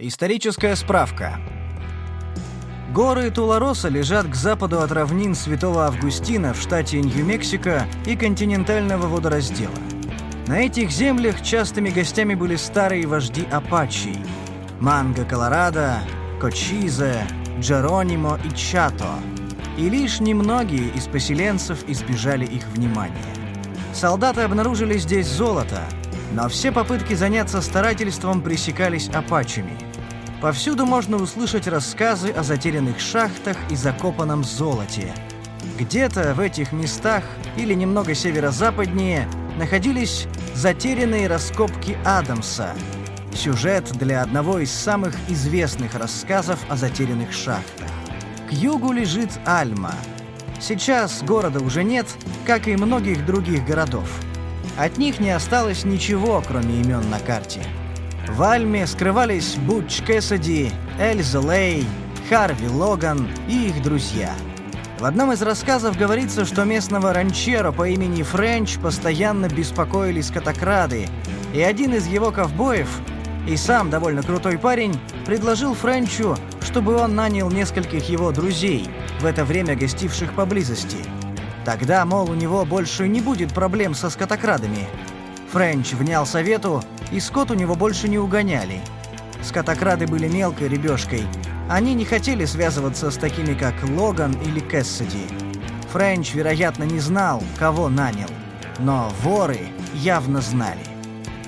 Историческая справка. Горы Тулароса лежат к западу от равнин Святого Августина в штате Нью-Мексико и континентального водораздела. На этих землях частыми гостями были старые вожди Апачей – Манго Колорадо, Кочизе, Джеронимо и Чато. И лишь немногие из поселенцев избежали их внимания. Солдаты обнаружили здесь золото, но все попытки заняться старательством пресекались апачами – Повсюду можно услышать рассказы о затерянных шахтах и закопанном золоте. Где-то в этих местах, или немного северо-западнее, находились затерянные раскопки Адамса. Сюжет для одного из самых известных рассказов о затерянных шахтах. К югу лежит Альма. Сейчас города уже нет, как и многих других городов. От них не осталось ничего, кроме имен на карте. В Альме скрывались Бутч Кэссиди, Эльза Лей, Харви Логан и их друзья. В одном из рассказов говорится, что местного ранчера по имени Френч постоянно беспокоили скотокрады, и один из его ковбоев, и сам довольно крутой парень, предложил Френчу, чтобы он нанял нескольких его друзей, в это время гостивших поблизости. Тогда, мол, у него больше не будет проблем со скотокрадами. Френч внял совету и скот у него больше не угоняли. Скотокрады были мелкой ребёшкой. Они не хотели связываться с такими, как Логан или Кэссиди. Френч, вероятно, не знал, кого нанял. Но воры явно знали.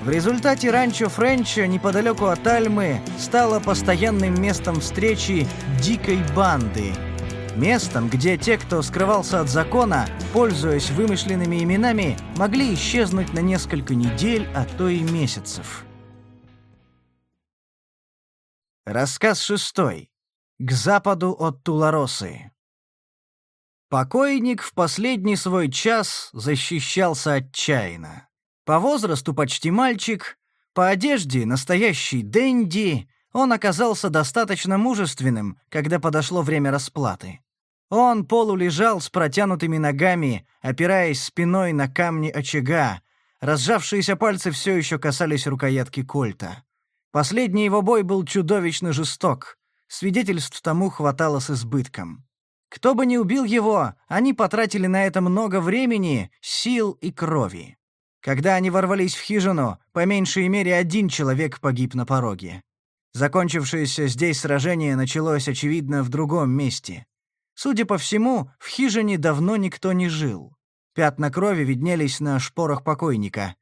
В результате ранчо Френча неподалеку от Альмы стало постоянным местом встречи дикой банды – Местом, где те, кто скрывался от закона, пользуясь вымышленными именами, могли исчезнуть на несколько недель, а то и месяцев. Рассказ шестой. К западу от Туларосы. Покойник в последний свой час защищался отчаянно. По возрасту почти мальчик, по одежде настоящий денди — он оказался достаточно мужественным, когда подошло время расплаты. Он полулежал с протянутыми ногами, опираясь спиной на камни очага, разжавшиеся пальцы все еще касались рукоятки кольта. Последний его бой был чудовищно жесток, свидетельств тому хватало с избытком. Кто бы ни убил его, они потратили на это много времени, сил и крови. Когда они ворвались в хижину, по меньшей мере один человек погиб на пороге. Закончившееся здесь сражение началось, очевидно, в другом месте. Судя по всему, в хижине давно никто не жил. Пятна крови виднелись на шпорах покойника.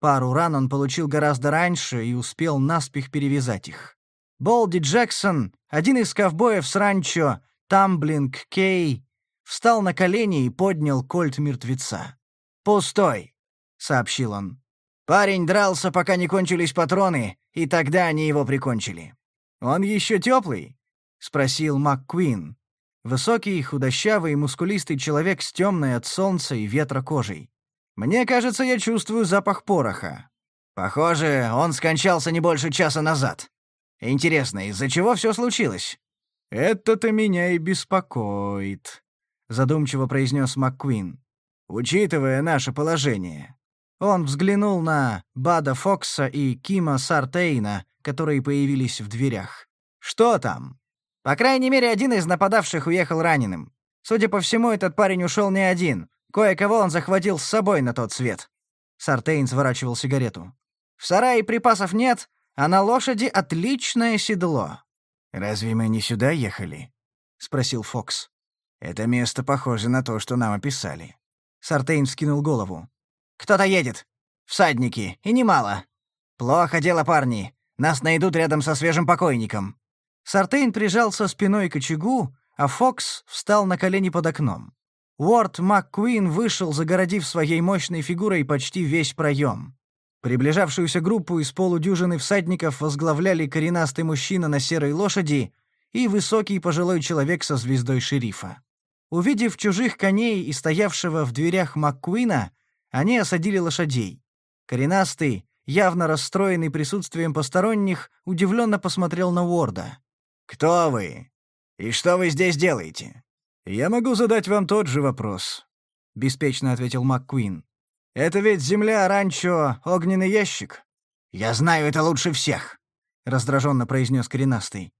Пару ран он получил гораздо раньше и успел наспех перевязать их. Болди Джексон, один из ковбоев с ранчо Тамблинг Кей, встал на колени и поднял кольт мертвеца. «Пустой», — сообщил он. «Парень дрался, пока не кончились патроны, и тогда они его прикончили. «Он еще теплый?» — спросил МакКуин. Высокий, худощавый, мускулистый человек с темной от солнца и ветра кожей. «Мне кажется, я чувствую запах пороха. Похоже, он скончался не больше часа назад. Интересно, из-за чего все случилось?» «Это-то меня и беспокоит», — задумчиво произнес МакКуин. «Учитывая наше положение, он взглянул на Бада Фокса и Кима Сартейна, которые появились в дверях. «Что там?» «По крайней мере, один из нападавших уехал раненым. Судя по всему, этот парень ушел не один. Кое-кого он захватил с собой на тот свет». Сартейн сворачивал сигарету. «В сарае припасов нет, а на лошади отличное седло». «Разве мы не сюда ехали?» — спросил Фокс. «Это место похоже на то, что нам описали». Сартейн вскинул голову. Кто-то едет. Всадники. И немало. Плохо дело, парни. Нас найдут рядом со свежим покойником». Сартейн прижался спиной к очагу, а Фокс встал на колени под окном. Уорд МакКуин вышел, загородив своей мощной фигурой почти весь проем. Приближавшуюся группу из полудюжины всадников возглавляли коренастый мужчина на серой лошади и высокий пожилой человек со звездой шерифа. Увидев чужих коней и стоявшего в дверях МакКуина, они осадили лошадей. Коренастый, явно расстроенный присутствием посторонних, удивленно посмотрел на Уорда. «Кто вы? И что вы здесь делаете?» «Я могу задать вам тот же вопрос», — беспечно ответил МакКуин. «Это ведь земля, ранчо, огненный ящик». «Я знаю это лучше всех», — раздраженно произнес коренастый.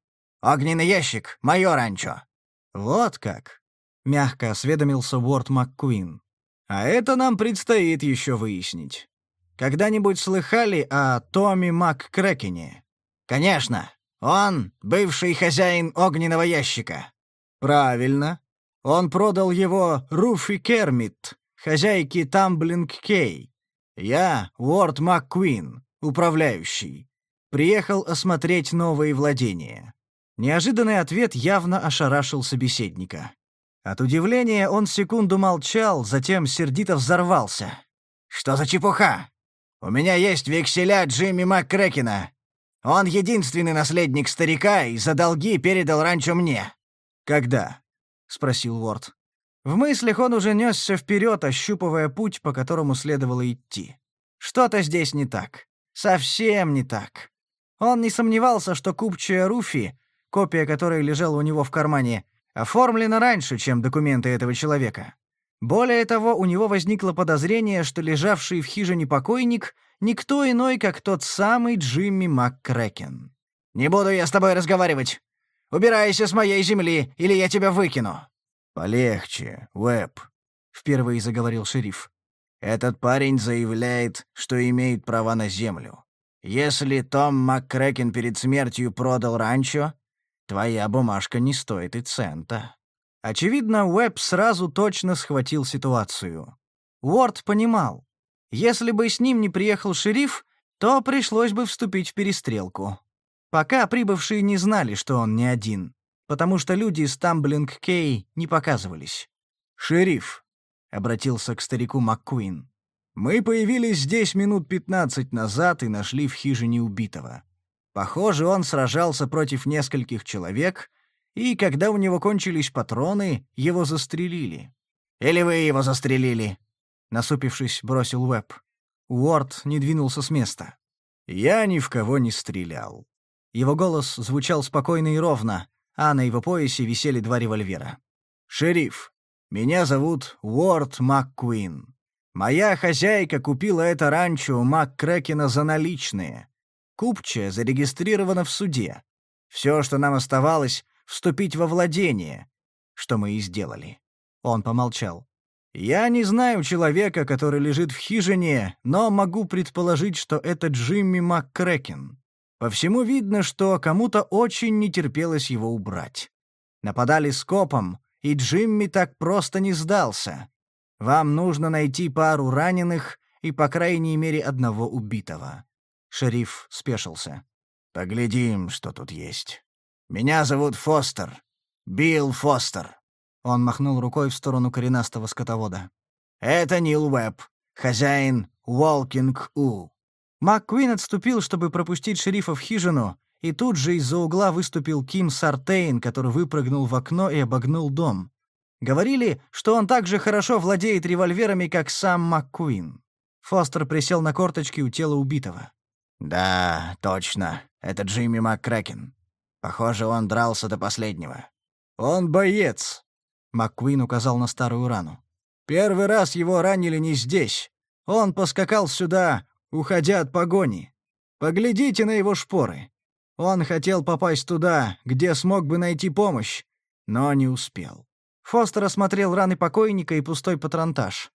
«Огненный ящик — мое ранчо». «Вот как», — мягко осведомился Уорд МакКуин. А это нам предстоит еще выяснить. Когда-нибудь слыхали о Томми МакКрекене? Конечно, он бывший хозяин огненного ящика. Правильно. Он продал его Руфи Кермит, хозяйке Тамблинг Кей. Я Уорд МакКуин, управляющий. Приехал осмотреть новые владения. Неожиданный ответ явно ошарашил собеседника. От удивления он секунду молчал, затем сердито взорвался. «Что за чепуха? У меня есть векселя Джимми МакКрекена. Он единственный наследник старика и за долги передал ранчо мне». «Когда?» — спросил Уорд. В мыслях он уже несся вперед, ощупывая путь, по которому следовало идти. Что-то здесь не так. Совсем не так. Он не сомневался, что купчая Руфи, копия которой лежала у него в кармане, — оформлено раньше, чем документы этого человека. Более того, у него возникло подозрение, что лежавший в хижине покойник — никто иной, как тот самый Джимми МакКрэкен. «Не буду я с тобой разговаривать. Убирайся с моей земли, или я тебя выкину». «Полегче, Уэб», — впервые заговорил шериф. «Этот парень заявляет, что имеет права на землю. Если Том МакКрэкен перед смертью продал ранчо, Твоя бумажка не стоит и цента». Очевидно, Уэбб сразу точно схватил ситуацию. Уорд понимал, если бы с ним не приехал шериф, то пришлось бы вступить в перестрелку. Пока прибывшие не знали, что он не один, потому что люди из Тамблинг-Кей не показывались. «Шериф», — обратился к старику МакКуин, — «мы появились здесь минут пятнадцать назад и нашли в хижине убитого. Похоже, он сражался против нескольких человек, и когда у него кончились патроны, его застрелили. «Или вы его застрелили?» — насупившись, бросил Уэб. Уорд не двинулся с места. «Я ни в кого не стрелял». Его голос звучал спокойно и ровно, а на его поясе висели два револьвера. «Шериф, меня зовут Уорд МакКуин. Моя хозяйка купила это ранчо у МакКрекена за наличные». Купчая зарегистрирована в суде. Все, что нам оставалось, — вступить во владение, что мы и сделали. Он помолчал. «Я не знаю человека, который лежит в хижине, но могу предположить, что это Джимми МакКрекен. По всему видно, что кому-то очень не терпелось его убрать. Нападали скопом, и Джимми так просто не сдался. Вам нужно найти пару раненых и, по крайней мере, одного убитого. Шериф спешился. «Поглядим, что тут есть. Меня зовут Фостер. Билл Фостер». Он махнул рукой в сторону коренастого скотовода. «Это Нил Уэбб, хозяин Уолкинг У». МакКуин отступил, чтобы пропустить шерифа в хижину, и тут же из-за угла выступил Ким Сартейн, который выпрыгнул в окно и обогнул дом. Говорили, что он так же хорошо владеет револьверами, как сам МакКуин. Фостер присел на корточки у тела убитого. Да, точно. Это Джимми МакКрэкен. Похоже, он дрался до последнего. Он боец. Маккуин указал на старую рану. Первый раз его ранили не здесь. Он поскакал сюда, уходя от погони. Поглядите на его шпоры. Он хотел попасть туда, где смог бы найти помощь, но не успел. Фостер осмотрел раны покойника и пустой патронтаж.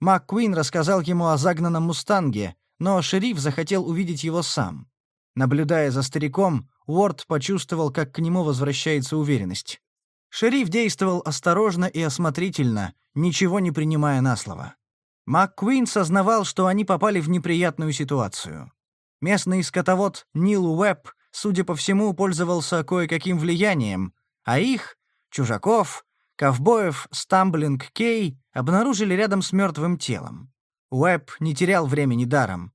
МакКуин рассказал ему о загнанном мустанге, но шериф захотел увидеть его сам. Наблюдая за стариком, Уорд почувствовал, как к нему возвращается уверенность. Шериф действовал осторожно и осмотрительно, ничего не принимая на слово. МакКуин сознавал, что они попали в неприятную ситуацию. Местный скотовод Нил Уэбб, судя по всему, пользовался кое-каким влиянием, а их, чужаков, ковбоев Стамблинг Кей, обнаружили рядом с мертвым телом. Уэб не терял времени даром.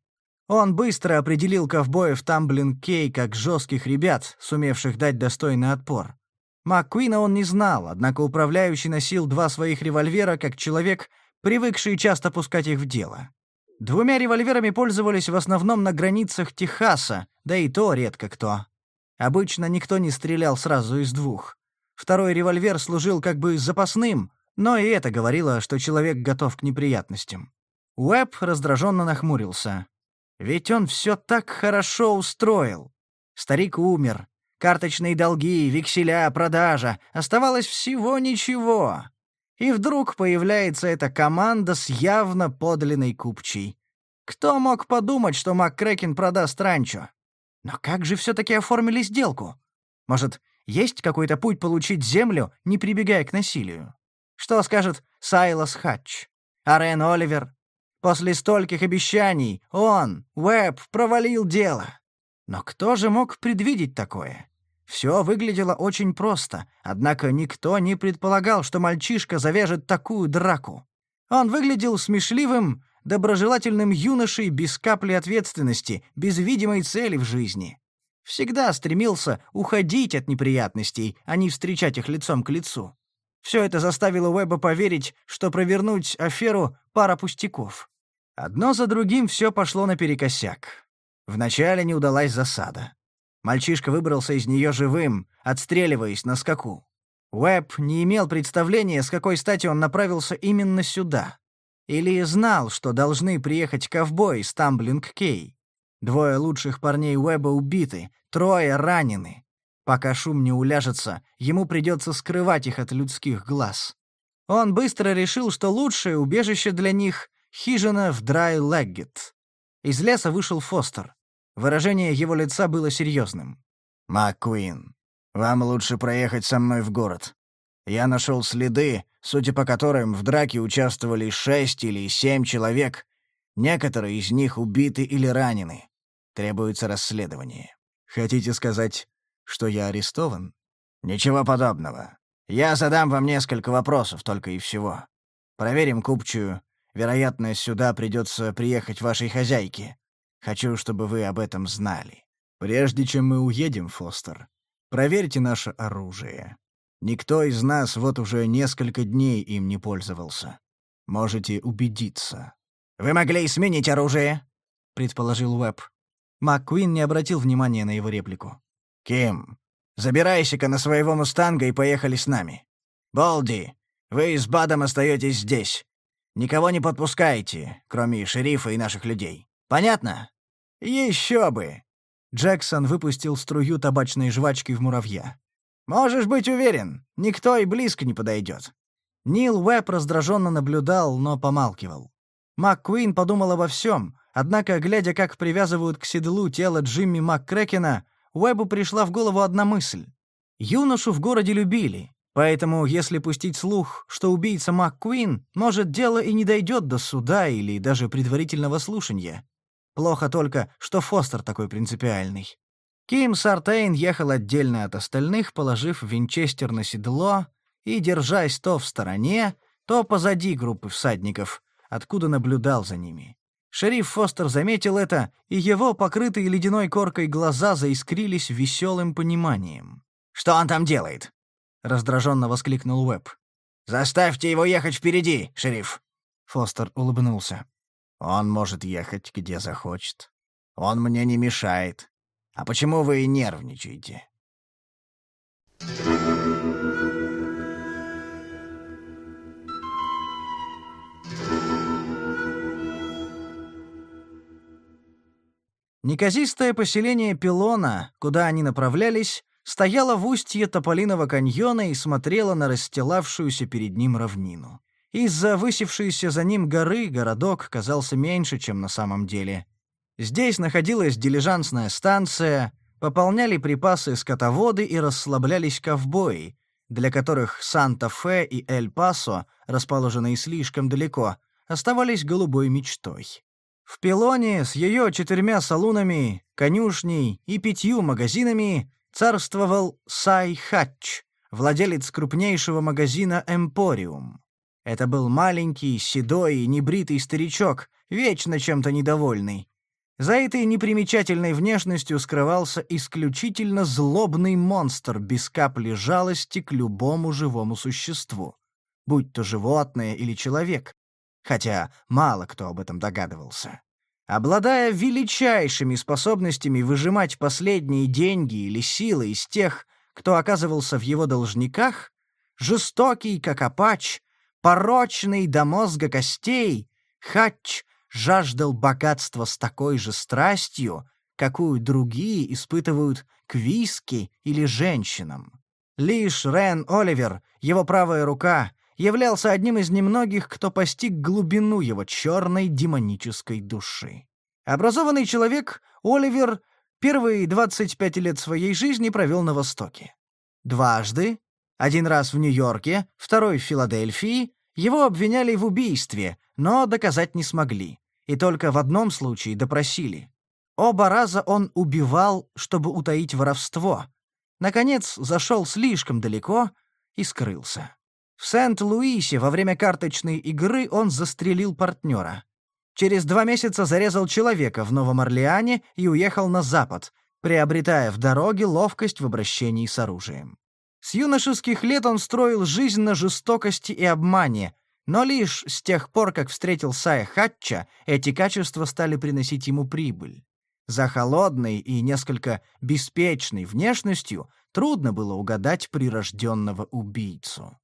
Он быстро определил ковбоев Тамблин-Кей как жестких ребят, сумевших дать достойный отпор. МакКуина он не знал, однако управляющий носил два своих револьвера как человек, привыкший часто пускать их в дело. Двумя револьверами пользовались в основном на границах Техаса, да и то редко кто. Обычно никто не стрелял сразу из двух. Второй револьвер служил как бы запасным, но и это говорило, что человек готов к неприятностям. Уэб раздраженно нахмурился. «Ведь он все так хорошо устроил. Старик умер. Карточные долги, векселя, продажа. Оставалось всего ничего. И вдруг появляется эта команда с явно подлинной купчей. Кто мог подумать, что МакКрэкин продаст ранчо? Но как же все-таки оформили сделку? Может, есть какой-то путь получить землю, не прибегая к насилию? Что скажет Сайлас Хатч? Арен Оливер? После стольких обещаний он, Уэбб, провалил дело. Но кто же мог предвидеть такое? Все выглядело очень просто, однако никто не предполагал, что мальчишка завяжет такую драку. Он выглядел смешливым, доброжелательным юношей без капли ответственности, без видимой цели в жизни. Всегда стремился уходить от неприятностей, а не встречать их лицом к лицу. Все это заставило Уэба поверить, что провернуть аферу пара пустяков. Одно за другим все пошло наперекосяк. Вначале не удалась засада. Мальчишка выбрался из нее живым, отстреливаясь на скаку. Уэб не имел представления, с какой стати он направился именно сюда. Или знал, что должны приехать ковбой с Тамблинг-Кей. Двое лучших парней Уэба убиты, трое ранены. Пока шум не уляжется, ему придется скрывать их от людских глаз. Он быстро решил, что лучшее убежище для них — хижина в Драй-Леггет. Из леса вышел Фостер. Выражение его лица было серьезным. «МакКуин, вам лучше проехать со мной в город. Я нашел следы, судя по которым в драке участвовали шесть или семь человек. Некоторые из них убиты или ранены. Требуется расследование». «Хотите сказать, что я арестован?» «Ничего подобного. Я задам вам несколько вопросов только и всего. Проверим купчую. Вероятно, сюда придется приехать вашей хозяйке. Хочу, чтобы вы об этом знали. Прежде чем мы уедем, Фостер, проверьте наше оружие. Никто из нас вот уже несколько дней им не пользовался. Можете убедиться. «Вы могли и сменить оружие», — предположил Уэбб. МакКуин не обратил внимания на его реплику. «Ким, Забирайся-ка на своего мустанга и поехали с нами. Болди, вы с Бадом остаетесь здесь. Никого не подпускайте, кроме шерифа и наших людей. Понятно? Еще бы!» Джексон выпустил струю табачной жвачки в муравья. «Можешь быть уверен, никто и близко не подойдет». Нил Уэбб раздраженно наблюдал, но помалкивал. МакКуин подумал обо всем, однако, глядя, как привязывают к седлу тело Джимми МакКрекена, Уэбу пришла в голову одна мысль. Юношу в городе любили, поэтому если пустить слух, что убийца МакКуин, может, дело и не дойдет до суда или даже предварительного слушания. Плохо только, что Фостер такой принципиальный. Ким Сартейн ехал отдельно от остальных, положив винчестер на седло и держась то в стороне, то позади группы всадников, откуда наблюдал за ними. Шериф Фостер заметил это, и его покрытые ледяной коркой глаза заискрились веселым пониманием. «Что он там делает?» — раздраженно воскликнул Уэб. «Заставьте его ехать впереди, шериф!» Фостер улыбнулся. «Он может ехать, где захочет. Он мне не мешает. А почему вы нервничаете?» Thank you. Неказистое поселение Пилона, куда они направлялись, стояло в устье Тополиного каньона и смотрело на расстилавшуюся перед ним равнину. Из-за высевшейся за ним горы городок казался меньше, чем на самом деле. Здесь находилась дилижансная станция, пополняли припасы скотоводы и расслаблялись ковбои, для которых Санта-Фе и Эль-Пасо, расположенные слишком далеко, оставались голубой мечтой. В Пилоне с ее четырьмя салунами, конюшней и пятью магазинами царствовал Сай Хач, владелец крупнейшего магазина «Эмпориум». Это был маленький, седой и небритый старичок, вечно чем-то недовольный. За этой непримечательной внешностью скрывался исключительно злобный монстр без капли жалости к любому живому существу, будь то животное или человек, хотя мало кто об этом догадывался. Обладая величайшими способностями выжимать последние деньги или силы из тех, кто оказывался в его должниках, жестокий, как апач, порочный до мозга костей, Хатч жаждал богатства с такой же страстью, какую другие испытывают к виски или женщинам. Лишь Рен Оливер, его правая рука, являлся одним из немногих, кто постиг глубину его черной демонической души. Образованный человек, Оливер первые 25 лет своей жизни провел на Востоке. Дважды, один раз в Нью-Йорке, второй в Филадельфии, его обвиняли в убийстве, но доказать не смогли, и только в одном случае допросили. Оба раза он убивал, чтобы утаить воровство. Наконец, зашел слишком далеко и скрылся. В Сент-Луисе во время карточной игры он застрелил партнера. Через два месяца зарезал человека в Новом Орлеане и уехал на запад, приобретая в дороге ловкость в обращении с оружием. С юношеских лет он строил жизнь на жестокости и обмане, но лишь с тех пор, как встретил Сая Хатча, эти качества стали приносить ему прибыль. За холодной и несколько беспечной внешностью трудно было угадать прирожденного убийцу.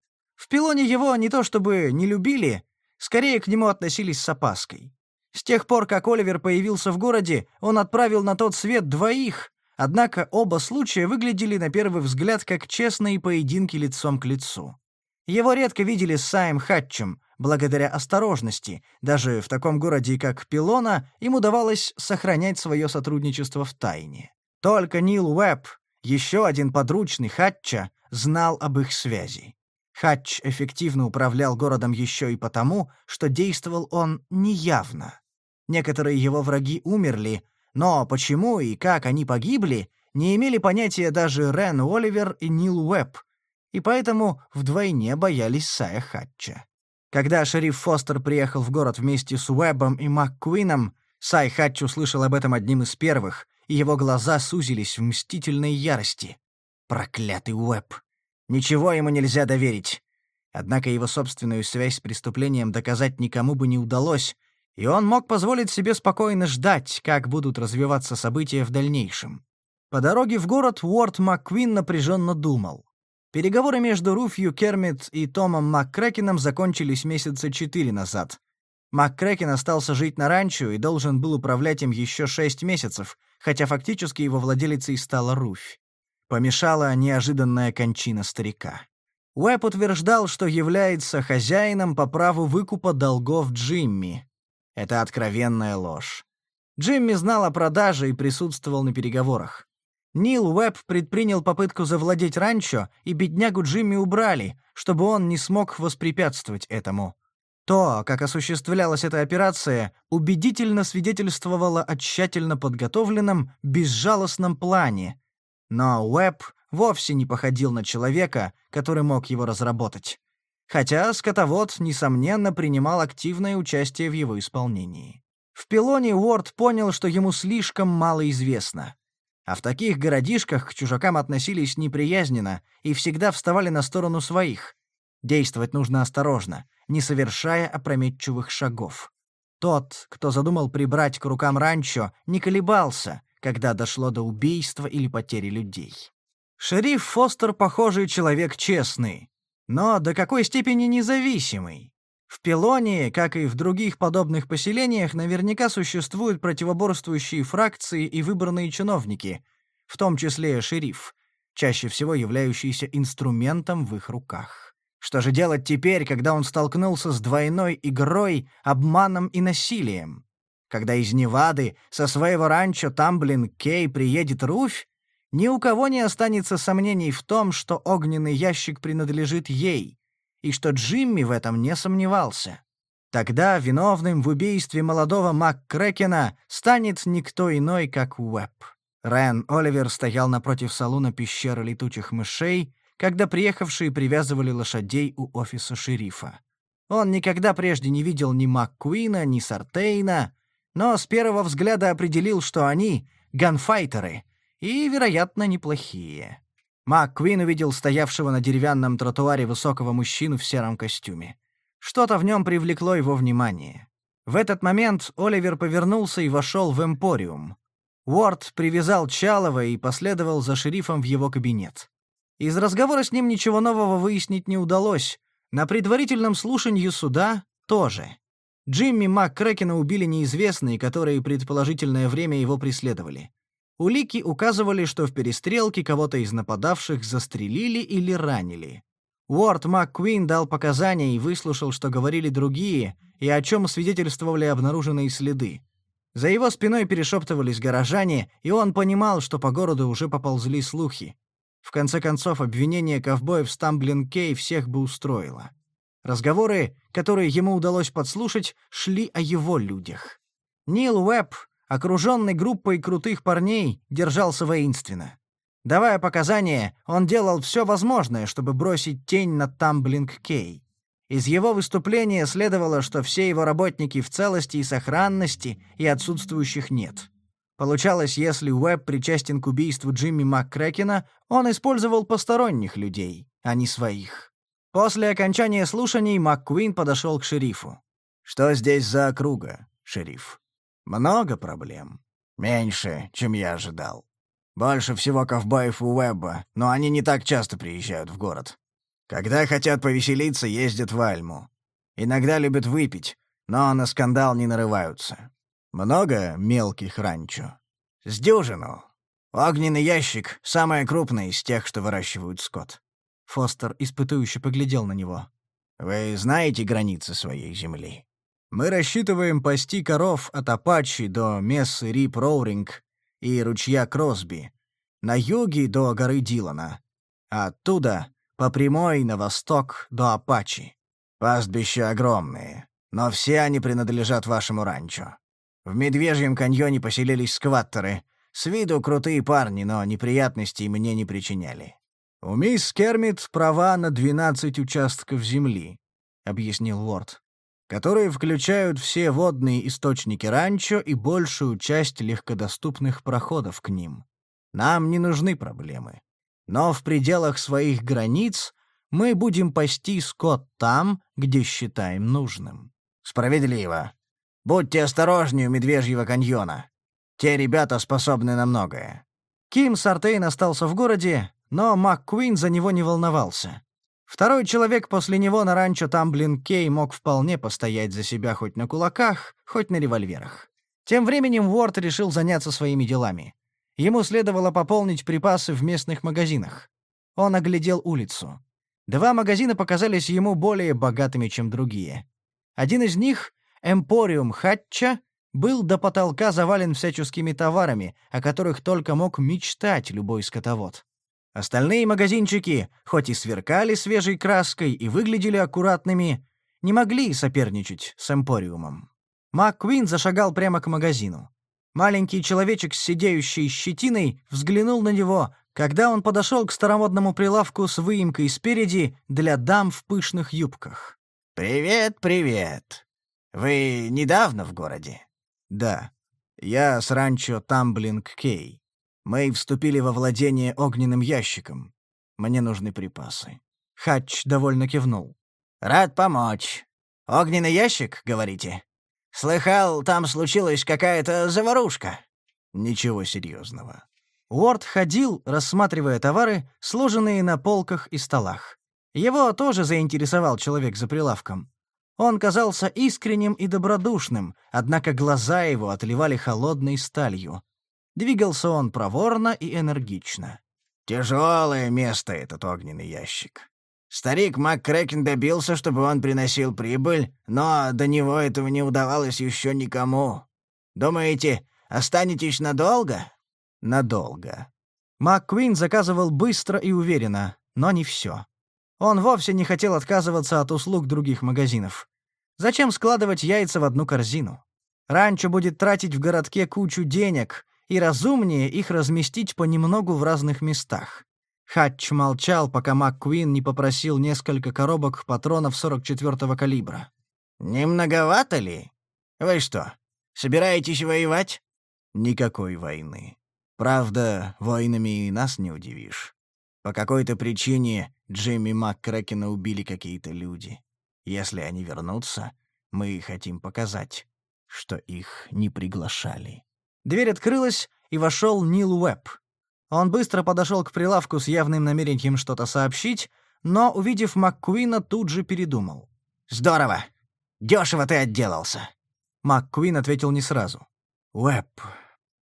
В пилоне его не то чтобы не любили, скорее к нему относились с опаской. С тех пор, как Оливер появился в городе, он отправил на тот свет двоих, однако оба случая выглядели на первый взгляд как честные поединки лицом к лицу. Его редко видели с Саем Хатчем, благодаря осторожности, даже в таком городе, как Пилона, им удавалось сохранять свое сотрудничество в тайне. Только Нил Уэбб, еще один подручный Хатча, знал об их связи. Хач эффективно управлял городом еще и потому, что действовал он неявно. Некоторые его враги умерли, но почему и как они погибли, не имели понятия даже Рен Оливер и Нил Уэбб, и поэтому вдвойне боялись Сая Хатча. Когда шериф Фостер приехал в город вместе с Уэббом и МакКуином, Сай Хатч услышал об этом одним из первых, и его глаза сузились в мстительной ярости. «Проклятый Уэбб! Ничего ему нельзя доверить. Однако его собственную связь с преступлением доказать никому бы не удалось, и он мог позволить себе спокойно ждать, как будут развиваться события в дальнейшем. По дороге в город Уорд МакКвин напряженно думал. Переговоры между Руфью Кермит и Томом МакКрекеном закончились месяца четыре назад. МакКрекен остался жить на ранчо и должен был управлять им еще шесть месяцев, хотя фактически его владелицей стала Руфь помешала неожиданная кончина старика. Уэб утверждал, что является хозяином по праву выкупа долгов Джимми. Это откровенная ложь. Джимми знал о продаже и присутствовал на переговорах. Нил Уэбб предпринял попытку завладеть ранчо, и беднягу Джимми убрали, чтобы он не смог воспрепятствовать этому. То, как осуществлялась эта операция, убедительно свидетельствовало о тщательно подготовленном, безжалостном плане, но Уэб вовсе не походил на человека, который мог его разработать. Хотя скотовод, несомненно, принимал активное участие в его исполнении. В пилоне Уорд понял, что ему слишком мало известно. А в таких городишках к чужакам относились неприязненно и всегда вставали на сторону своих. Действовать нужно осторожно, не совершая опрометчивых шагов. Тот, кто задумал прибрать к рукам ранчо, не колебался, когда дошло до убийства или потери людей. Шериф Фостер, похоже, человек честный, но до какой степени независимый. В Пелонии, как и в других подобных поселениях, наверняка существуют противоборствующие фракции и выбранные чиновники, в том числе шериф, чаще всего являющийся инструментом в их руках. Что же делать теперь, когда он столкнулся с двойной игрой, обманом и насилием? когда из Невады со своего ранчо Тамблин Кей приедет Руфь, ни у кого не останется сомнений в том, что огненный ящик принадлежит ей, и что Джимми в этом не сомневался. Тогда виновным в убийстве молодого МакКрекена станет никто иной, как Уэбб. Рен Оливер стоял напротив салона пещеры летучих мышей, когда приехавшие привязывали лошадей у офиса шерифа. Он никогда прежде не видел ни МакКуина, ни Сартейна, но с первого взгляда определил, что они — ганфайтеры и, вероятно, неплохие. Мак Квин увидел стоявшего на деревянном тротуаре высокого мужчину в сером костюме. Что-то в нем привлекло его внимание. В этот момент Оливер повернулся и вошел в Эмпориум. Уорд привязал Чалова и последовал за шерифом в его кабинет. Из разговора с ним ничего нового выяснить не удалось. На предварительном слушании суда тоже. Джимми МакКрекена убили неизвестные, которые предположительное время его преследовали. Улики указывали, что в перестрелке кого-то из нападавших застрелили или ранили. Уорд МакКуин дал показания и выслушал, что говорили другие, и о чем свидетельствовали обнаруженные следы. За его спиной перешептывались горожане, и он понимал, что по городу уже поползли слухи. В конце концов, обвинение ковбоев в Стамблинг-Кей всех бы устроило. Разговоры, которые ему удалось подслушать, шли о его людях. Нил Уэбб, окруженный группой крутых парней, держался воинственно. Давая показания, он делал все возможное, чтобы бросить тень на Тамблинг Кей. Из его выступления следовало, что все его работники в целости и сохранности, и отсутствующих нет. Получалось, если Уэбб причастен к убийству Джимми МакКрекена, он использовал посторонних людей, а не своих. После окончания слушаний МакКуин подошел к шерифу. «Что здесь за округа, шериф?» «Много проблем?» «Меньше, чем я ожидал. Больше всего ковбоев у Уэбба, но они не так часто приезжают в город. Когда хотят повеселиться, ездят в Альму. Иногда любят выпить, но на скандал не нарываются. Много мелких ранчо?» «С дюжину. Огненный ящик — самое крупное из тех, что выращивают скот. Фостер, испытующе поглядел на него. «Вы знаете границы своей земли? Мы рассчитываем пасти коров от Апачи до Мессы Рип Роуринг и ручья Кросби, на юге до горы Дилана, а оттуда по прямой на восток до Апачи. Пастбища огромные, но все они принадлежат вашему ранчо. В Медвежьем каньоне поселились скваттеры. С виду крутые парни, но неприятностей мне не причиняли. «У «Умей Кермит права на 12 участков земли», — объяснил Уорд, «которые включают все водные источники ранчо и большую часть легкодоступных проходов к ним. Нам не нужны проблемы. Но в пределах своих границ мы будем пасти скот там, где считаем нужным». «Справедливо. Будьте осторожнее у Медвежьего каньона. Те ребята способны на многое». Ким Сартейн остался в городе, но МакКуин за него не волновался. Второй человек после него на ранчо Тамблин Кей мог вполне постоять за себя хоть на кулаках, хоть на револьверах. Тем временем Уорд решил заняться своими делами. Ему следовало пополнить припасы в местных магазинах. Он оглядел улицу. Два магазина показались ему более богатыми, чем другие. Один из них, Эмпориум Хатча, был до потолка завален всяческими товарами, о которых только мог мечтать любой скотовод. Остальные магазинчики, хоть и сверкали свежей краской и выглядели аккуратными, не могли соперничать с Эмпориумом. Макквин зашагал прямо к магазину. Маленький человечек с сидеющей щетиной взглянул на него, когда он подошел к старомодному прилавку с выемкой спереди для дам в пышных юбках. «Привет, привет. Вы недавно в городе?» «Да. Я с ранчо Тамблинг Кей. Мы вступили во владение огненным ящиком. Мне нужны припасы. Хач довольно кивнул. «Рад помочь. Огненный ящик, говорите? Слыхал, там случилась какая-то заварушка». «Ничего серьезного». Уорд ходил, рассматривая товары, сложенные на полках и столах. Его тоже заинтересовал человек за прилавком. Он казался искренним и добродушным, однако глаза его отливали холодной сталью. Двигался он проворно и энергично. «Тяжелое место этот огненный ящик. Старик МакКрэкен добился, чтобы он приносил прибыль, но до него этого не удавалось еще никому. Думаете, останетесь надолго?» «Надолго». МакКвин заказывал быстро и уверенно, но не все. Он вовсе не хотел отказываться от услуг других магазинов. Зачем складывать яйца в одну корзину? Ранчо будет тратить в городке кучу денег, и разумнее их разместить понемногу в разных местах. Хатч молчал, пока МакКуин не попросил несколько коробок патронов 44-го калибра. «Не многовато ли? Вы что, собираетесь воевать?» «Никакой войны. Правда, войнами и нас не удивишь. По какой-то причине Джимми МакКрекена убили какие-то люди. Если они вернутся, мы хотим показать, что их не приглашали». Дверь открылась, и вошел Нил Уэбб. Он быстро подошел к прилавку с явным намерением что-то сообщить, но, увидев МакКуина, тут же передумал. «Здорово! Дешево ты отделался!» МакКуин ответил не сразу. «Уэб,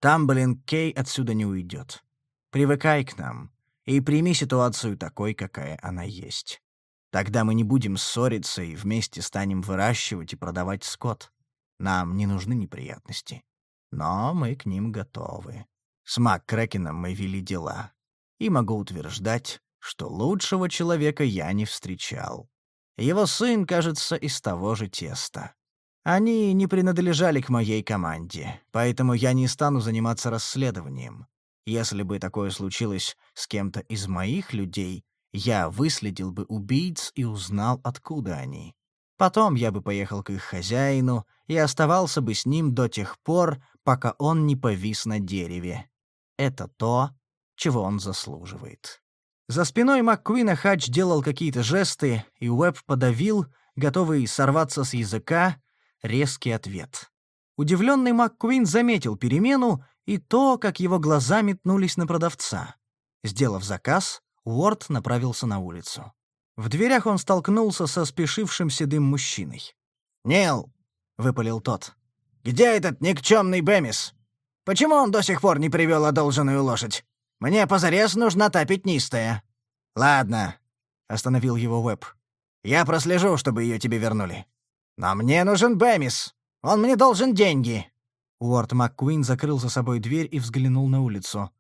Тамблин Кей отсюда не уйдет. Привыкай к нам и прими ситуацию такой, какая она есть. Тогда мы не будем ссориться и вместе станем выращивать и продавать скот. Нам не нужны неприятности но мы к ним готовы. С МакКрекеном мы вели дела. И могу утверждать, что лучшего человека я не встречал. Его сын, кажется, из того же теста. Они не принадлежали к моей команде, поэтому я не стану заниматься расследованием. Если бы такое случилось с кем-то из моих людей, я выследил бы убийц и узнал, откуда они. Потом я бы поехал к их хозяину и оставался бы с ним до тех пор, пока он не повис на дереве. Это то, чего он заслуживает. За спиной МакКуина Хадж делал какие-то жесты, и Уэбб подавил, готовый сорваться с языка, резкий ответ. Удивленный МакКуин заметил перемену и то, как его глаза метнулись на продавца. Сделав заказ, Уорд направился на улицу. В дверях он столкнулся со спешившим седым мужчиной. "Нил", — выпалил тот. Где этот никчемный Бэмис? Почему он до сих пор не привел одолженную лошадь? Мне позарез нужна та пятнистая». «Ладно», — остановил его Уэб. «Я прослежу, чтобы ее тебе вернули». «Но мне нужен Бэмис. Он мне должен деньги». Уорд МакКуин закрыл за собой дверь и взглянул на улицу.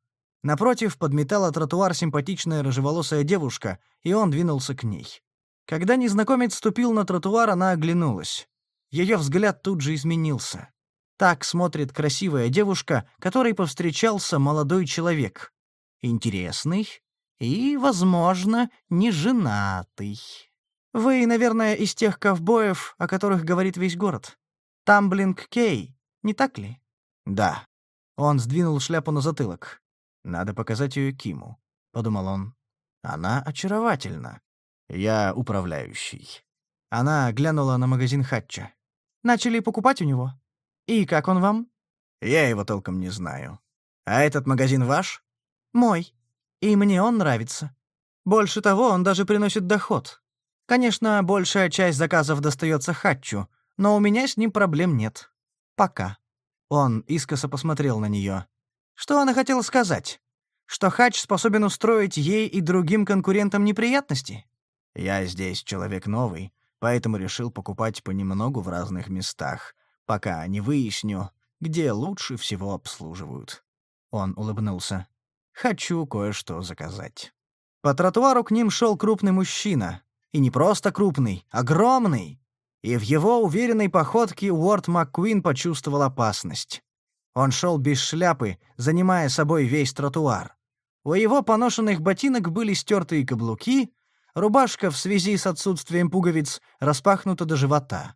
Напротив подметала тротуар симпатичная рыжеволосая девушка, и он двинулся к ней. Когда незнакомец ступил на тротуар, она оглянулась. Ее взгляд тут же изменился. Так смотрит красивая девушка, которой повстречался молодой человек. Интересный и, возможно, не женатый. Вы, наверное, из тех ковбоев, о которых говорит весь город. Тамблинг Кей, не так ли? Да. Он сдвинул шляпу на затылок. Надо показать ее Киму, подумал он. Она очаровательна. Я управляющий. Она глянула на магазин Хатча. Начали покупать у него? И как он вам?» «Я его толком не знаю. А этот магазин ваш?» «Мой. И мне он нравится. Больше того, он даже приносит доход. Конечно, большая часть заказов достается Хатчу, но у меня с ним проблем нет. Пока». Он искоса посмотрел на нее. Что она хотела сказать? Что Хач способен устроить ей и другим конкурентам неприятности? «Я здесь человек новый, поэтому решил покупать понемногу в разных местах, пока не выясню, где лучше всего обслуживают. Он улыбнулся. «Хочу кое-что заказать». По тротуару к ним шел крупный мужчина. И не просто крупный, огромный. И в его уверенной походке Уорд МакКуин почувствовал опасность. Он шел без шляпы, занимая собой весь тротуар. У его поношенных ботинок были стертые каблуки, Рубашка в связи с отсутствием пуговиц распахнута до живота.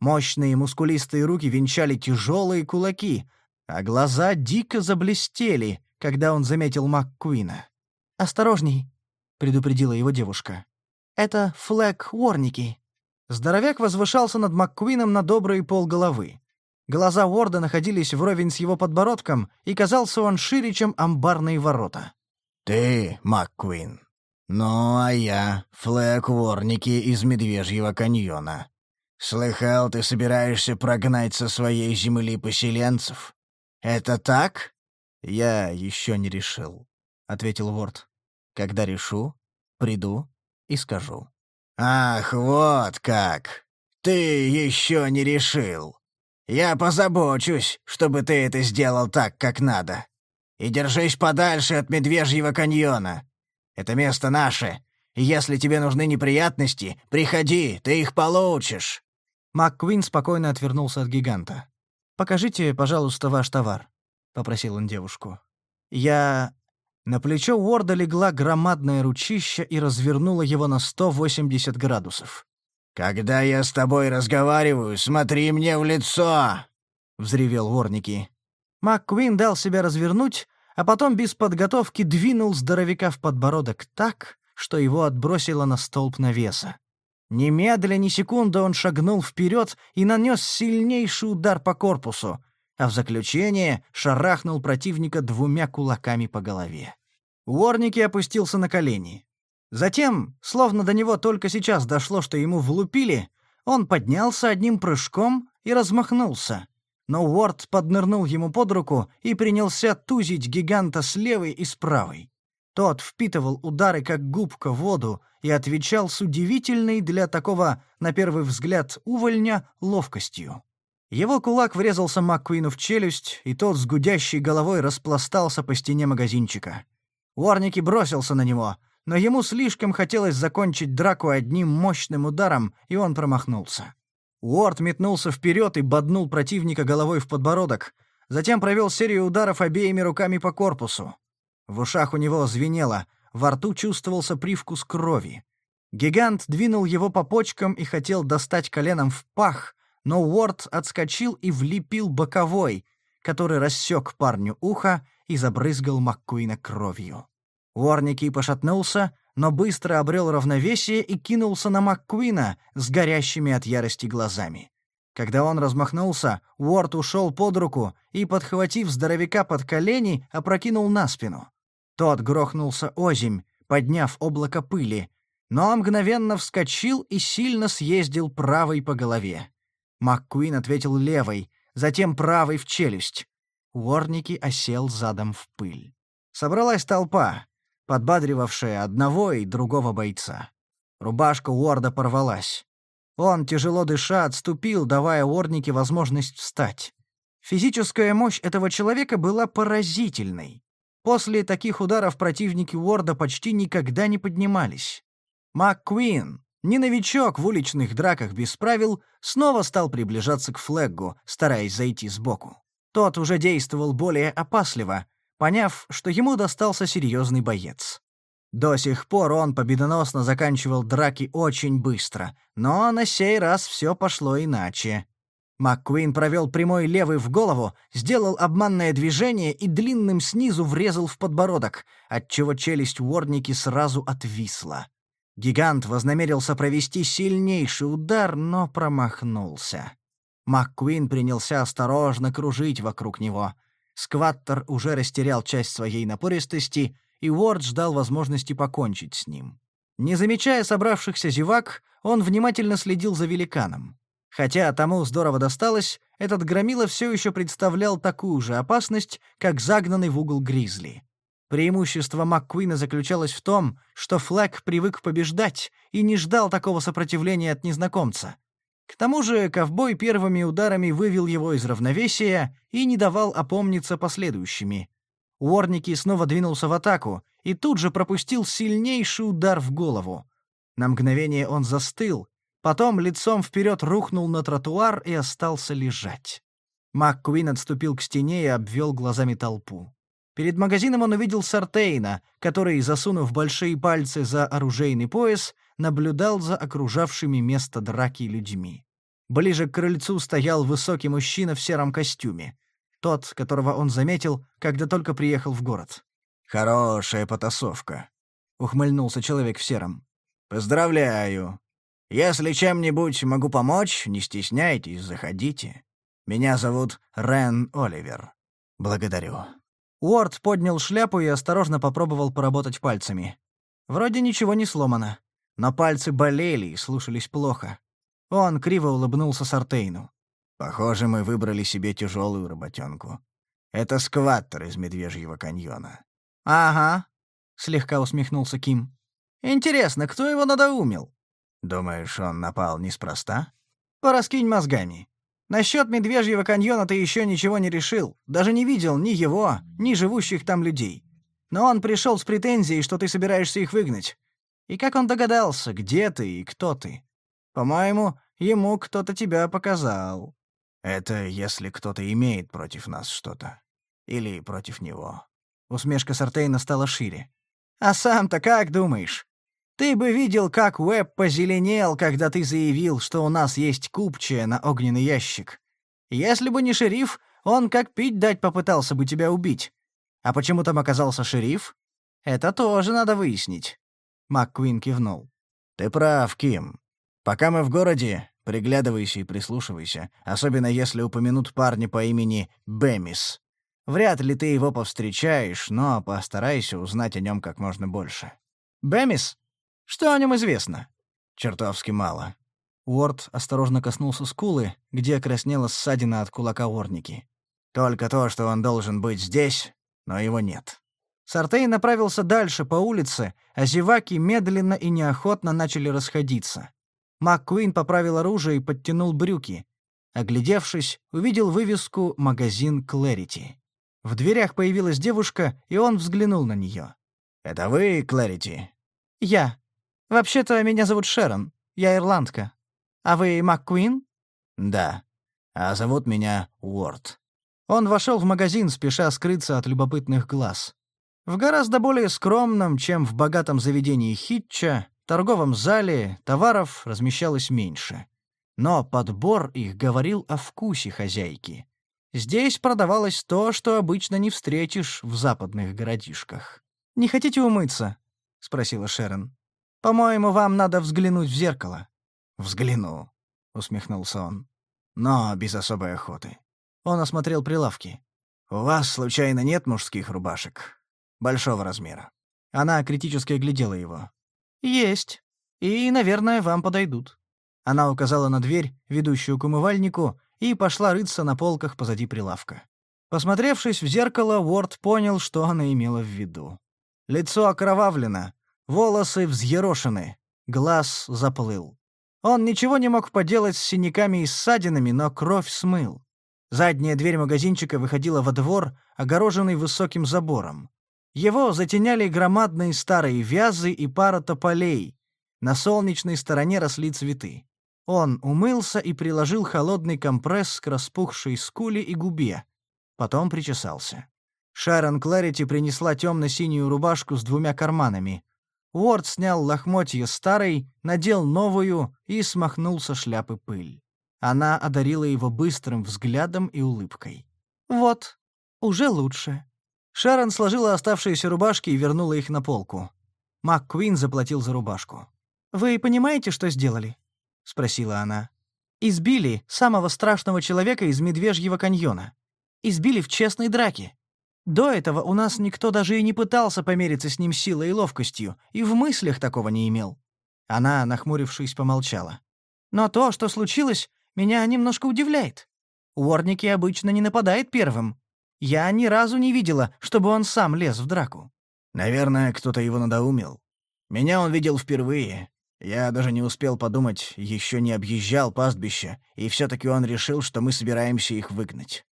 Мощные мускулистые руки венчали тяжелые кулаки, а глаза дико заблестели, когда он заметил МакКуина. «Осторожней», — предупредила его девушка. «Это флэг Уорники». Здоровяк возвышался над МакКуином на добрые полголовы. Глаза Уорда находились вровень с его подбородком, и казался он шире, чем амбарные ворота. «Ты, МакКуин», «Ну, а я — Флэк Ворники из Медвежьего каньона. Слыхал, ты собираешься прогнать со своей земли поселенцев? Это так?» «Я еще не решил», — ответил Ворд. «Когда решу, приду и скажу». «Ах, вот как! Ты еще не решил! Я позабочусь, чтобы ты это сделал так, как надо. И держись подальше от Медвежьего каньона. Это место наше. И если тебе нужны неприятности, приходи, ты их получишь». МакКвин спокойно отвернулся от гиганта. «Покажите, пожалуйста, ваш товар», — попросил он девушку. «Я...» На плечо Уорда легла громадное ручище и развернула его на 180 градусов. «Когда я с тобой разговариваю, смотри мне в лицо!» — взревел Ворники. Макквин дал себя развернуть, а потом без подготовки двинул здоровяка в подбородок так, что его отбросило на столб навеса. Немедля, ни секунды он шагнул вперед и нанес сильнейший удар по корпусу, а в заключение шарахнул противника двумя кулаками по голове. Уорники опустился на колени. Затем, словно до него только сейчас дошло, что ему влупили, он поднялся одним прыжком и размахнулся но Уорд поднырнул ему под руку и принялся тузить гиганта с левой и с правой. Тот впитывал удары как губка в воду и отвечал с удивительной для такого, на первый взгляд, увольня ловкостью. Его кулак врезался МакКуину в челюсть, и тот с гудящей головой распластался по стене магазинчика. Уорники бросился на него, но ему слишком хотелось закончить драку одним мощным ударом, и он промахнулся. Уорд метнулся вперед и боднул противника головой в подбородок, затем провел серию ударов обеими руками по корпусу. В ушах у него звенело, во рту чувствовался привкус крови. Гигант двинул его по почкам и хотел достать коленом в пах, но Уорд отскочил и влепил боковой, который рассек парню ухо и забрызгал Маккуина кровью. Уорники пошатнулся, но быстро обрел равновесие и кинулся на МакКуина с горящими от ярости глазами. Когда он размахнулся, Уорд ушел под руку и, подхватив здоровяка под колени, опрокинул на спину. Тот грохнулся озимь, подняв облако пыли, но мгновенно вскочил и сильно съездил правой по голове. МакКуин ответил левой, затем правой в челюсть. Уорники осел задом в пыль. Собралась толпа подбадривавшая одного и другого бойца. Рубашка Уорда порвалась. Он, тяжело дыша, отступил, давая Уорднике возможность встать. Физическая мощь этого человека была поразительной. После таких ударов противники Уорда почти никогда не поднимались. МакКуин, не новичок в уличных драках без правил, снова стал приближаться к Флеггу, стараясь зайти сбоку. Тот уже действовал более опасливо, поняв, что ему достался серьезный боец. До сих пор он победоносно заканчивал драки очень быстро, но на сей раз все пошло иначе. МакКуин провел прямой левый в голову, сделал обманное движение и длинным снизу врезал в подбородок, отчего челюсть Уорники сразу отвисла. Гигант вознамерился провести сильнейший удар, но промахнулся. МакКуин принялся осторожно кружить вокруг него — Скваттер уже растерял часть своей напористости, и Уорд ждал возможности покончить с ним. Не замечая собравшихся зевак, он внимательно следил за великаном. Хотя тому здорово досталось, этот громила все еще представлял такую же опасность, как загнанный в угол гризли. Преимущество МакКуина заключалось в том, что Флэг привык побеждать и не ждал такого сопротивления от незнакомца. К тому же ковбой первыми ударами вывел его из равновесия и не давал опомниться последующими. Уорники снова двинулся в атаку и тут же пропустил сильнейший удар в голову. На мгновение он застыл, потом лицом вперед рухнул на тротуар и остался лежать. МакКуин отступил к стене и обвел глазами толпу. Перед магазином он увидел Сартейна, который, засунув большие пальцы за оружейный пояс, наблюдал за окружавшими место драки людьми. Ближе к крыльцу стоял высокий мужчина в сером костюме. Тот, которого он заметил, когда только приехал в город. «Хорошая потасовка», — ухмыльнулся человек в сером. «Поздравляю. Если чем-нибудь могу помочь, не стесняйтесь, заходите. Меня зовут Рен Оливер. Благодарю». Уорд поднял шляпу и осторожно попробовал поработать пальцами. Вроде ничего не сломано, но пальцы болели и слушались плохо. Он криво улыбнулся Сартейну. «Похоже, мы выбрали себе тяжелую работенку. Это скваттер из Медвежьего каньона». «Ага», — слегка усмехнулся Ким. «Интересно, кто его надоумил?» «Думаешь, он напал неспроста?» «Пораскинь мозгами. Насчет Медвежьего каньона ты еще ничего не решил, даже не видел ни его, ни живущих там людей. Но он пришел с претензией, что ты собираешься их выгнать. И как он догадался, где ты и кто ты? По-моему, ему кто-то тебя показал. Это если кто-то имеет против нас что-то. Или против него. Усмешка Сартейна стала шире. А сам-то как думаешь? Ты бы видел, как Уэб позеленел, когда ты заявил, что у нас есть купчая на огненный ящик. Если бы не шериф, он как пить дать попытался бы тебя убить. А почему там оказался шериф? Это тоже надо выяснить. МакКуин кивнул. Ты прав, Ким. Пока мы в городе, приглядывайся и прислушивайся, особенно если упомянут парня по имени Бемис. Вряд ли ты его повстречаешь, но постарайся узнать о нем как можно больше. Бемис. Что о нем известно?» «Чертовски мало». Уорд осторожно коснулся скулы, где краснела ссадина от кулака Орники. «Только то, что он должен быть здесь, но его нет». Сартей направился дальше по улице, а зеваки медленно и неохотно начали расходиться. МакКуин поправил оружие и подтянул брюки. Оглядевшись, увидел вывеску «Магазин Клэрити». В дверях появилась девушка, и он взглянул на нее. «Это вы, Клэрити?» «Я», «Вообще-то меня зовут Шерон. Я ирландка. А вы МакКуин?» «Да. А зовут меня Уорд». Он вошел в магазин, спеша скрыться от любопытных глаз. В гораздо более скромном, чем в богатом заведении Хитча, торговом зале товаров размещалось меньше. Но подбор их говорил о вкусе хозяйки. Здесь продавалось то, что обычно не встретишь в западных городишках. «Не хотите умыться?» — спросила Шерон. По-моему, вам надо взглянуть в зеркало». «Взгляну», — усмехнулся он. «Но без особой охоты». Он осмотрел прилавки. «У вас, случайно, нет мужских рубашек? Большого размера?» Она критически оглядела его. «Есть. И, наверное, вам подойдут». Она указала на дверь, ведущую к умывальнику, и пошла рыться на полках позади прилавка. Посмотревшись в зеркало, Уорд понял, что она имела в виду. Лицо окровавлено, волосы взъерошены, глаз заплыл. Он ничего не мог поделать с синяками и ссадинами, но кровь смыл. Задняя дверь магазинчика выходила во двор, огороженный высоким забором. Его затеняли громадные старые вязы и пара тополей. На солнечной стороне росли цветы. Он умылся и приложил холодный компресс к распухшей скуле и губе. Потом причесался. Шарон Клэрити принесла темно-синюю рубашку с двумя карманами. Уорд снял лохмотье старой, надел новую и смахнул со шляпы пыль. Она одарила его быстрым взглядом и улыбкой. «Вот, уже лучше». Шарон сложила оставшиеся рубашки и вернула их на полку. МакКуин заплатил за рубашку. «Вы понимаете, что сделали?» — спросила она. «Избили самого страшного человека из Медвежьего каньона. Избили в честной драке. До этого у нас никто даже и не пытался помериться с ним силой и ловкостью, и в мыслях такого не имел». Она, нахмурившись, помолчала. «Но то, что случилось, меня немножко удивляет. Уорники обычно не нападает первым. Я ни разу не видела, чтобы он сам лез в драку». «Наверное, кто-то его надоумил. Меня он видел впервые. Я даже не успел подумать, еще не объезжал пастбище, и все таки он решил, что мы собираемся их выгнать».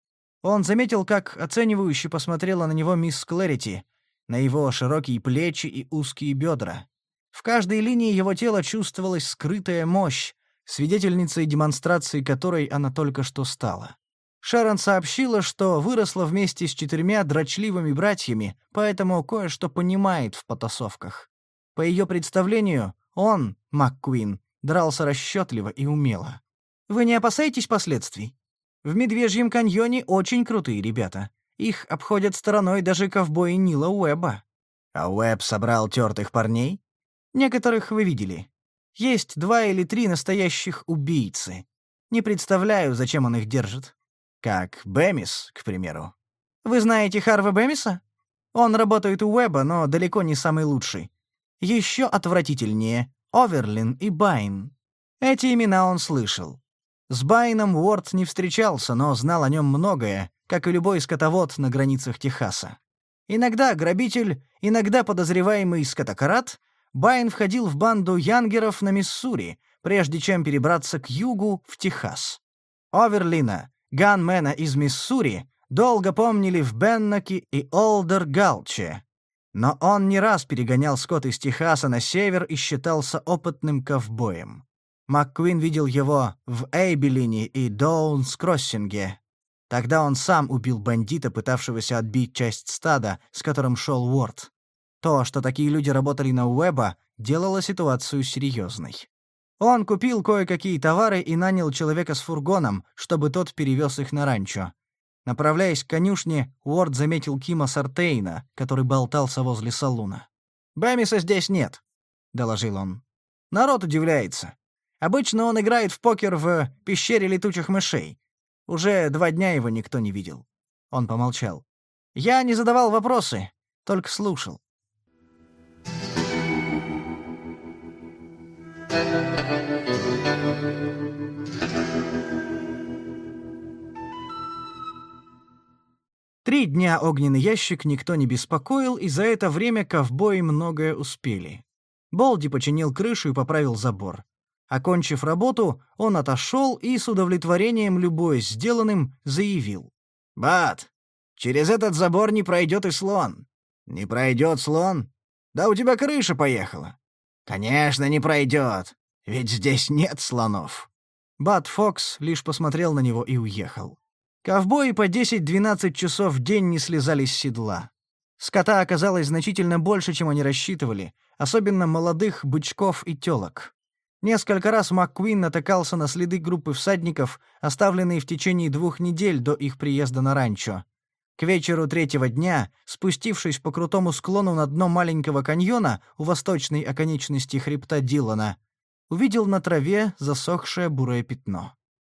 Он заметил, как оценивающе посмотрела на него мисс Клэрити, на его широкие плечи и узкие бедра. В каждой линии его тела чувствовалась скрытая мощь, свидетельницей демонстрации которой она только что стала. Шарон сообщила, что выросла вместе с четырьмя дрочливыми братьями, поэтому кое-что понимает в потасовках. По ее представлению, он, МакКуин, дрался расчетливо и умело. «Вы не опасаетесь последствий?» В Медвежьем каньоне очень крутые ребята. Их обходят стороной даже ковбои Нила Уэба. А Уэб собрал тёртых парней? Некоторых вы видели. Есть два или три настоящих убийцы. Не представляю, зачем он их держит. Как Бэмис, к примеру. Вы знаете Харва Бэмиса? Он работает у Уэба, но далеко не самый лучший. Ещё отвратительнее — Оверлин и Байн. Эти имена он слышал. С Байном Уорд не встречался, но знал о нем многое, как и любой скотовод на границах Техаса. Иногда грабитель, иногда подозреваемый скотокрад, Байн входил в банду янгеров на Миссури, прежде чем перебраться к югу, в Техас. Оверлина, ганмена из Миссури, долго помнили в Беннаке и Олдер-Галче. Но он не раз перегонял скот из Техаса на север и считался опытным ковбоем. МакКуин видел его в Эйбелине и Доунс-Кроссинге. Тогда он сам убил бандита, пытавшегося отбить часть стада, с которым шел Уорд. То, что такие люди работали на Уэба, делало ситуацию серьезной. Он купил кое-какие товары и нанял человека с фургоном, чтобы тот перевез их на ранчо. Направляясь к конюшне, Уорд заметил Кима Сартейна, который болтался возле салуна. «Бэмиса здесь нет», — доложил он. «Народ удивляется. Обычно он играет в покер в пещере летучих мышей. Уже два дня его никто не видел. Он помолчал. Я не задавал вопросы, только слушал. Три дня огненный ящик никто не беспокоил, и за это время ковбои многое успели. Болди починил крышу и поправил забор. Окончив работу, он отошел и с удовлетворением любой сделанным заявил. «Бат, через этот забор не пройдет и слон». «Не пройдет слон? Да у тебя крыша поехала». «Конечно, не пройдет, ведь здесь нет слонов». Бат Фокс лишь посмотрел на него и уехал. Ковбои по 10-12 часов в день не слезали с седла. Скота оказалось значительно больше, чем они рассчитывали, особенно молодых бычков и тёлок. Несколько раз МакКуин натыкался на следы группы всадников, оставленные в течение двух недель до их приезда на ранчо. К вечеру третьего дня, спустившись по крутому склону на дно маленького каньона у восточной оконечности хребта Дилана, увидел на траве засохшее бурое пятно.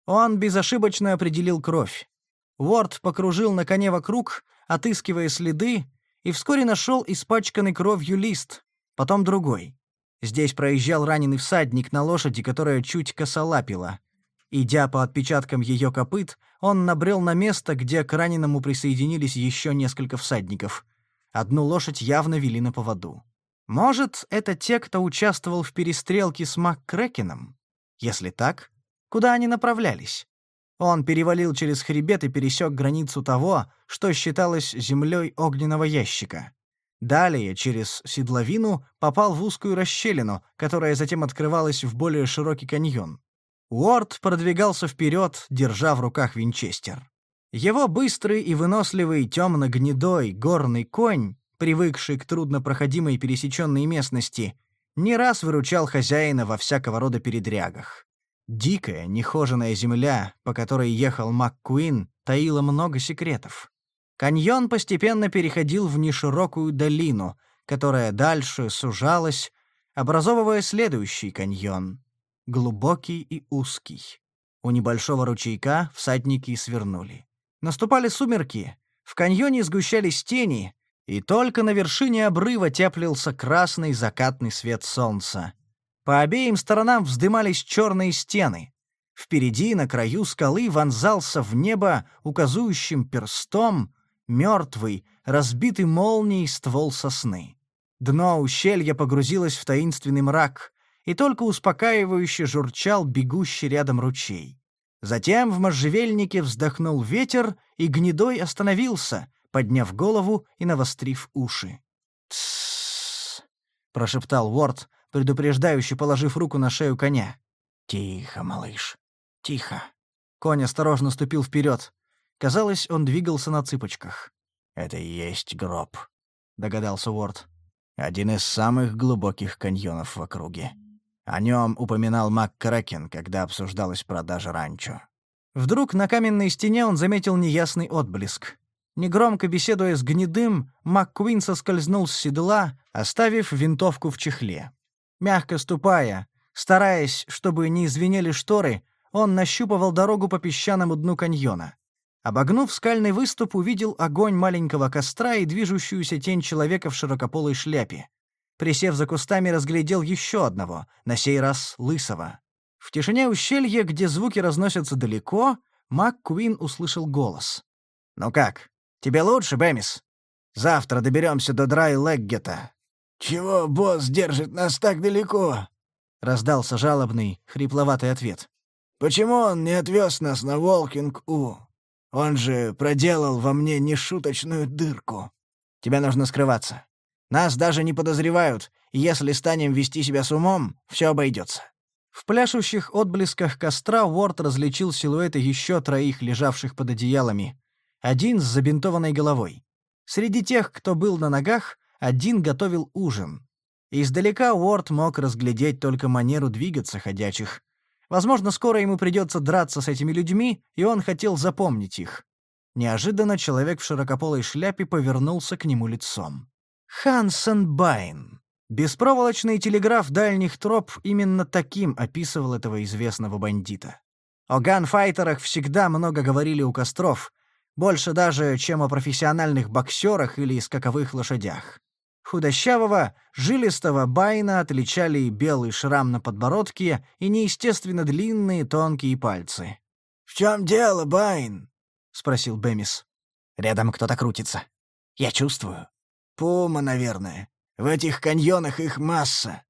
Он безошибочно определил кровь. Уорд покружил на коне вокруг, отыскивая следы, и вскоре нашел испачканный кровью лист, потом другой. Здесь проезжал раненый всадник на лошади, которая чуть косолапила. Идя по отпечаткам ее копыт, он набрел на место, где к раненому присоединились еще несколько всадников. Одну лошадь явно вели на поводу. Может, это те, кто участвовал в перестрелке с МакКрекеном? Если так, куда они направлялись? Он перевалил через хребет и пересек границу того, что считалось землей огненного ящика. Далее, через седловину, попал в узкую расщелину, которая затем открывалась в более широкий каньон. Уорд продвигался вперед, держа в руках винчестер. Его быстрый и выносливый темно-гнедой горный конь, привыкший к труднопроходимой пересеченной местности, не раз выручал хозяина во всякого рода передрягах. Дикая, нехоженная земля, по которой ехал МакКуин, таила много секретов. Каньон постепенно переходил в неширокую долину, которая дальше сужалась, образовывая следующий каньон, глубокий и узкий. У небольшого ручейка всадники свернули. Наступали сумерки, в каньоне сгущались тени, и только на вершине обрыва теплился красный закатный свет солнца. По обеим сторонам вздымались черные стены. Впереди, на краю скалы, вонзался в небо указующим перстом мертвый, разбитый молнией ствол сосны. Дно ущелья погрузилось в таинственный мрак, и только успокаивающе журчал бегущий рядом ручей. Затем в можжевельнике вздохнул ветер, и гнедой остановился, подняв голову и навострив уши. «Тссс!» — прошептал Уорд, предупреждающе положив руку на шею коня. «Тихо, малыш, тихо!» Конь осторожно ступил вперед. Казалось, он двигался на цыпочках. «Это и есть гроб», — догадался Уорд. «Один из самых глубоких каньонов в округе. О нем упоминал МакКрэкен, когда обсуждалась продажа ранчо». Вдруг на каменной стене он заметил неясный отблеск. Негромко беседуя с гнедым, МакКуин соскользнул с седла, оставив винтовку в чехле. Мягко ступая, стараясь, чтобы не извинели шторы, он нащупывал дорогу по песчаному дну каньона. Обогнув скальный выступ, увидел огонь маленького костра и движущуюся тень человека в широкополой шляпе. Присев за кустами, разглядел еще одного, на сей раз лысого. В тишине ущелья, где звуки разносятся далеко, Мак Куин услышал голос. «Ну как, тебе лучше, Бэмис? Завтра доберемся до Драй Леггета». «Чего босс держит нас так далеко?» — раздался жалобный, хрипловатый ответ. «Почему он не отвез нас на Волкинг-У?» Он же проделал во мне нешуточную дырку. Тебе нужно скрываться. Нас даже не подозревают, и если станем вести себя с умом, все обойдется. В пляшущих отблесках костра Уорд различил силуэты еще троих, лежавших под одеялами. Один с забинтованной головой. Среди тех, кто был на ногах, один готовил ужин. Издалека Уорд мог разглядеть только манеру двигаться ходячих — Возможно, скоро ему придется драться с этими людьми, и он хотел запомнить их. Неожиданно человек в широкополой шляпе повернулся к нему лицом. Хансен Байн. Беспроволочный телеграф дальних троп именно таким описывал этого известного бандита. О ганфайтерах всегда много говорили у костров, больше даже, чем о профессиональных боксерах или скаковых лошадях. Худощавого, жилистого Байна отличали и белый шрам на подбородке, и неестественно длинные тонкие пальцы. «В чем дело, Байн?» — спросил Бемис. «Рядом кто-то крутится. Я чувствую». «Пума, наверное. В этих каньонах их масса.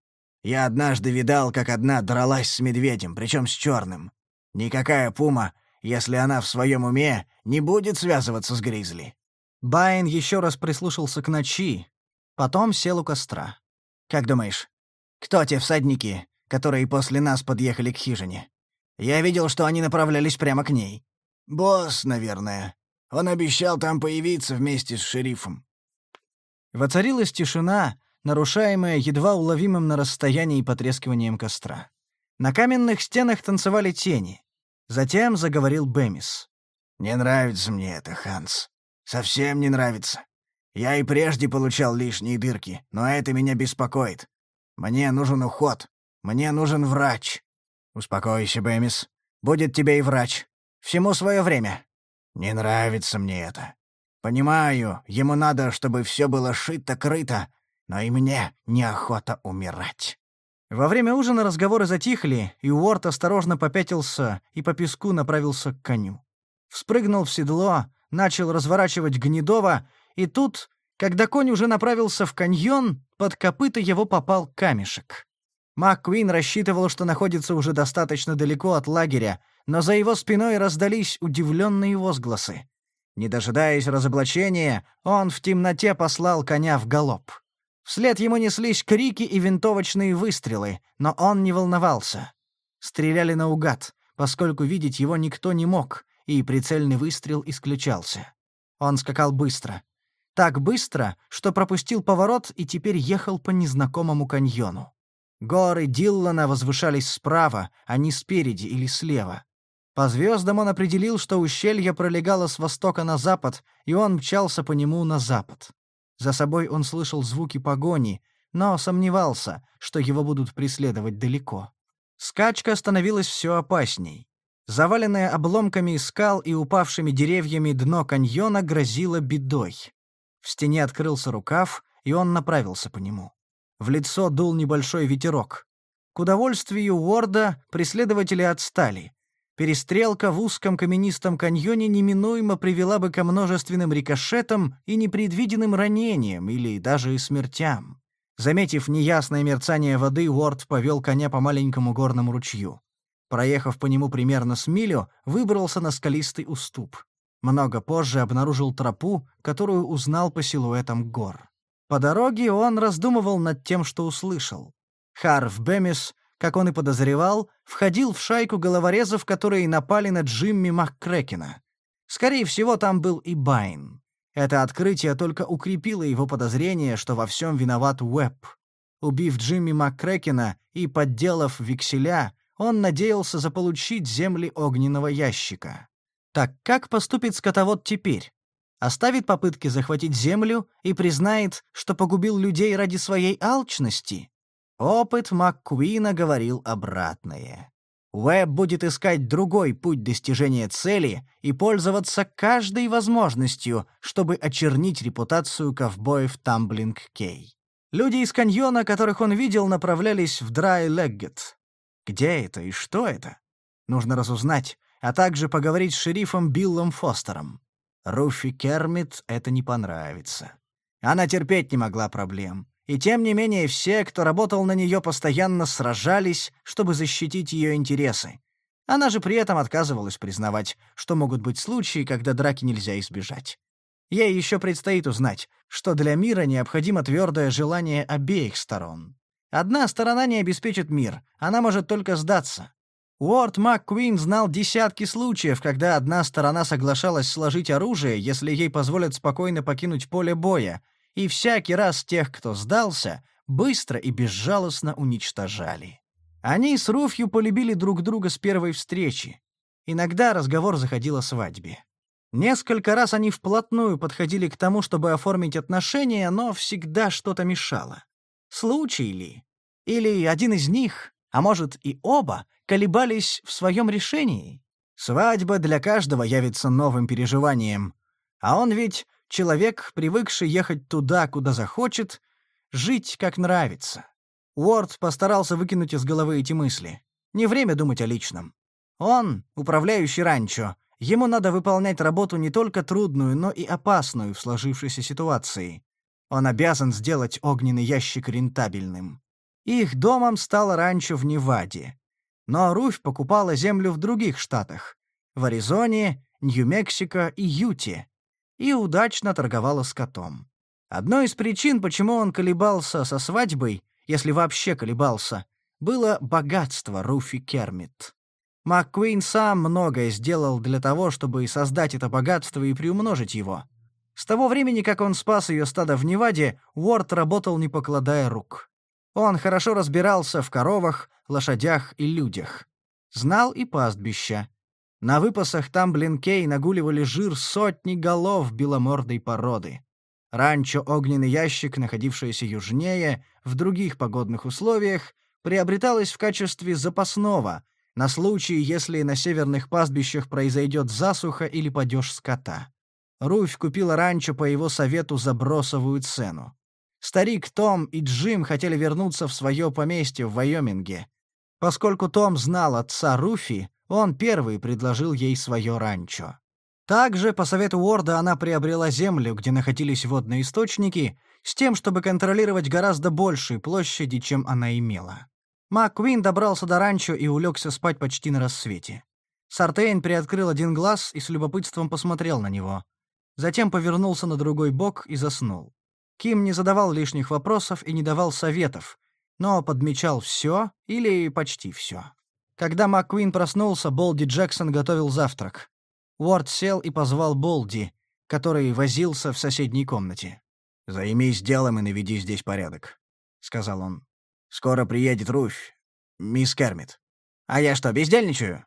Я однажды видал, как одна дралась с медведем, причем с черным. Никакая пума, если она в своем уме, не будет связываться с гризли». Байн еще раз прислушался к ночи, Потом сел у костра. «Как думаешь, кто те всадники, которые после нас подъехали к хижине? Я видел, что они направлялись прямо к ней». «Босс, наверное. Он обещал там появиться вместе с шерифом». Воцарилась тишина, нарушаемая едва уловимым на расстоянии потрескиванием костра. На каменных стенах танцевали тени. Затем заговорил Бэмис. «Не нравится мне это, Ханс. Совсем не нравится. Я и прежде получал лишние дырки, но это меня беспокоит. Мне нужен уход. Мне нужен врач. Успокойся, Бэмис. Будет тебе и врач. Всему свое время. Не нравится мне это. Понимаю, ему надо, чтобы все было шито-крыто, но и мне неохота умирать. Во время ужина разговоры затихли, и Уорд осторожно попятился и по песку направился к коню. Вспрыгнул в седло, начал разворачивать гнедово. — и тут, когда конь уже направился в каньон, под копыта его попал камешек. МакКуин рассчитывал, что находится уже достаточно далеко от лагеря, но за его спиной раздались удивленные возгласы. Не дожидаясь разоблачения, он в темноте послал коня в галоп. Вслед ему неслись крики и винтовочные выстрелы, но он не волновался. Стреляли наугад, поскольку видеть его никто не мог, и прицельный выстрел исключался. Он скакал быстро так быстро, что пропустил поворот и теперь ехал по незнакомому каньону. Горы Диллана возвышались справа, а не спереди или слева. По звездам он определил, что ущелье пролегало с востока на запад, и он мчался по нему на запад. За собой он слышал звуки погони, но сомневался, что его будут преследовать далеко. Скачка становилась все опасней. Заваленное обломками скал и упавшими деревьями дно каньона грозило бедой. В стене открылся рукав, и он направился по нему. В лицо дул небольшой ветерок. К удовольствию Уорда преследователи отстали. Перестрелка в узком каменистом каньоне неминуемо привела бы ко множественным рикошетам и непредвиденным ранениям или даже и смертям. Заметив неясное мерцание воды, Уорд повел коня по маленькому горному ручью. Проехав по нему примерно с милю, выбрался на скалистый уступ. Много позже обнаружил тропу, которую узнал по силуэтам гор. По дороге он раздумывал над тем, что услышал. Харв Бемис, как он и подозревал, входил в шайку головорезов, которые напали на Джимми МакКрекена. Скорее всего, там был и Байн. Это открытие только укрепило его подозрение, что во всем виноват Уэбб. Убив Джимми МакКрекена и подделав векселя, он надеялся заполучить земли огненного ящика. Так как поступит скотовод теперь? Оставит попытки захватить землю и признает, что погубил людей ради своей алчности? Опыт МакКуина говорил обратное. Уэб будет искать другой путь достижения цели и пользоваться каждой возможностью, чтобы очернить репутацию ковбоев Тамблинг-Кей. Люди из каньона, которых он видел, направлялись в Драй-Леггет. Где это и что это? Нужно разузнать, а также поговорить с шерифом Биллом Фостером. Руфи Кермит это не понравится. Она терпеть не могла проблем. И тем не менее все, кто работал на нее, постоянно сражались, чтобы защитить ее интересы. Она же при этом отказывалась признавать, что могут быть случаи, когда драки нельзя избежать. Ей еще предстоит узнать, что для мира необходимо твердое желание обеих сторон. Одна сторона не обеспечит мир, она может только сдаться. Уорд МакКвин знал десятки случаев, когда одна сторона соглашалась сложить оружие, если ей позволят спокойно покинуть поле боя, и всякий раз тех, кто сдался, быстро и безжалостно уничтожали. Они с Руфью полюбили друг друга с первой встречи. Иногда разговор заходил о свадьбе. Несколько раз они вплотную подходили к тому, чтобы оформить отношения, но всегда что-то мешало. Случай ли? Или один из них а может и оба, колебались в своем решении. Свадьба для каждого явится новым переживанием. А он ведь человек, привыкший ехать туда, куда захочет, жить как нравится. Уорд постарался выкинуть из головы эти мысли. Не время думать о личном. Он, управляющий ранчо, ему надо выполнять работу не только трудную, но и опасную в сложившейся ситуации. Он обязан сделать огненный ящик рентабельным их домом стало ранчо в Неваде. Но Руфь покупала землю в других штатах — в Аризоне, Нью-Мексико и Юте — и удачно торговала скотом. Одной из причин, почему он колебался со свадьбой, если вообще колебался, было богатство Руфи Кермит. МакКуин сам многое сделал для того, чтобы создать это богатство и приумножить его. С того времени, как он спас ее стадо в Неваде, Уорд работал не покладая рук. Он хорошо разбирался в коровах, лошадях и людях. Знал и пастбища. На выпасах там Блинкей нагуливали жир сотни голов беломордой породы. Ранчо «Огненный ящик», находившееся южнее, в других погодных условиях, приобреталось в качестве запасного, на случай, если на северных пастбищах произойдет засуха или падеж скота. Руфь купила ранчо по его совету за бросовую цену. Старик Том и Джим хотели вернуться в свое поместье в Вайоминге. Поскольку Том знал отца Руфи, он первый предложил ей свое ранчо. Также, по совету Уорда, она приобрела землю, где находились водные источники, с тем, чтобы контролировать гораздо большие площади, чем она имела. МакКуин добрался до ранчо и улегся спать почти на рассвете. Сартейн приоткрыл один глаз и с любопытством посмотрел на него. Затем повернулся на другой бок и заснул. Ким не задавал лишних вопросов и не давал советов, но подмечал все или почти все. Когда МакКуин проснулся, Болди Джексон готовил завтрак. Уорд сел и позвал Болди, который возился в соседней комнате. «Займись делом и наведи здесь порядок», — сказал он. «Скоро приедет Руфь, мисс Кермит. А я что, бездельничаю?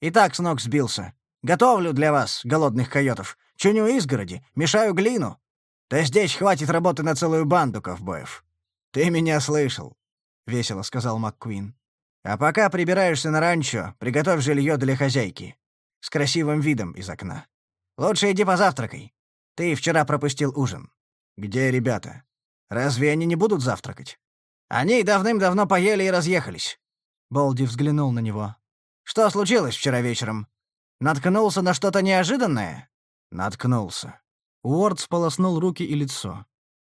И так с ног сбился. Готовлю для вас, голодных койотов. Чуню изгороди, мешаю глину то здесь хватит работы на целую банду ковбоев. Ты меня слышал, — весело сказал МакКуин. А пока прибираешься на ранчо, приготовь жилье для хозяйки. С красивым видом из окна. Лучше иди позавтракай. Ты вчера пропустил ужин. Где ребята? Разве они не будут завтракать? Они давным-давно поели и разъехались. Болди взглянул на него. Что случилось вчера вечером? Наткнулся на что-то неожиданное? Наткнулся. Уорд сполоснул руки и лицо.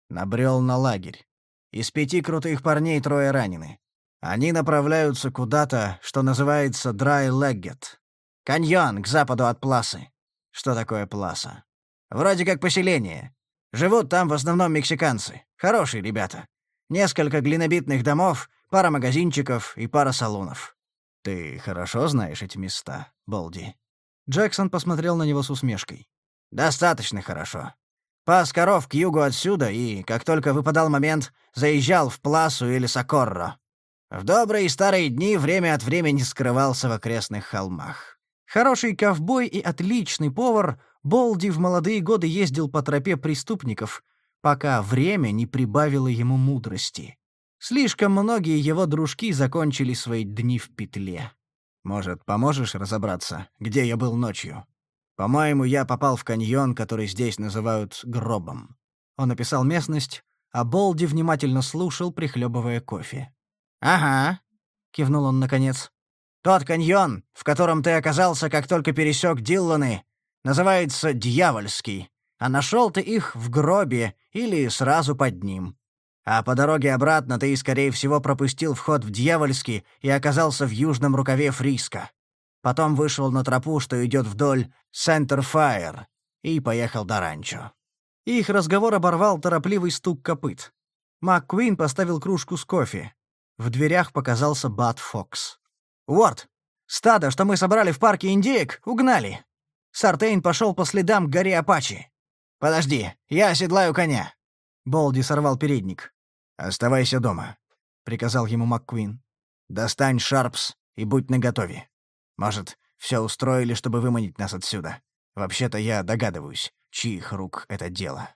Набрел на лагерь. Из пяти крутых парней трое ранены. Они направляются куда-то, что называется Драй Леггет. Каньон к западу от Пласы. Что такое Пласа? Вроде как поселение. Живут там в основном мексиканцы. Хорошие ребята. Несколько глинобитных домов, пара магазинчиков и пара салонов. Ты хорошо знаешь эти места, Болди. Джексон посмотрел на него с усмешкой. Достаточно хорошо. Пас коров к югу отсюда и, как только выпадал момент, заезжал в Пласу или Сокорро. В добрые старые дни время от времени скрывался в окрестных холмах. Хороший ковбой и отличный повар, Болди в молодые годы ездил по тропе преступников, пока время не прибавило ему мудрости. Слишком многие его дружки закончили свои дни в петле. «Может, поможешь разобраться, где я был ночью?» По-моему, я попал в каньон, который здесь называют гробом». Он описал местность, а Болди внимательно слушал, прихлебывая кофе. «Ага», — кивнул он наконец. «Тот каньон, в котором ты оказался, как только пересек Дилланы, называется Дьявольский, а нашел ты их в гробе или сразу под ним. А по дороге обратно ты, скорее всего, пропустил вход в Дьявольский и оказался в южном рукаве Фриска потом вышел на тропу, что идет вдоль Сентер-Файр, и поехал до ранчо. Их разговор оборвал торопливый стук копыт. МакКуин поставил кружку с кофе. В дверях показался Бат Фокс. «Уорд, стадо, что мы собрали в парке индеек, угнали!» Сартейн пошел по следам к горе Апачи. «Подожди, я оседлаю коня!» Болди сорвал передник. «Оставайся дома», — приказал ему МакКуин. «Достань Шарпс и будь наготове». Может, все устроили, чтобы выманить нас отсюда. Вообще-то я догадываюсь, чьих рук это дело.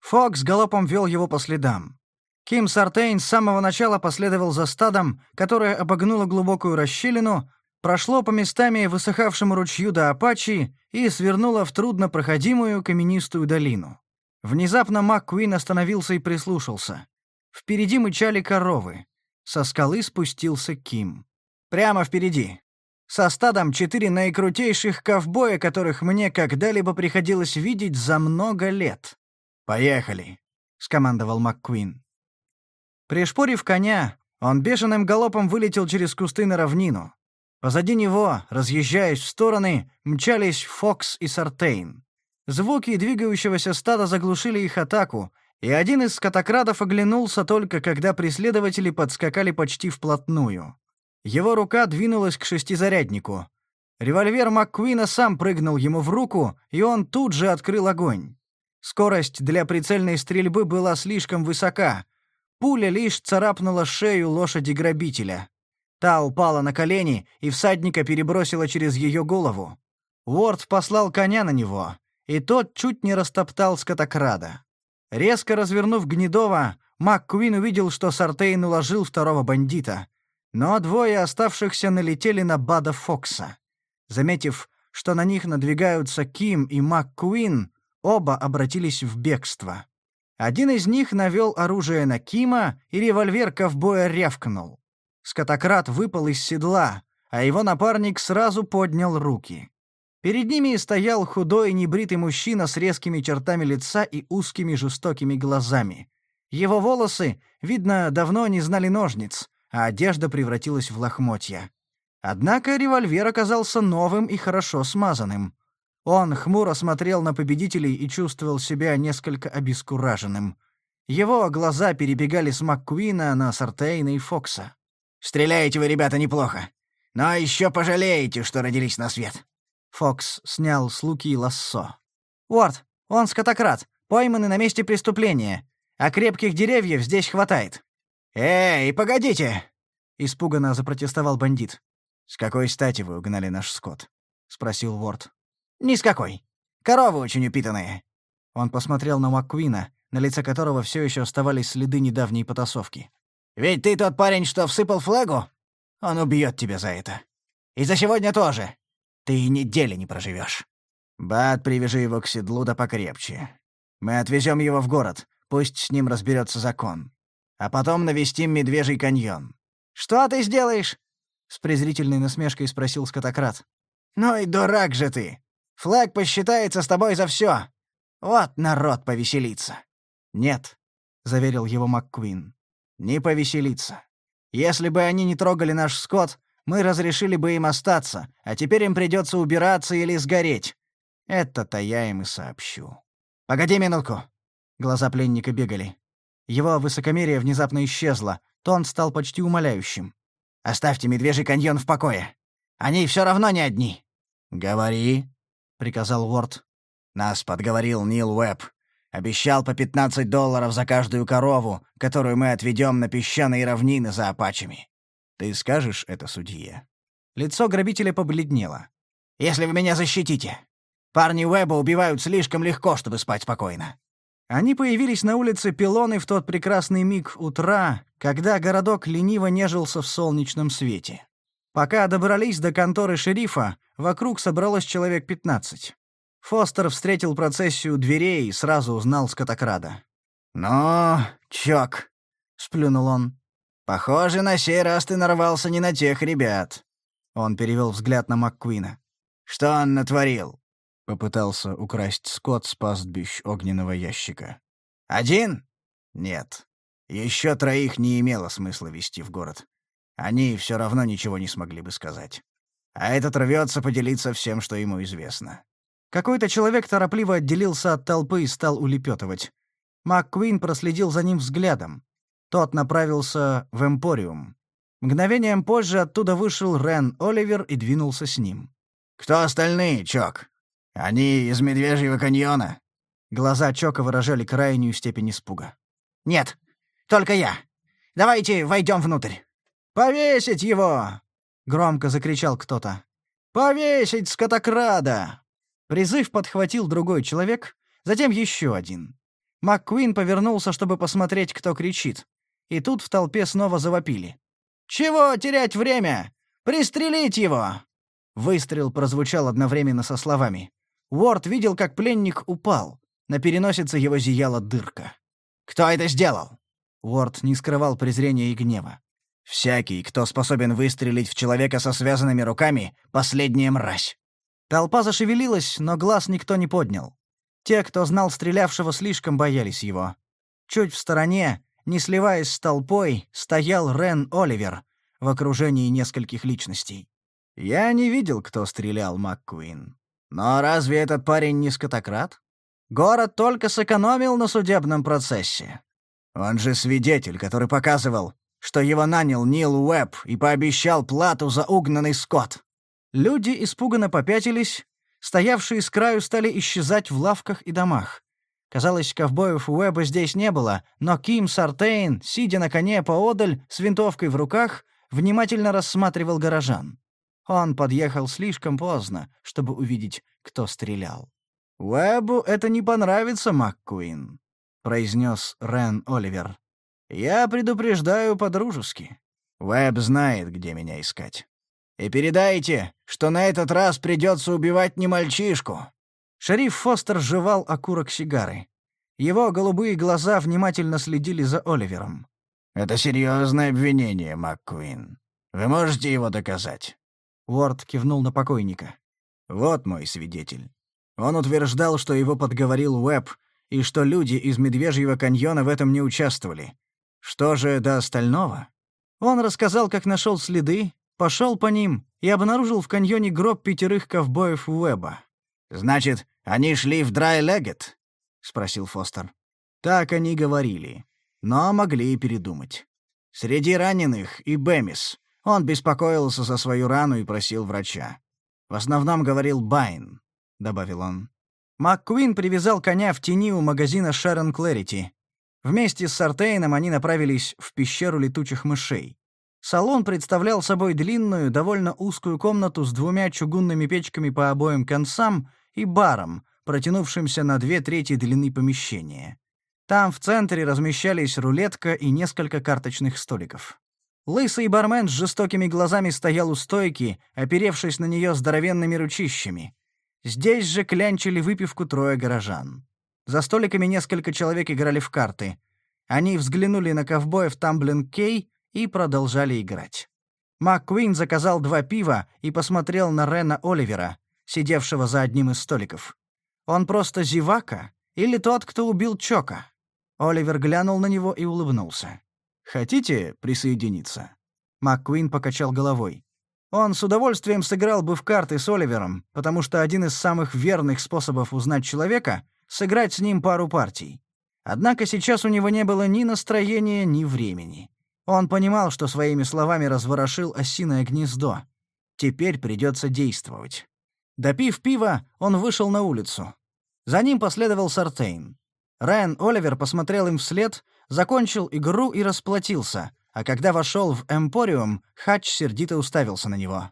Фокс галопом вел его по следам. Ким Сартейн с самого начала последовал за стадом, которое обогнуло глубокую расщелину, прошло по местами высыхавшему ручью до Апачи и свернуло в труднопроходимую каменистую долину. Внезапно МакКуин остановился и прислушался. Впереди мычали коровы. Со скалы спустился Ким. «Прямо впереди. Со стадом четыре наикрутейших ковбоя, которых мне когда-либо приходилось видеть за много лет. Поехали!» — скомандовал МакКуин. Пришпорив коня, он бешеным галопом вылетел через кусты на равнину. Позади него, разъезжаясь в стороны, мчались Фокс и Сартейн. Звуки двигающегося стада заглушили их атаку, и один из катакрадов оглянулся только, когда преследователи подскакали почти вплотную. Его рука двинулась к шестизаряднику. Револьвер МакКуина сам прыгнул ему в руку, и он тут же открыл огонь. Скорость для прицельной стрельбы была слишком высока. Пуля лишь царапнула шею лошади грабителя. Та упала на колени, и всадника перебросила через ее голову. Уорд послал коня на него, и тот чуть не растоптал скотокрада. Резко развернув Гнедова, МакКуин увидел, что Сартейн уложил второго бандита. Но двое оставшихся налетели на Бада Фокса. Заметив, что на них надвигаются Ким и МакКуин, оба обратились в бегство. Один из них навел оружие на Кима, и револьвер ковбоя рявкнул. Скотократ выпал из седла, а его напарник сразу поднял руки. Перед ними стоял худой небритый мужчина с резкими чертами лица и узкими жестокими глазами. Его волосы, видно, давно не знали ножниц, а одежда превратилась в лохмотья. Однако револьвер оказался новым и хорошо смазанным. Он хмуро смотрел на победителей и чувствовал себя несколько обескураженным. Его глаза перебегали с МакКуина на Сартейна и Фокса. Стреляете вы, ребята, неплохо. Но еще пожалеете, что родились на свет». Фокс снял с луки лассо. «Уорд, он скотократ, пойманы на месте преступления, а крепких деревьев здесь хватает». «Эй, погодите!» — испуганно запротестовал бандит. «С какой стати вы угнали наш скот?» — спросил Уорд. «Ни с какой. Коровы очень упитанные». Он посмотрел на Маккуина, на лице которого все еще оставались следы недавней потасовки. Ведь ты тот парень, что всыпал флагу? Он убьет тебя за это. И за сегодня тоже. Ты и недели не проживешь. Бат, привяжи его к седлу да покрепче. Мы отвезем его в город, пусть с ним разберется закон. А потом навестим Медвежий каньон. Что ты сделаешь? С презрительной насмешкой спросил скотократ. «Ну и дурак же ты! Флаг посчитается с тобой за все. Вот народ повеселится!» «Нет», — заверил его Макквин. Не повеселиться. Если бы они не трогали наш скот, мы разрешили бы им остаться, а теперь им придется убираться или сгореть. Это-то я им и сообщу. Погоди минутку. Глаза пленника бегали. Его высокомерие внезапно исчезло, тон стал почти умоляющим. «Оставьте Медвежий каньон в покое. Они все равно не одни». «Говори», — приказал Уорд. «Нас подговорил Нил Уэбб. Обещал по 15 долларов за каждую корову, которую мы отведем на песчаные равнины за апачами. Ты скажешь это судье?» Лицо грабителя побледнело. «Если вы меня защитите. Парни Уэба убивают слишком легко, чтобы спать спокойно». Они появились на улице Пилоны в тот прекрасный миг утра, когда городок лениво нежился в солнечном свете. Пока добрались до конторы шерифа, вокруг собралось человек 15. Фостер встретил процессию дверей и сразу узнал скотокрада. «Ну, чок», — сплюнул он. «Похоже, на сей раз ты нарвался не на тех ребят». Он перевел взгляд на МакКуина. «Что он натворил?» — попытался украсть скот с пастбищ огненного ящика. «Один?» «Нет. Еще троих не имело смысла вести в город. Они все равно ничего не смогли бы сказать. А этот рвется поделиться всем, что ему известно. Какой-то человек торопливо отделился от толпы и стал улепетывать. Макквин проследил за ним взглядом. Тот направился в Эмпориум. Мгновением позже оттуда вышел Рен Оливер и двинулся с ним. «Кто остальные, Чок? Они из Медвежьего каньона?» Глаза Чока выражали крайнюю степень испуга. «Нет, только я. Давайте войдем внутрь». «Повесить его!» — громко закричал кто-то. «Повесить скотокрада!» Призыв подхватил другой человек, затем еще один. МакКуин повернулся, чтобы посмотреть, кто кричит. И тут в толпе снова завопили. «Чего терять время? Пристрелить его!» Выстрел прозвучал одновременно со словами. Уорд видел, как пленник упал. На переносице его зияла дырка. «Кто это сделал?» Уорд не скрывал презрения и гнева. «Всякий, кто способен выстрелить в человека со связанными руками, — последняя мразь. Толпа зашевелилась, но глаз никто не поднял. Те, кто знал стрелявшего, слишком боялись его. Чуть в стороне, не сливаясь с толпой, стоял Рен Оливер в окружении нескольких личностей. «Я не видел, кто стрелял, МакКуин. Но разве этот парень не скотократ? Город только сэкономил на судебном процессе. Он же свидетель, который показывал, что его нанял Нил Уэбб и пообещал плату за угнанный скот. Люди испуганно попятились, стоявшие с краю стали исчезать в лавках и домах. Казалось, ковбоев Уэба здесь не было, но Ким Сартейн, сидя на коне поодаль, с винтовкой в руках, внимательно рассматривал горожан. Он подъехал слишком поздно, чтобы увидеть, кто стрелял. «Уэбу это не понравится, МакКуин», — произнес Рен Оливер. «Я предупреждаю по-дружески. Уэб знает, где меня искать». И передайте, что на этот раз придется убивать не мальчишку». Шериф Фостер жевал окурок сигары. Его голубые глаза внимательно следили за Оливером. «Это серьезное обвинение, МакКуин. Вы можете его доказать?» Уорд кивнул на покойника. «Вот мой свидетель. Он утверждал, что его подговорил Уэб, и что люди из Медвежьего каньона в этом не участвовали. Что же до остального? Он рассказал, как нашел следы, пошел по ним и обнаружил в каньоне гроб пятерых ковбоев Уэба. «Значит, они шли в Драйлегет?» — спросил Фостер. Так они говорили, но могли и передумать. Среди раненых и Бемис. Он беспокоился за свою рану и просил врача. В основном говорил Байн, — добавил он. МакКуин привязал коня в тени у магазина Шерон Клэрити. Вместе с Сартейном они направились в пещеру летучих мышей. Салон представлял собой длинную, довольно узкую комнату с двумя чугунными печками по обоим концам и баром, протянувшимся на две трети длины помещения. Там в центре размещались рулетка и несколько карточных столиков. Лысый бармен с жестокими глазами стоял у стойки, оперевшись на нее здоровенными ручищами. Здесь же клянчили выпивку трое горожан. За столиками несколько человек играли в карты. Они взглянули на ковбоев Тамблин Кей, и продолжали играть. МакКуин заказал два пива и посмотрел на Рена Оливера, сидевшего за одним из столиков. «Он просто зевака или тот, кто убил Чока?» Оливер глянул на него и улыбнулся. «Хотите присоединиться?» МакКуин покачал головой. Он с удовольствием сыграл бы в карты с Оливером, потому что один из самых верных способов узнать человека — сыграть с ним пару партий. Однако сейчас у него не было ни настроения, ни времени. Он понимал, что своими словами разворошил осиное гнездо. Теперь придется действовать. Допив пива, он вышел на улицу. За ним последовал Сартейн. Райан Оливер посмотрел им вслед, закончил игру и расплатился, а когда вошел в Эмпориум, Хач сердито уставился на него.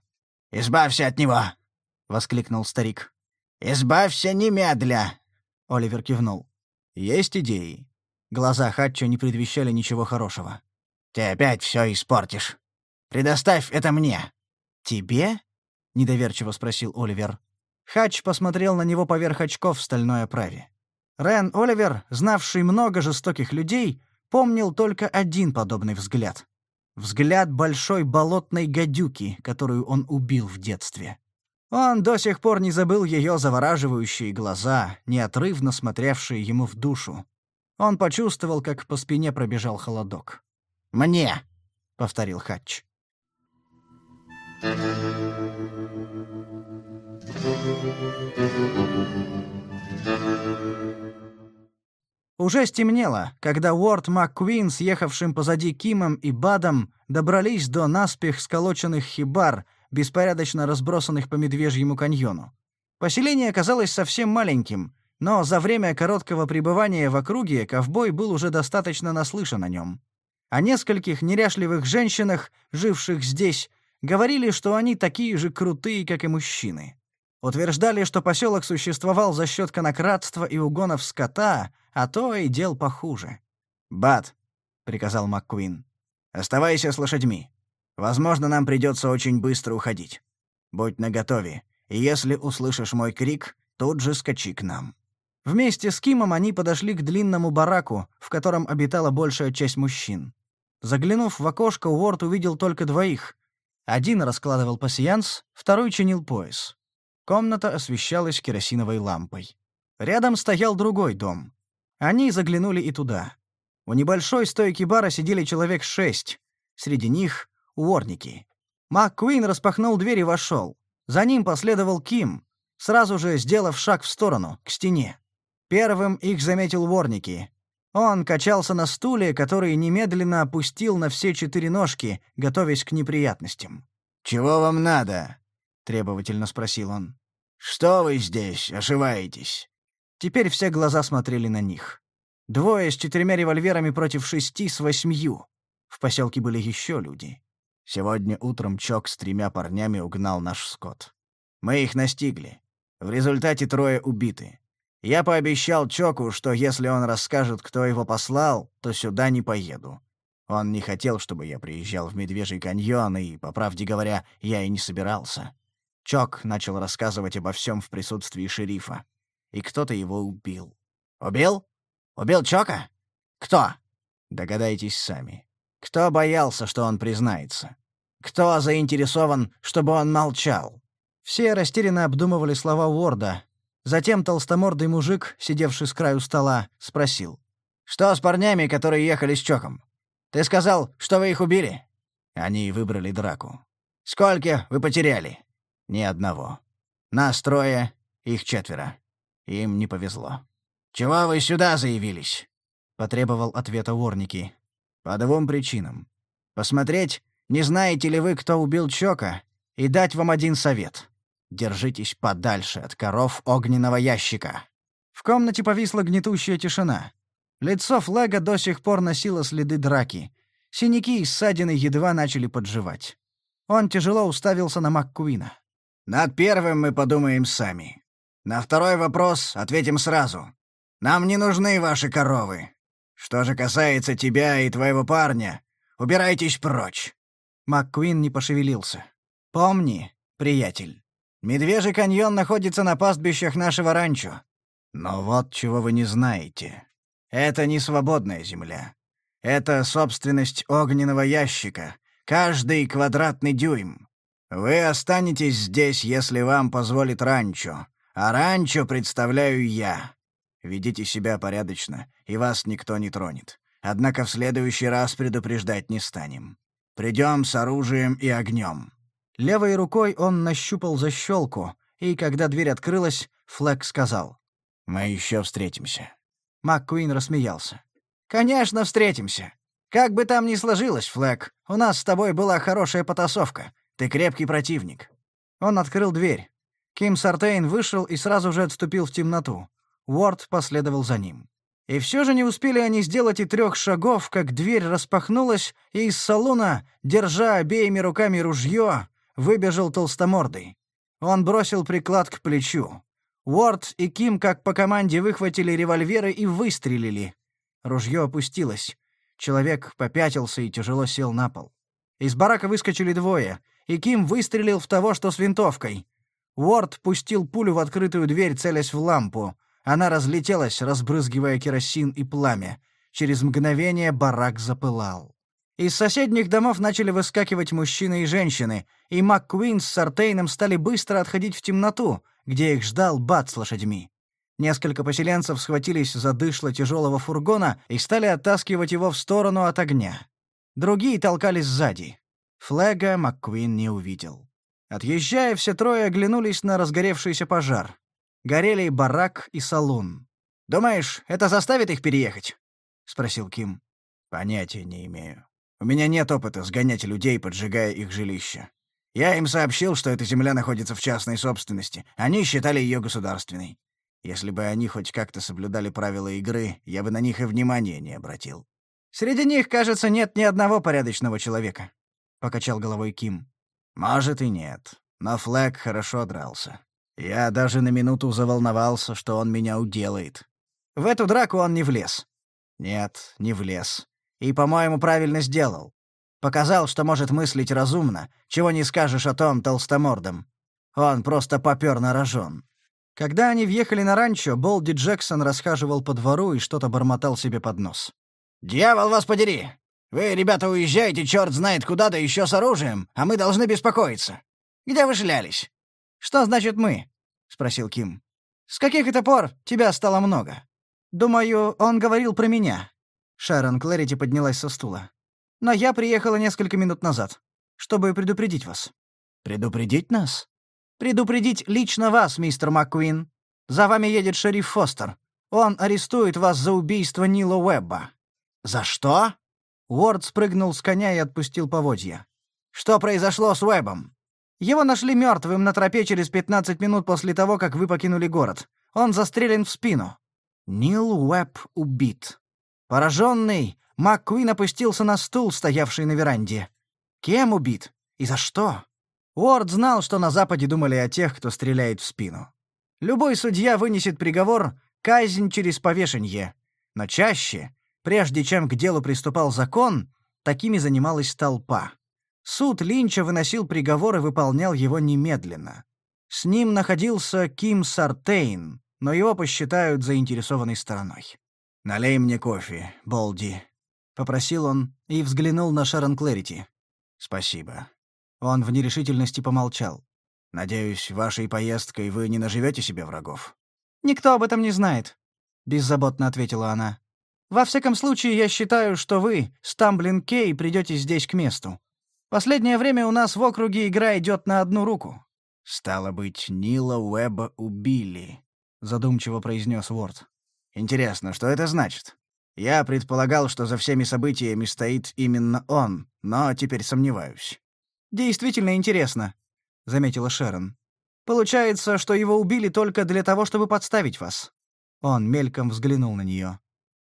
«Избавься от него!» — воскликнул старик. «Избавься немедля!» — Оливер кивнул. «Есть идеи». Глаза Хатча не предвещали ничего хорошего. Ты опять все испортишь. Предоставь это мне». «Тебе?» — недоверчиво спросил Оливер. Хач посмотрел на него поверх очков в стальной оправе. Рен Оливер, знавший много жестоких людей, помнил только один подобный взгляд. Взгляд большой болотной гадюки, которую он убил в детстве. Он до сих пор не забыл ее завораживающие глаза, неотрывно смотревшие ему в душу. Он почувствовал, как по спине пробежал холодок. «Мне!» — повторил Хатч. Уже стемнело, когда Уорд МакКуин с ехавшим позади Кимом и Бадом добрались до наспех сколоченных хибар, беспорядочно разбросанных по Медвежьему каньону. Поселение оказалось совсем маленьким, но за время короткого пребывания в округе ковбой был уже достаточно наслышан о нем. О нескольких неряшливых женщинах, живших здесь, говорили, что они такие же крутые, как и мужчины. Утверждали, что поселок существовал за счет конократства и угонов скота, а то и дел похуже. «Бат», — приказал МакКуин, — «оставайся с лошадьми. Возможно, нам придется очень быстро уходить. Будь наготове, и если услышишь мой крик, тут же скачи к нам». Вместе с Кимом они подошли к длинному бараку, в котором обитала большая часть мужчин. Заглянув в окошко, Уорд увидел только двоих. Один раскладывал пасьянс, второй чинил пояс. Комната освещалась керосиновой лампой. Рядом стоял другой дом. Они заглянули и туда. У небольшой стойки бара сидели человек шесть. Среди них — уорники. МакКуин распахнул дверь и вошел. За ним последовал Ким, сразу же сделав шаг в сторону, к стене. Первым их заметил Ворники. Он качался на стуле, который немедленно опустил на все четыре ножки, готовясь к неприятностям. «Чего вам надо?» — требовательно спросил он. «Что вы здесь ошиваетесь?» Теперь все глаза смотрели на них. Двое с четырьмя револьверами против шести с восьмью. В поселке были еще люди. Сегодня утром Чок с тремя парнями угнал наш скот. Мы их настигли. В результате трое убиты. Я пообещал Чоку, что если он расскажет, кто его послал, то сюда не поеду. Он не хотел, чтобы я приезжал в Медвежий каньон, и, по правде говоря, я и не собирался. Чок начал рассказывать обо всем в присутствии шерифа. И кто-то его убил. «Убил? Убил Чока? Кто?» Догадайтесь сами. Кто боялся, что он признается? Кто заинтересован, чтобы он молчал? Все растерянно обдумывали слова Уорда, Затем толстомордый мужик, сидевший с краю стола, спросил. «Что с парнями, которые ехали с Чоком? Ты сказал, что вы их убили?» Они выбрали драку. «Сколько вы потеряли?» «Ни одного. Нас трое, их четверо. Им не повезло». «Чего вы сюда заявились?» — потребовал ответа Ворники. «По двум причинам. Посмотреть, не знаете ли вы, кто убил Чока, и дать вам один совет». Держитесь подальше от коров огненного ящика. В комнате повисла гнетущая тишина. Лицо флага до сих пор носило следы драки. Синяки и ссадины едва начали подживать. Он тяжело уставился на МакКуина. «Над первым мы подумаем сами. На второй вопрос ответим сразу. Нам не нужны ваши коровы. Что же касается тебя и твоего парня, убирайтесь прочь». МакКуин не пошевелился. «Помни, приятель». Медвежий каньон находится на пастбищах нашего ранчо. Но вот чего вы не знаете. Это не свободная земля. Это собственность огненного ящика, каждый квадратный дюйм. Вы останетесь здесь, если вам позволит ранчо. А ранчо представляю я. Ведите себя порядочно, и вас никто не тронет. Однако в следующий раз предупреждать не станем. Придем с оружием и огнем. Левой рукой он нащупал защелку, и когда дверь открылась, Флэк сказал. «Мы еще встретимся». МакКуин рассмеялся. «Конечно, встретимся. Как бы там ни сложилось, Флэк, у нас с тобой была хорошая потасовка. Ты крепкий противник». Он открыл дверь. Ким Сартейн вышел и сразу же отступил в темноту. Уорд последовал за ним. И все же не успели они сделать и трех шагов, как дверь распахнулась, и из салона, держа обеими руками ружье, выбежал толстомордый. Он бросил приклад к плечу. Уорд и Ким, как по команде, выхватили револьверы и выстрелили. Ружье опустилось. Человек попятился и тяжело сел на пол. Из барака выскочили двое, и Ким выстрелил в того, что с винтовкой. Уорд пустил пулю в открытую дверь, целясь в лампу. Она разлетелась, разбрызгивая керосин и пламя. Через мгновение барак запылал. Из соседних домов начали выскакивать мужчины и женщины, и МакКуин с Сартейном стали быстро отходить в темноту, где их ждал бат с лошадьми. Несколько поселенцев схватились за дышло тяжелого фургона и стали оттаскивать его в сторону от огня. Другие толкались сзади. Флега МакКуин не увидел. Отъезжая, все трое оглянулись на разгоревшийся пожар. Горели барак и салон. «Думаешь, это заставит их переехать?» — спросил Ким. «Понятия не имею», у меня нет опыта сгонять людей, поджигая их жилища. Я им сообщил, что эта земля находится в частной собственности. Они считали ее государственной. Если бы они хоть как-то соблюдали правила игры, я бы на них и внимания не обратил. Среди них, кажется, нет ни одного порядочного человека, покачал головой Ким. Может и нет, но Флэг хорошо дрался. Я даже на минуту заволновался, что он меня уделает. В эту драку он не влез. Нет, не влез и, по-моему, правильно сделал. Показал, что может мыслить разумно, чего не скажешь о том толстомордом. Он просто попёр на рожон. Когда они въехали на ранчо, Болди Джексон расхаживал по двору и что-то бормотал себе под нос. «Дьявол вас подери! Вы, ребята, уезжаете, черт знает куда, да еще с оружием, а мы должны беспокоиться. Где вы шлялись?» «Что значит «мы»?» — спросил Ким. «С каких это пор тебя стало много?» «Думаю, он говорил про меня», Шарон Клэрити поднялась со стула. «Но я приехала несколько минут назад, чтобы предупредить вас». «Предупредить нас?» «Предупредить лично вас, мистер МакКуин. За вами едет шериф Фостер. Он арестует вас за убийство Нила Уэбба». «За что?» Уорд спрыгнул с коня и отпустил поводья. «Что произошло с Уэббом?» «Его нашли мертвым на тропе через 15 минут после того, как вы покинули город. Он застрелен в спину». «Нил Уэбб убит», Пораженный, МакКуин опустился на стул, стоявший на веранде. Кем убит? И за что? Уорд знал, что на Западе думали о тех, кто стреляет в спину. Любой судья вынесет приговор «казнь через повешение». Но чаще, прежде чем к делу приступал закон, такими занималась толпа. Суд Линча выносил приговор и выполнял его немедленно. С ним находился Ким Сартейн, но его посчитают заинтересованной стороной. «Налей мне кофе, Болди», — попросил он и взглянул на Шерон Клэрити. «Спасибо». Он в нерешительности помолчал. «Надеюсь, вашей поездкой вы не наживете себе врагов?» «Никто об этом не знает», — беззаботно ответила она. «Во всяком случае, я считаю, что вы, Стамблин Кей, придете здесь к месту. Последнее время у нас в округе игра идет на одну руку». «Стало быть, Нила Уэба убили», — задумчиво произнес Уорд. Интересно, что это значит? Я предполагал, что за всеми событиями стоит именно он, но теперь сомневаюсь. «Действительно интересно», — заметила Шерон. «Получается, что его убили только для того, чтобы подставить вас». Он мельком взглянул на нее.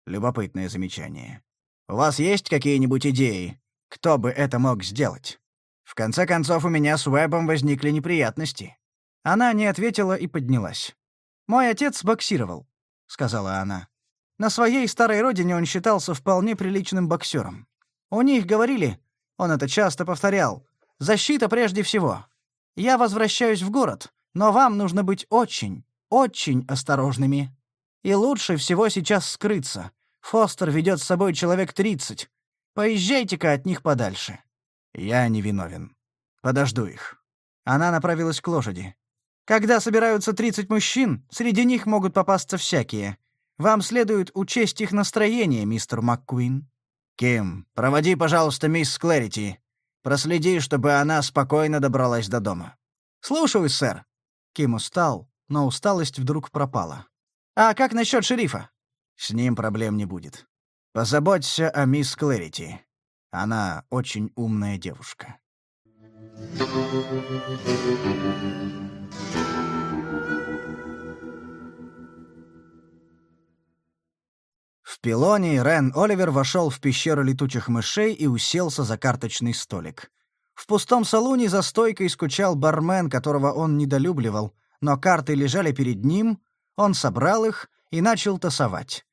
Любопытное замечание. «У вас есть какие-нибудь идеи? Кто бы это мог сделать? В конце концов, у меня с Уэбом возникли неприятности». Она не ответила и поднялась. «Мой отец боксировал. — сказала она. На своей старой родине он считался вполне приличным боксером. У них говорили, он это часто повторял, «Защита прежде всего. Я возвращаюсь в город, но вам нужно быть очень, очень осторожными. И лучше всего сейчас скрыться. Фостер ведет с собой человек 30. Поезжайте-ка от них подальше». «Я не виновен. Подожду их». Она направилась к лошади. Когда собираются 30 мужчин, среди них могут попасться всякие. Вам следует учесть их настроение, мистер МакКуин». «Ким, проводи, пожалуйста, мисс Клэрити. Проследи, чтобы она спокойно добралась до дома». «Слушаюсь, сэр». Ким устал, но усталость вдруг пропала. «А как насчет шерифа?» «С ним проблем не будет. Позаботься о мисс Клэрити. Она очень умная девушка». Thank you. В пилоне Рен Оливер вошел в пещеру летучих мышей и уселся за карточный столик. В пустом салуне за стойкой скучал бармен, которого он недолюбливал, но карты лежали перед ним, он собрал их и начал тасовать.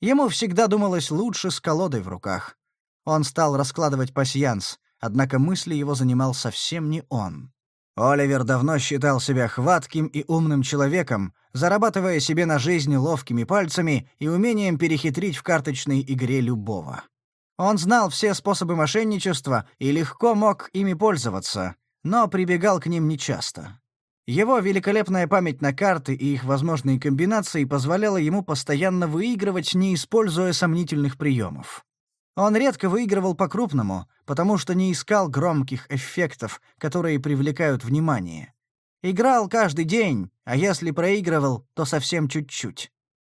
Ему всегда думалось лучше с колодой в руках. Он стал раскладывать пасьянс, однако мысли его занимал совсем не он. Оливер давно считал себя хватким и умным человеком, зарабатывая себе на жизнь ловкими пальцами и умением перехитрить в карточной игре любого. Он знал все способы мошенничества и легко мог ими пользоваться, но прибегал к ним нечасто. Его великолепная память на карты и их возможные комбинации позволяла ему постоянно выигрывать, не используя сомнительных приемов. Он редко выигрывал по-крупному, потому что не искал громких эффектов, которые привлекают внимание. Играл каждый день, а если проигрывал, то совсем чуть-чуть.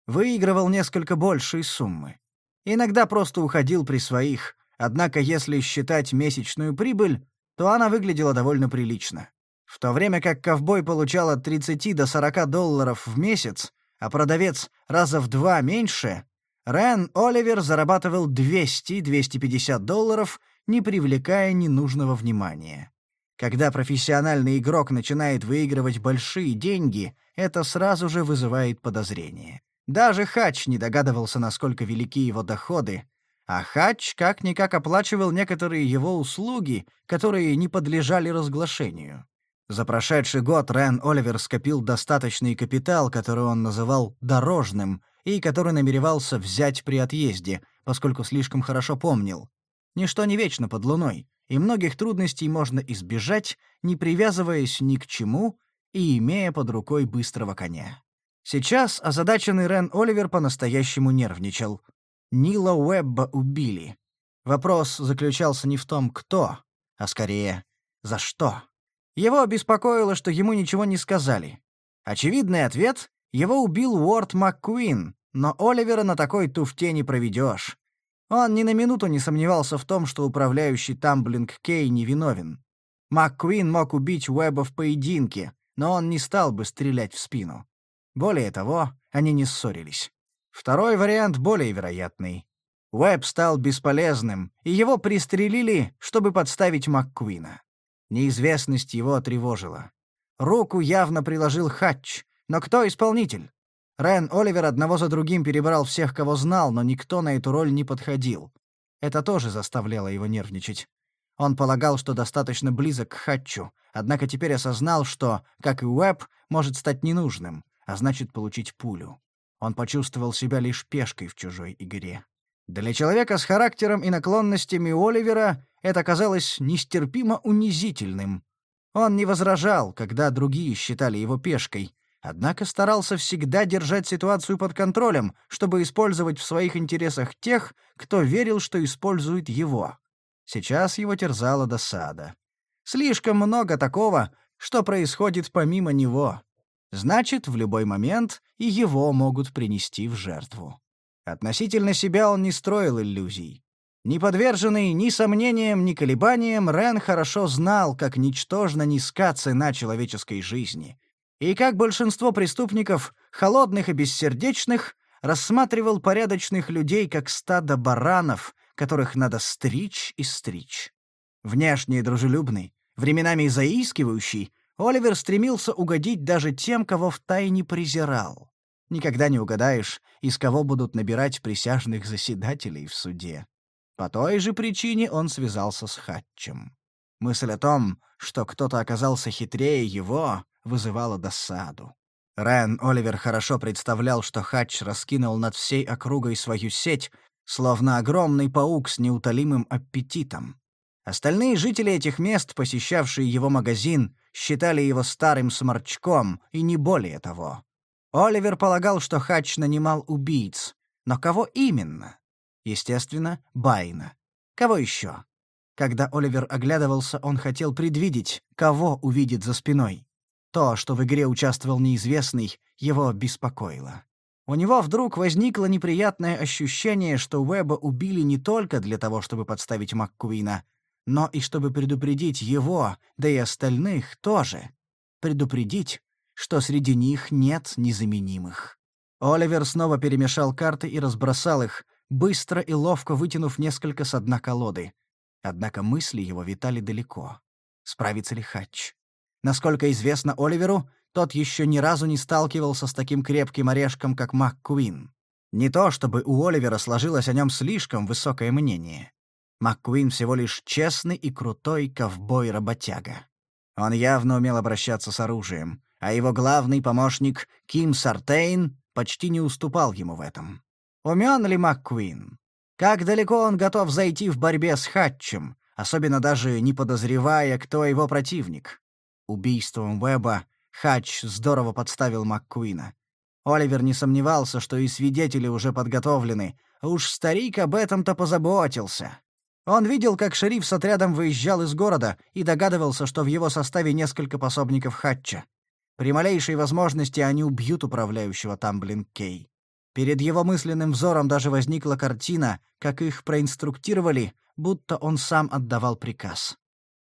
Выигрывал несколько большие суммы. Иногда просто уходил при своих, однако если считать месячную прибыль, то она выглядела довольно прилично. В то время как ковбой получал от 30 до 40 долларов в месяц, а продавец раза в два меньше, Рен Оливер зарабатывал 200-250 долларов, не привлекая ненужного внимания. Когда профессиональный игрок начинает выигрывать большие деньги, это сразу же вызывает подозрение. Даже Хач не догадывался, насколько велики его доходы, а Хач как-никак оплачивал некоторые его услуги, которые не подлежали разглашению. За прошедший год Рен Оливер скопил достаточный капитал, который он называл «дорожным», и который намеревался взять при отъезде, поскольку слишком хорошо помнил. Ничто не вечно под луной, и многих трудностей можно избежать, не привязываясь ни к чему и имея под рукой быстрого коня. Сейчас озадаченный Рен Оливер по-настоящему нервничал. Нила Уэбба убили. Вопрос заключался не в том, кто, а скорее, за что. Его обеспокоило, что ему ничего не сказали. Очевидный ответ — его убил Уорд МакКуин, но Оливера на такой туфте не проведешь. Он ни на минуту не сомневался в том, что управляющий Тамблинг Кей невиновен. МакКуин мог убить Уэба в поединке, но он не стал бы стрелять в спину. Более того, они не ссорились. Второй вариант более вероятный. Уэб стал бесполезным, и его пристрелили, чтобы подставить МакКуина. Неизвестность его тревожила. Руку явно приложил Хатч, но кто исполнитель? Райан Оливер одного за другим перебрал всех, кого знал, но никто на эту роль не подходил. Это тоже заставляло его нервничать. Он полагал, что достаточно близок к Хатчу, однако теперь осознал, что, как и Уэб, может стать ненужным, а значит получить пулю. Он почувствовал себя лишь пешкой в чужой игре. Для человека с характером и наклонностями Оливера это казалось нестерпимо унизительным. Он не возражал, когда другие считали его пешкой — однако старался всегда держать ситуацию под контролем, чтобы использовать в своих интересах тех, кто верил, что использует его. Сейчас его терзала досада. Слишком много такого, что происходит помимо него. Значит, в любой момент и его могут принести в жертву. Относительно себя он не строил иллюзий. Не подверженный ни сомнениям, ни колебаниям, Рен хорошо знал, как ничтожно низка цена человеческой жизни — и, как большинство преступников, холодных и бессердечных, рассматривал порядочных людей как стадо баранов, которых надо стричь и стричь. Внешне дружелюбный, временами заискивающий, Оливер стремился угодить даже тем, кого втайне презирал. Никогда не угадаешь, из кого будут набирать присяжных заседателей в суде. По той же причине он связался с Хатчем. Мысль о том, что кто-то оказался хитрее его, вызывало досаду. Рен Оливер хорошо представлял, что Хач раскинул над всей округой свою сеть, словно огромный паук с неутолимым аппетитом. Остальные жители этих мест, посещавшие его магазин, считали его старым сморчком и не более того. Оливер полагал, что Хач нанимал убийц. Но кого именно? Естественно, Байна. Кого еще? Когда Оливер оглядывался, он хотел предвидеть, кого увидит за спиной. То, что в игре участвовал неизвестный, его беспокоило. У него вдруг возникло неприятное ощущение, что Уэба убили не только для того, чтобы подставить МакКуина, но и чтобы предупредить его, да и остальных тоже. Предупредить, что среди них нет незаменимых. Оливер снова перемешал карты и разбросал их, быстро и ловко вытянув несколько с дна колоды. Однако мысли его витали далеко. Справится ли Хатч? Насколько известно Оливеру, тот еще ни разу не сталкивался с таким крепким орешком, как МакКуин. Не то чтобы у Оливера сложилось о нем слишком высокое мнение. МакКуин всего лишь честный и крутой ковбой-работяга. Он явно умел обращаться с оружием, а его главный помощник Ким Сартейн почти не уступал ему в этом. Умен ли МакКуин? Как далеко он готов зайти в борьбе с Хатчем, особенно даже не подозревая, кто его противник? Убийством Уэба Хач здорово подставил МакКуина. Оливер не сомневался, что и свидетели уже подготовлены. Уж старик об этом-то позаботился. Он видел, как шериф с отрядом выезжал из города и догадывался, что в его составе несколько пособников Хатча. При малейшей возможности они убьют управляющего Тамблин Кей. Перед его мысленным взором даже возникла картина, как их проинструктировали, будто он сам отдавал приказ.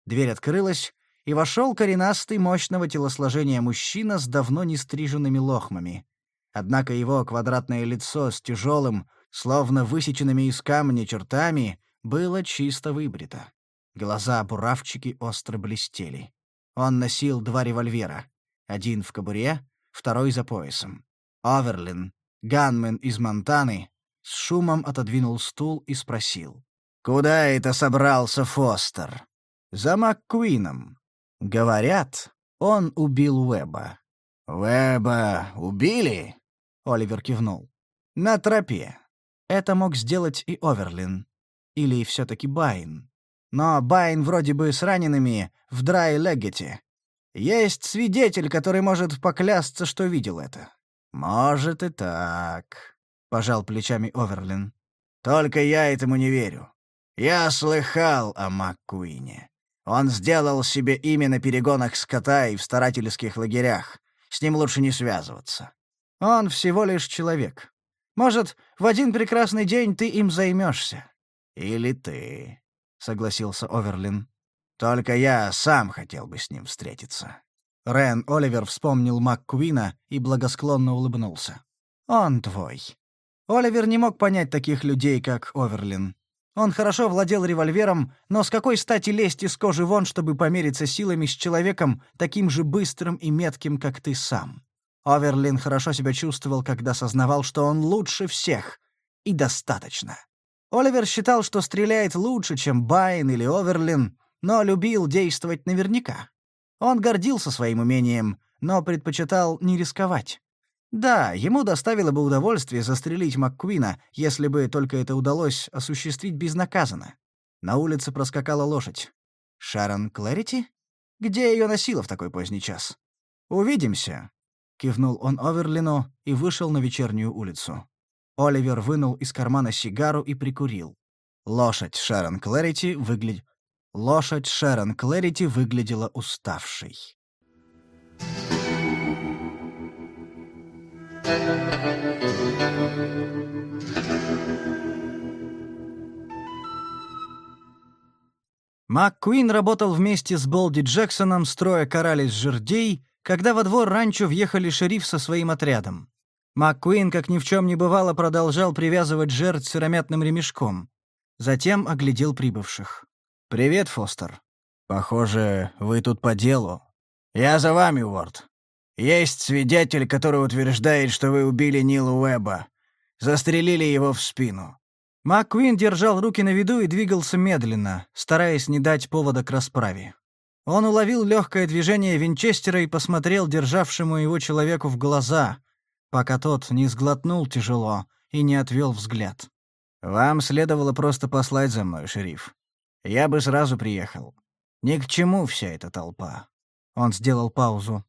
Дверь открылась, и вошел коренастый мощного телосложения мужчина с давно не стриженными лохмами. Однако его квадратное лицо с тяжелым, словно высеченными из камня чертами, было чисто выбрито. Глаза-буравчики остро блестели. Он носил два револьвера. Один в кобуре, второй за поясом. Оверлин, ганмен из Монтаны, с шумом отодвинул стул и спросил. «Куда это собрался Фостер?» «За МакКуином», Говорят, он убил Уэба. «Уэба убили?» — Оливер кивнул. «На тропе. Это мог сделать и Оверлин. Или все таки Байн. Но Байн вроде бы с ранеными в Драй Леггете. Есть свидетель, который может поклясться, что видел это». «Может и так», — пожал плечами Оверлин. «Только я этому не верю. Я слыхал о Маккуине. Он сделал себе имя на перегонах скота и в старательских лагерях. С ним лучше не связываться. Он всего лишь человек. Может, в один прекрасный день ты им займешься. Или ты, — согласился Оверлин. Только я сам хотел бы с ним встретиться. Рен Оливер вспомнил МакКуина и благосклонно улыбнулся. Он твой. Оливер не мог понять таких людей, как Оверлин. Он хорошо владел револьвером, но с какой стати лезть из кожи вон, чтобы помериться силами с человеком, таким же быстрым и метким, как ты сам? Оверлин хорошо себя чувствовал, когда сознавал, что он лучше всех. И достаточно. Оливер считал, что стреляет лучше, чем Байн или Оверлин, но любил действовать наверняка. Он гордился своим умением, но предпочитал не рисковать. Да, ему доставило бы удовольствие застрелить МакКуина, если бы только это удалось осуществить безнаказанно. На улице проскакала лошадь. «Шарон Клэрити? Где ее носило в такой поздний час?» «Увидимся», — кивнул он Оверлину и вышел на вечернюю улицу. Оливер вынул из кармана сигару и прикурил. Лошадь Шарон Клэрити выгляд... Лошадь Шерон Клэрити выглядела уставшей. МакКуин работал вместе с Болди Джексоном, строя коралис жердей, когда во двор ранчо въехали шериф со своим отрядом. МакКуин, как ни в чем не бывало, продолжал привязывать жердь сыромятным ремешком. Затем оглядел прибывших. «Привет, Фостер. Похоже, вы тут по делу. Я за вами, Уорд. Есть свидетель, который утверждает, что вы убили Нила Уэба. Застрелили его в спину». МакКвин держал руки на виду и двигался медленно, стараясь не дать повода к расправе. Он уловил легкое движение винчестера и посмотрел державшему его человеку в глаза, пока тот не сглотнул тяжело и не отвел взгляд. «Вам следовало просто послать за мной, шериф. Я бы сразу приехал. Ни к чему вся эта толпа». Он сделал паузу.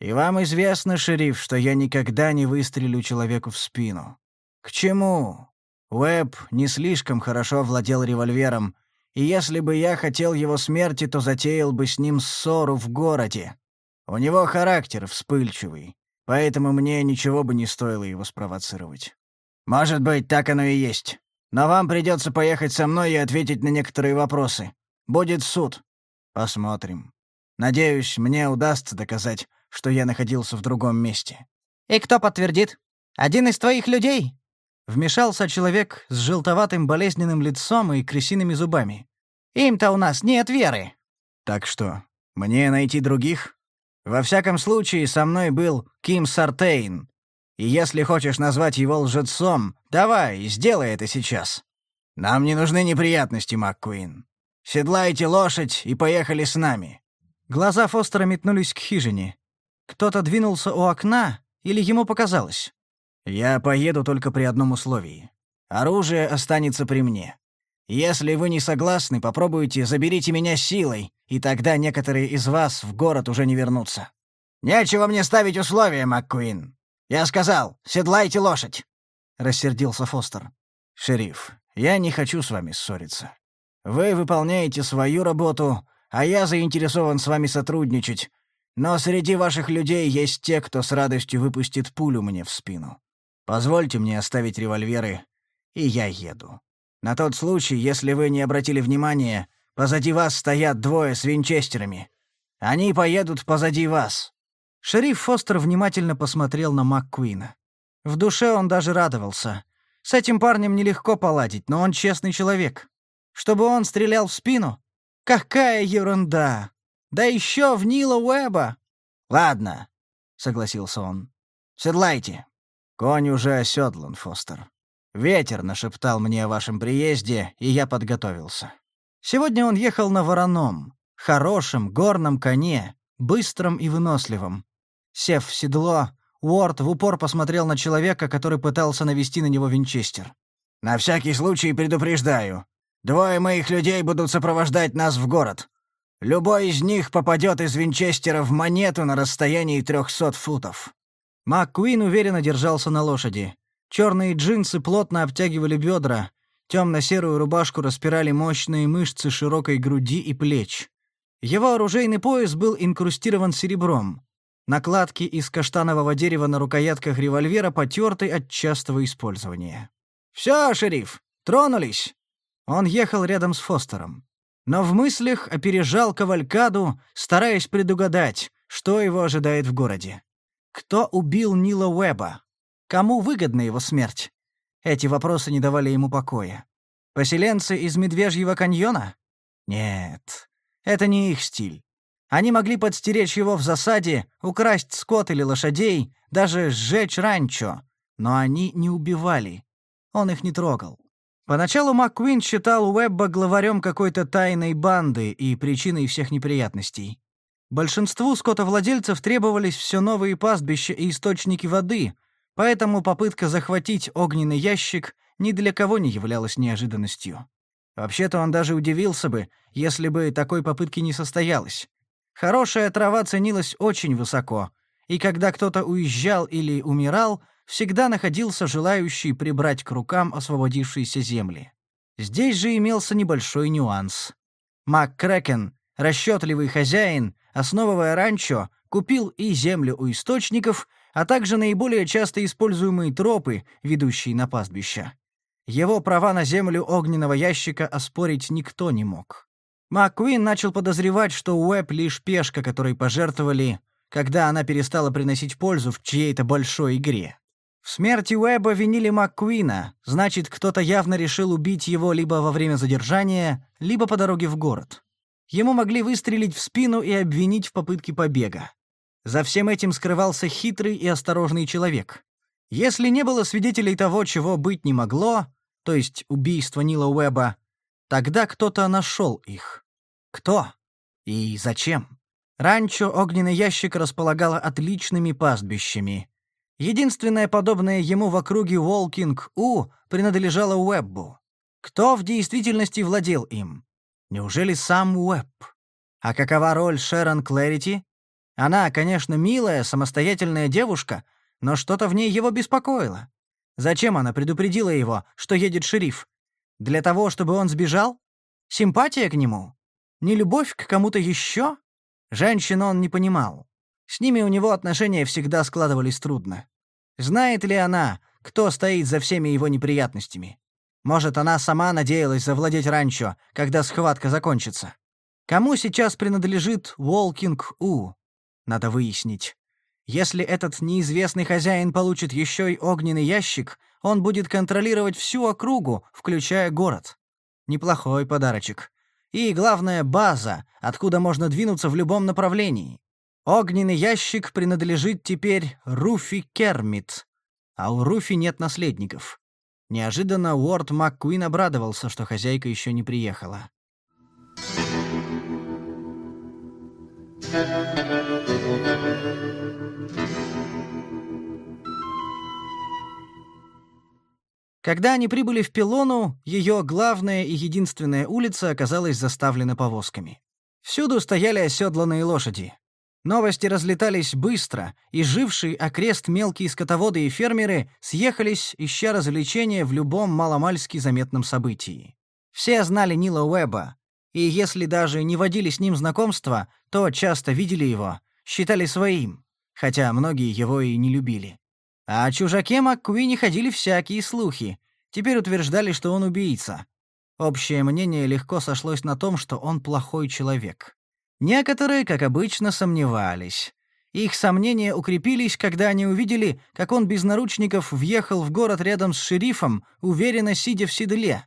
И вам известно, шериф, что я никогда не выстрелю человеку в спину. К чему? Уэб не слишком хорошо владел револьвером, и если бы я хотел его смерти, то затеял бы с ним ссору в городе. У него характер вспыльчивый, поэтому мне ничего бы не стоило его спровоцировать. Может быть, так оно и есть. Но вам придется поехать со мной и ответить на некоторые вопросы. Будет суд. Посмотрим. Надеюсь, мне удастся доказать, что я находился в другом месте. «И кто подтвердит? Один из твоих людей?» Вмешался человек с желтоватым болезненным лицом и крысиными зубами. «Им-то у нас нет веры!» «Так что, мне найти других? Во всяком случае, со мной был Ким Сартейн. И если хочешь назвать его лжецом, давай, сделай это сейчас. Нам не нужны неприятности, МакКуин. Седлайте лошадь и поехали с нами». Глаза Фостера метнулись к хижине. Кто-то двинулся у окна, или ему показалось? «Я поеду только при одном условии. Оружие останется при мне. Если вы не согласны, попробуйте, заберите меня силой, и тогда некоторые из вас в город уже не вернутся». «Нечего мне ставить условия, МакКуин. Я сказал, седлайте лошадь!» — рассердился Фостер. «Шериф, я не хочу с вами ссориться. Вы выполняете свою работу, а я заинтересован с вами сотрудничать, но среди ваших людей есть те, кто с радостью выпустит пулю мне в спину. Позвольте мне оставить револьверы, и я еду. На тот случай, если вы не обратили внимания, позади вас стоят двое с винчестерами. Они поедут позади вас». Шериф Фостер внимательно посмотрел на МакКуина. В душе он даже радовался. С этим парнем нелегко поладить, но он честный человек. Чтобы он стрелял в спину? Какая ерунда! Да еще в Нила Уэба!» «Ладно», — согласился он. «Седлайте». «Конь уже оседлан, Фостер. Ветер нашептал мне о вашем приезде, и я подготовился». Сегодня он ехал на вороном, хорошем горном коне, быстром и выносливом. Сев в седло, Уорд в упор посмотрел на человека, который пытался навести на него винчестер. «На всякий случай предупреждаю. Двое моих людей будут сопровождать нас в город. Любой из них попадет из винчестера в монету на расстоянии 300 футов». МакКуин уверенно держался на лошади. Черные джинсы плотно обтягивали бедра, темно-серую рубашку распирали мощные мышцы широкой груди и плеч. Его оружейный пояс был инкрустирован серебром. Накладки из каштанового дерева на рукоятках револьвера потерты от частого использования. «Все, шериф, тронулись!» Он ехал рядом с Фостером но в мыслях опережал Кавалькаду, стараясь предугадать, что его ожидает в городе. Кто убил Нила Уэба? Кому выгодна его смерть? Эти вопросы не давали ему покоя. Поселенцы из Медвежьего каньона? Нет, это не их стиль. Они могли подстеречь его в засаде, украсть скот или лошадей, даже сжечь ранчо. Но они не убивали. Он их не трогал. Поначалу МакКвин считал Уэбба главарем какой-то тайной банды и причиной всех неприятностей. Большинству скотовладельцев требовались все новые пастбища и источники воды, поэтому попытка захватить огненный ящик ни для кого не являлась неожиданностью. Вообще-то он даже удивился бы, если бы такой попытки не состоялось. Хорошая трава ценилась очень высоко, и когда кто-то уезжал или умирал, всегда находился желающий прибрать к рукам освободившиеся земли. Здесь же имелся небольшой нюанс. МакКрекен, расчетливый хозяин, основывая ранчо, купил и землю у источников, а также наиболее часто используемые тропы, ведущие на пастбища. Его права на землю огненного ящика оспорить никто не мог. МакКуин начал подозревать, что Уэб лишь пешка, которой пожертвовали, когда она перестала приносить пользу в чьей-то большой игре. В смерти Уэба винили МакКуина, значит, кто-то явно решил убить его либо во время задержания, либо по дороге в город. Ему могли выстрелить в спину и обвинить в попытке побега. За всем этим скрывался хитрый и осторожный человек. Если не было свидетелей того, чего быть не могло, то есть убийства Нила Уэба, тогда кто-то нашел их. Кто? И зачем? Ранчо «Огненный ящик» располагало отличными пастбищами. Единственное подобное ему в округе Уолкинг-У принадлежало Уэббу. Кто в действительности владел им? Неужели сам Уэбб? А какова роль Шерон Клэрити? Она, конечно, милая, самостоятельная девушка, но что-то в ней его беспокоило. Зачем она предупредила его, что едет шериф? Для того, чтобы он сбежал? Симпатия к нему? Не любовь к кому-то еще? Женщин он не понимал. С ними у него отношения всегда складывались трудно. Знает ли она, кто стоит за всеми его неприятностями? Может, она сама надеялась завладеть ранчо, когда схватка закончится? Кому сейчас принадлежит Уолкинг-У? Надо выяснить. Если этот неизвестный хозяин получит еще и огненный ящик, он будет контролировать всю округу, включая город. Неплохой подарочек. И, главное, база, откуда можно двинуться в любом направлении. Огненный ящик принадлежит теперь Руфи Кермит, а у Руфи нет наследников. Неожиданно Уорд МакКуин обрадовался, что хозяйка еще не приехала. Когда они прибыли в Пилону, ее главная и единственная улица оказалась заставлена повозками. Всюду стояли оседланные лошади. Новости разлетались быстро, и живший окрест мелкие скотоводы и фермеры съехались, ища развлечения в любом маломальски заметном событии. Все знали Нила Уэба, и если даже не водили с ним знакомства, то часто видели его, считали своим, хотя многие его и не любили. А о чужаке МакКуине ходили всякие слухи, теперь утверждали, что он убийца. Общее мнение легко сошлось на том, что он плохой человек. Некоторые, как обычно, сомневались. Их сомнения укрепились, когда они увидели, как он без наручников въехал в город рядом с шерифом, уверенно сидя в седле.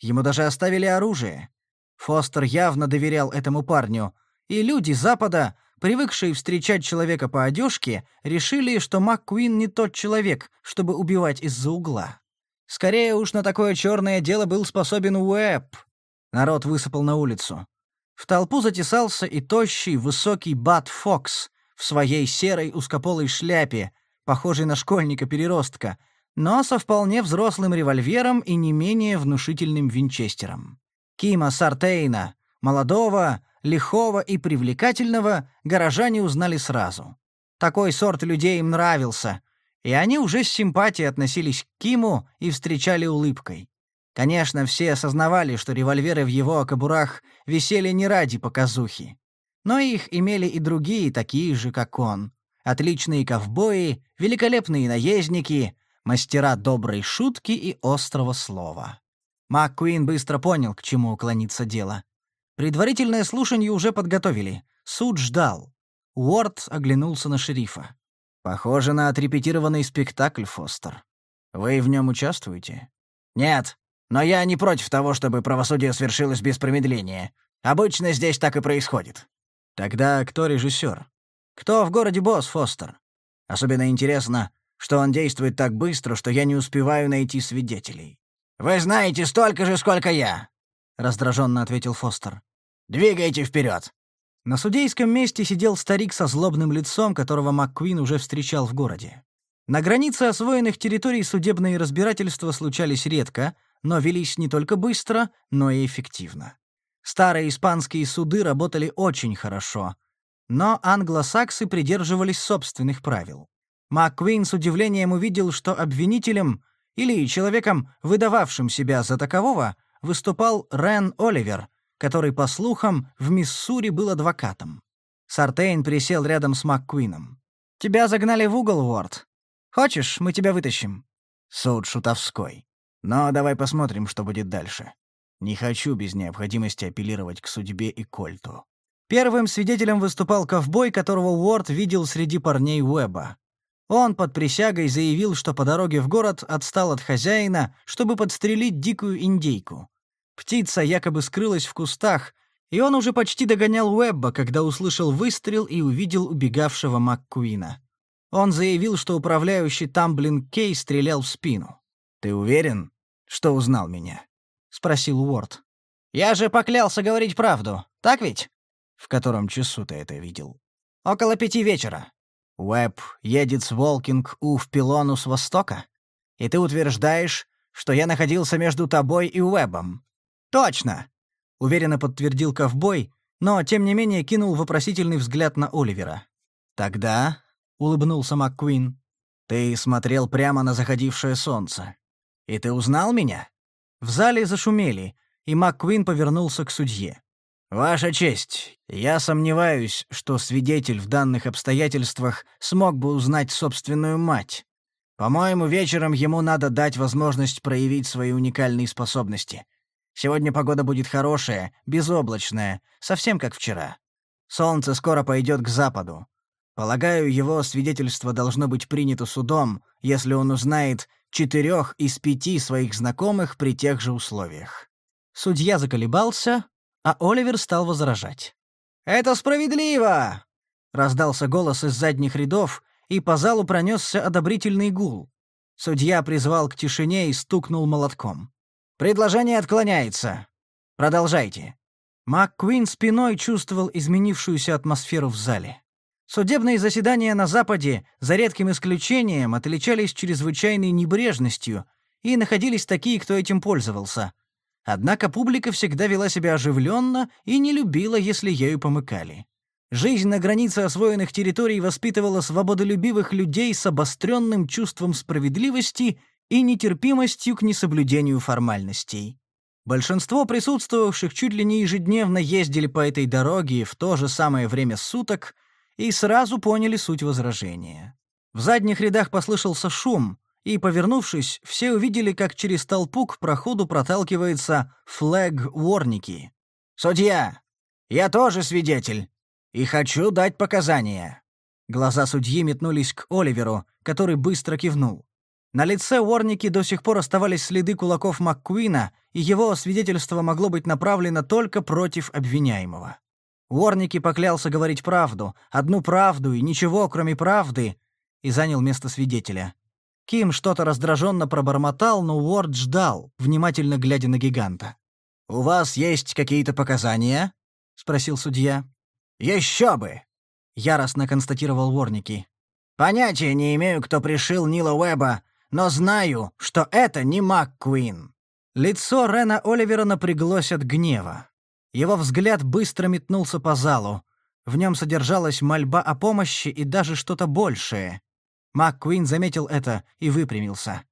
Ему даже оставили оружие. Фостер явно доверял этому парню, и люди Запада, привыкшие встречать человека по одежке, решили, что МакКуин не тот человек, чтобы убивать из-за угла. Скорее уж на такое черное дело был способен Уэб. Народ высыпал на улицу. В толпу затесался и тощий, высокий Бат Фокс в своей серой узкополой шляпе, похожей на школьника-переростка, но со вполне взрослым револьвером и не менее внушительным винчестером. Кима Сартейна, молодого, лихого и привлекательного, горожане узнали сразу. Такой сорт людей им нравился, и они уже с симпатией относились к Киму и встречали улыбкой. Конечно, все осознавали, что револьверы в его кобурах висели не ради показухи. Но их имели и другие, такие же, как он. Отличные ковбои, великолепные наездники, мастера доброй шутки и острого слова. МакКуин быстро понял, к чему уклонится дело. Предварительное слушание уже подготовили. Суд ждал. Уорд оглянулся на шерифа. «Похоже на отрепетированный спектакль, Фостер. Вы в нем участвуете?» «Нет», но я не против того, чтобы правосудие свершилось без промедления. Обычно здесь так и происходит. Тогда кто режиссер? Кто в городе босс Фостер? Особенно интересно, что он действует так быстро, что я не успеваю найти свидетелей. Вы знаете столько же, сколько я, раздраженно ответил Фостер. Двигайте вперед. На судейском месте сидел старик со злобным лицом, которого МакКвин уже встречал в городе. На границе освоенных территорий судебные разбирательства случались редко, но велись не только быстро, но и эффективно. Старые испанские суды работали очень хорошо, но англосаксы придерживались собственных правил. МакКуин с удивлением увидел, что обвинителем или человеком, выдававшим себя за такового, выступал Рен Оливер, который, по слухам, в Миссури был адвокатом. Сартейн присел рядом с МакКуином. «Тебя загнали в угол, Уорд. Хочешь, мы тебя вытащим?» Суд шутовской. Но давай посмотрим, что будет дальше. Не хочу без необходимости апеллировать к судьбе и Кольту. Первым свидетелем выступал ковбой, которого Уорд видел среди парней Уэба. Он под присягой заявил, что по дороге в город отстал от хозяина, чтобы подстрелить дикую индейку. Птица якобы скрылась в кустах, и он уже почти догонял Уэбба, когда услышал выстрел и увидел убегавшего МакКуина. Он заявил, что управляющий Тамблин Кей стрелял в спину. «Ты уверен?» что узнал меня?» — спросил Уорд. «Я же поклялся говорить правду, так ведь?» «В котором часу ты это видел?» «Около пяти вечера». «Уэб едет с Волкинг-У в пилону с востока? И ты утверждаешь, что я находился между тобой и Уэбом?» «Точно!» — уверенно подтвердил ковбой, но, тем не менее, кинул вопросительный взгляд на Оливера. «Тогда», — улыбнулся МакКуин, — «ты смотрел прямо на заходившее солнце. «И ты узнал меня?» В зале зашумели, и МакКвин повернулся к судье. «Ваша честь, я сомневаюсь, что свидетель в данных обстоятельствах смог бы узнать собственную мать. По-моему, вечером ему надо дать возможность проявить свои уникальные способности. Сегодня погода будет хорошая, безоблачная, совсем как вчера. Солнце скоро пойдет к западу. Полагаю, его свидетельство должно быть принято судом, если он узнает, четырех из пяти своих знакомых при тех же условиях. Судья заколебался, а Оливер стал возражать. «Это справедливо!» — раздался голос из задних рядов, и по залу пронесся одобрительный гул. Судья призвал к тишине и стукнул молотком. «Предложение отклоняется. Продолжайте». МакКуин спиной чувствовал изменившуюся атмосферу в зале. Судебные заседания на Западе, за редким исключением, отличались чрезвычайной небрежностью, и находились такие, кто этим пользовался. Однако публика всегда вела себя оживленно и не любила, если ею помыкали. Жизнь на границе освоенных территорий воспитывала свободолюбивых людей с обостренным чувством справедливости и нетерпимостью к несоблюдению формальностей. Большинство присутствовавших чуть ли не ежедневно ездили по этой дороге в то же самое время суток, и сразу поняли суть возражения. В задних рядах послышался шум, и, повернувшись, все увидели, как через толпу к проходу проталкивается флаг Уорники. «Судья! Я тоже свидетель! И хочу дать показания!» Глаза судьи метнулись к Оливеру, который быстро кивнул. На лице Уорники до сих пор оставались следы кулаков МакКуина, и его свидетельство могло быть направлено только против обвиняемого. Ворники поклялся говорить правду, одну правду и ничего, кроме правды, и занял место свидетеля. Ким что-то раздраженно пробормотал, но Уорд ждал, внимательно глядя на гиганта. «У вас есть какие-то показания?» — спросил судья. «Еще бы!» — яростно констатировал Ворники. «Понятия не имею, кто пришил Нила Уэба, но знаю, что это не МакКуин». Лицо Рена Оливера напряглось от гнева. Его взгляд быстро метнулся по залу. В нем содержалась мольба о помощи и даже что-то большее. МакКуин заметил это и выпрямился.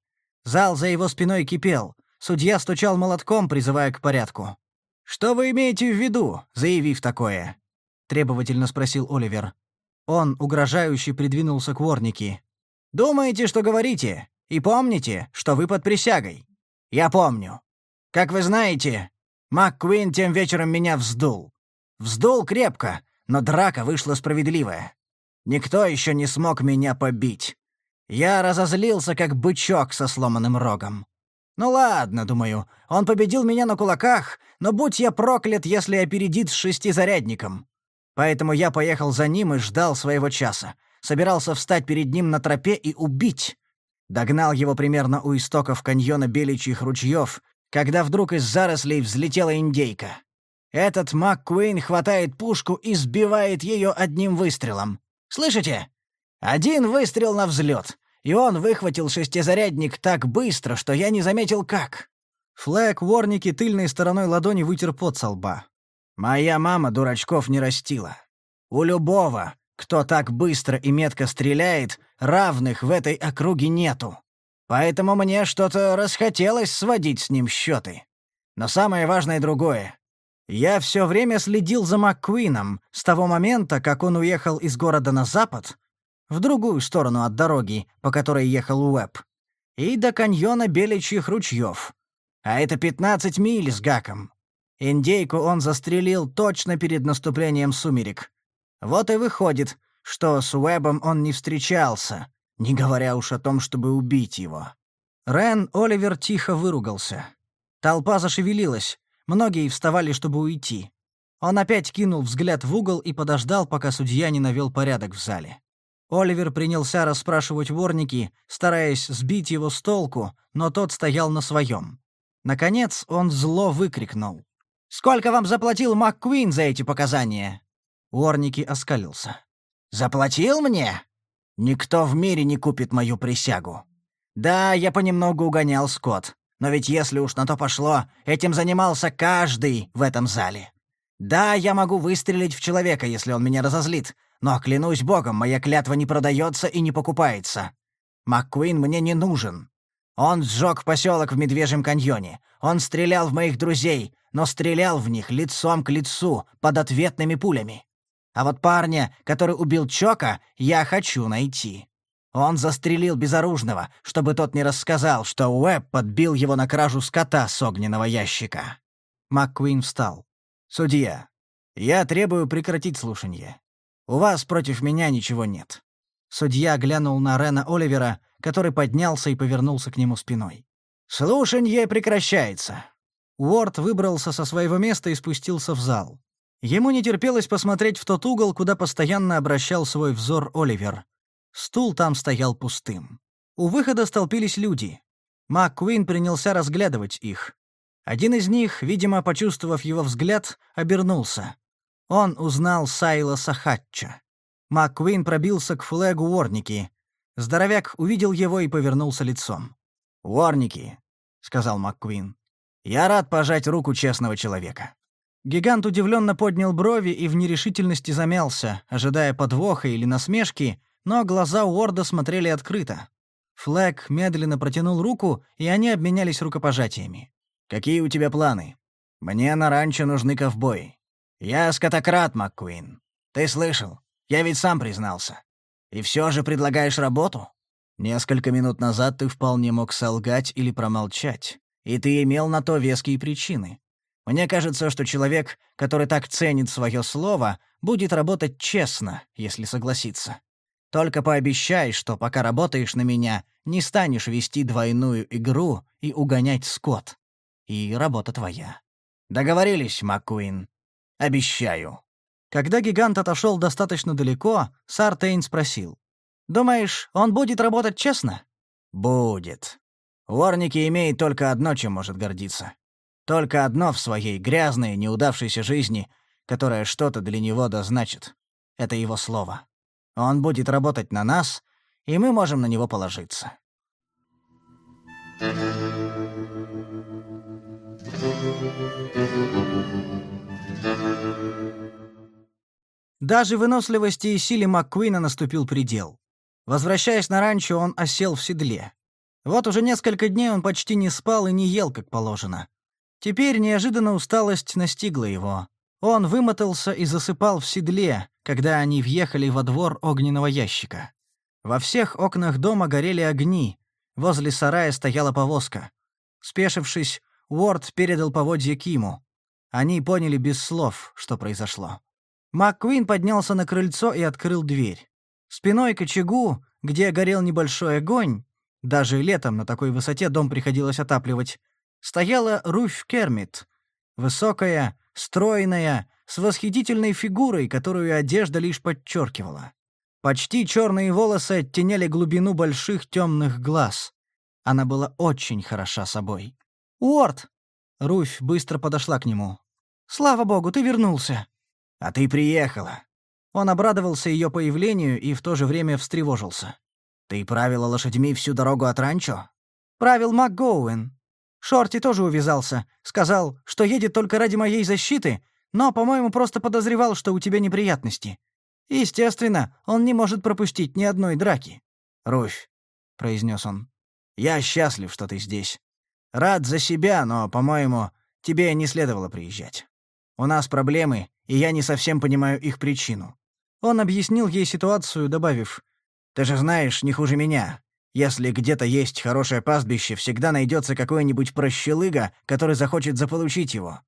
Зал за его спиной кипел. Судья стучал молотком, призывая к порядку. «Что вы имеете в виду, заявив такое?» — требовательно спросил Оливер. Он угрожающе придвинулся к Ворнике. «Думаете, что говорите, и помните, что вы под присягой. Я помню. Как вы знаете, МакКуин тем вечером меня вздул. Вздул крепко, но драка вышла справедливая. Никто еще не смог меня побить. Я разозлился, как бычок со сломанным рогом. «Ну ладно», — думаю, — «он победил меня на кулаках, но будь я проклят, если опередит с шестизарядником». Поэтому я поехал за ним и ждал своего часа. Собирался встать перед ним на тропе и убить. Догнал его примерно у истоков каньона Беличьих ручьев, когда вдруг из зарослей взлетела индейка. Этот МакКуин хватает пушку и сбивает ее одним выстрелом. Слышите? Один выстрел на взлет, и он выхватил шестизарядник так быстро, что я не заметил как. Флэг Ворники тыльной стороной ладони вытер пот со лба. «Моя мама дурачков не растила. У любого, кто так быстро и метко стреляет, равных в этой округе нету. Поэтому мне что-то расхотелось сводить с ним счеты. Но самое важное другое. Я все время следил за МакКуином с того момента, как он уехал из города на запад, в другую сторону от дороги, по которой ехал Уэб, и до каньона Беличьих ручьев. А это 15 миль с гаком. Индейку он застрелил точно перед наступлением сумерек. Вот и выходит, что с Уэбом он не встречался, не говоря уж о том, чтобы убить его. Рен Оливер тихо выругался. Толпа зашевелилась, многие вставали, чтобы уйти. Он опять кинул взгляд в угол и подождал, пока судья не навел порядок в зале. Оливер принялся расспрашивать ворники, стараясь сбить его с толку, но тот стоял на своем. Наконец он зло выкрикнул. «Сколько вам заплатил МакКуин за эти показания?» Уорники оскалился. «Заплатил мне? Никто в мире не купит мою присягу. Да, я понемногу угонял скот, но ведь если уж на то пошло, этим занимался каждый в этом зале. Да, я могу выстрелить в человека, если он меня разозлит, но, клянусь богом, моя клятва не продается и не покупается. МакКуин мне не нужен. Он сжег поселок в Медвежьем каньоне. Он стрелял в моих друзей, но стрелял в них лицом к лицу, под ответными пулями. А вот парня, который убил Чока, я хочу найти. Он застрелил безоружного, чтобы тот не рассказал, что Уэб подбил его на кражу скота с огненного ящика». МакКуин встал. «Судья, я требую прекратить слушание. У вас против меня ничего нет». Судья глянул на Рена Оливера, который поднялся и повернулся к нему спиной. «Слушанье прекращается». Уорд выбрался со своего места и спустился в зал. Ему не терпелось посмотреть в тот угол, куда постоянно обращал свой взор Оливер. Стул там стоял пустым. У выхода столпились люди. МакКуин принялся разглядывать их. Один из них, видимо, почувствовав его взгляд, обернулся. Он узнал Сайла Сахатча. МакКуин пробился к флегу Уорники. Здоровяк увидел его и повернулся лицом. «Уорники», — сказал МакКуин, — «я рад пожать руку честного человека». Гигант удивленно поднял брови и в нерешительности замялся, ожидая подвоха или насмешки, но глаза Уорда смотрели открыто. Флэг медленно протянул руку, и они обменялись рукопожатиями. «Какие у тебя планы? Мне на ранчо нужны ковбои. Я скотократ, МакКуин. Ты слышал? Я ведь сам признался. И все же предлагаешь работу?» Несколько минут назад ты вполне мог солгать или промолчать, и ты имел на то веские причины. Мне кажется, что человек, который так ценит свое слово, будет работать честно, если согласится. Только пообещай, что пока работаешь на меня, не станешь вести двойную игру и угонять скот. И работа твоя. Договорились, Маккуин. Обещаю. Когда гигант отошел достаточно далеко, Сартейн спросил. «Думаешь, он будет работать честно?» «Будет. Уорники имеет только одно, чем может гордиться. Только одно в своей грязной, неудавшейся жизни, которое что-то для него дозначит. Это его слово. Он будет работать на нас, и мы можем на него положиться. Даже выносливости и силе МакКуина наступил предел. Возвращаясь на ранчо, он осел в седле. Вот уже несколько дней он почти не спал и не ел, как положено. Теперь неожиданно усталость настигла его. Он вымотался и засыпал в седле, когда они въехали во двор огненного ящика. Во всех окнах дома горели огни, возле сарая стояла повозка. Спешившись, Уорд передал поводья Киму. Они поняли без слов, что произошло. МакКуин поднялся на крыльцо и открыл дверь. Спиной к очагу, где горел небольшой огонь, даже летом на такой высоте дом приходилось отапливать, стояла Руфь Кермит, высокая, стройная, с восхитительной фигурой, которую одежда лишь подчеркивала. Почти черные волосы оттеняли глубину больших темных глаз. Она была очень хороша собой. «Уорд!» — Руфь быстро подошла к нему. «Слава богу, ты вернулся!» «А ты приехала!» Он обрадовался ее появлению и в то же время встревожился. «Ты правила лошадьми всю дорогу от ранчо?» «Правил МакГоуэн. Шорти тоже увязался. Сказал, что едет только ради моей защиты, но, по-моему, просто подозревал, что у тебя неприятности. Естественно, он не может пропустить ни одной драки. «Руфь», — произнес он, — «я счастлив, что ты здесь. Рад за себя, но, по-моему, тебе не следовало приезжать. У нас проблемы, и я не совсем понимаю их причину». Он объяснил ей ситуацию, добавив, «Ты же знаешь не хуже меня. Если где-то есть хорошее пастбище, всегда найдется какой-нибудь прощелыга, который захочет заполучить его.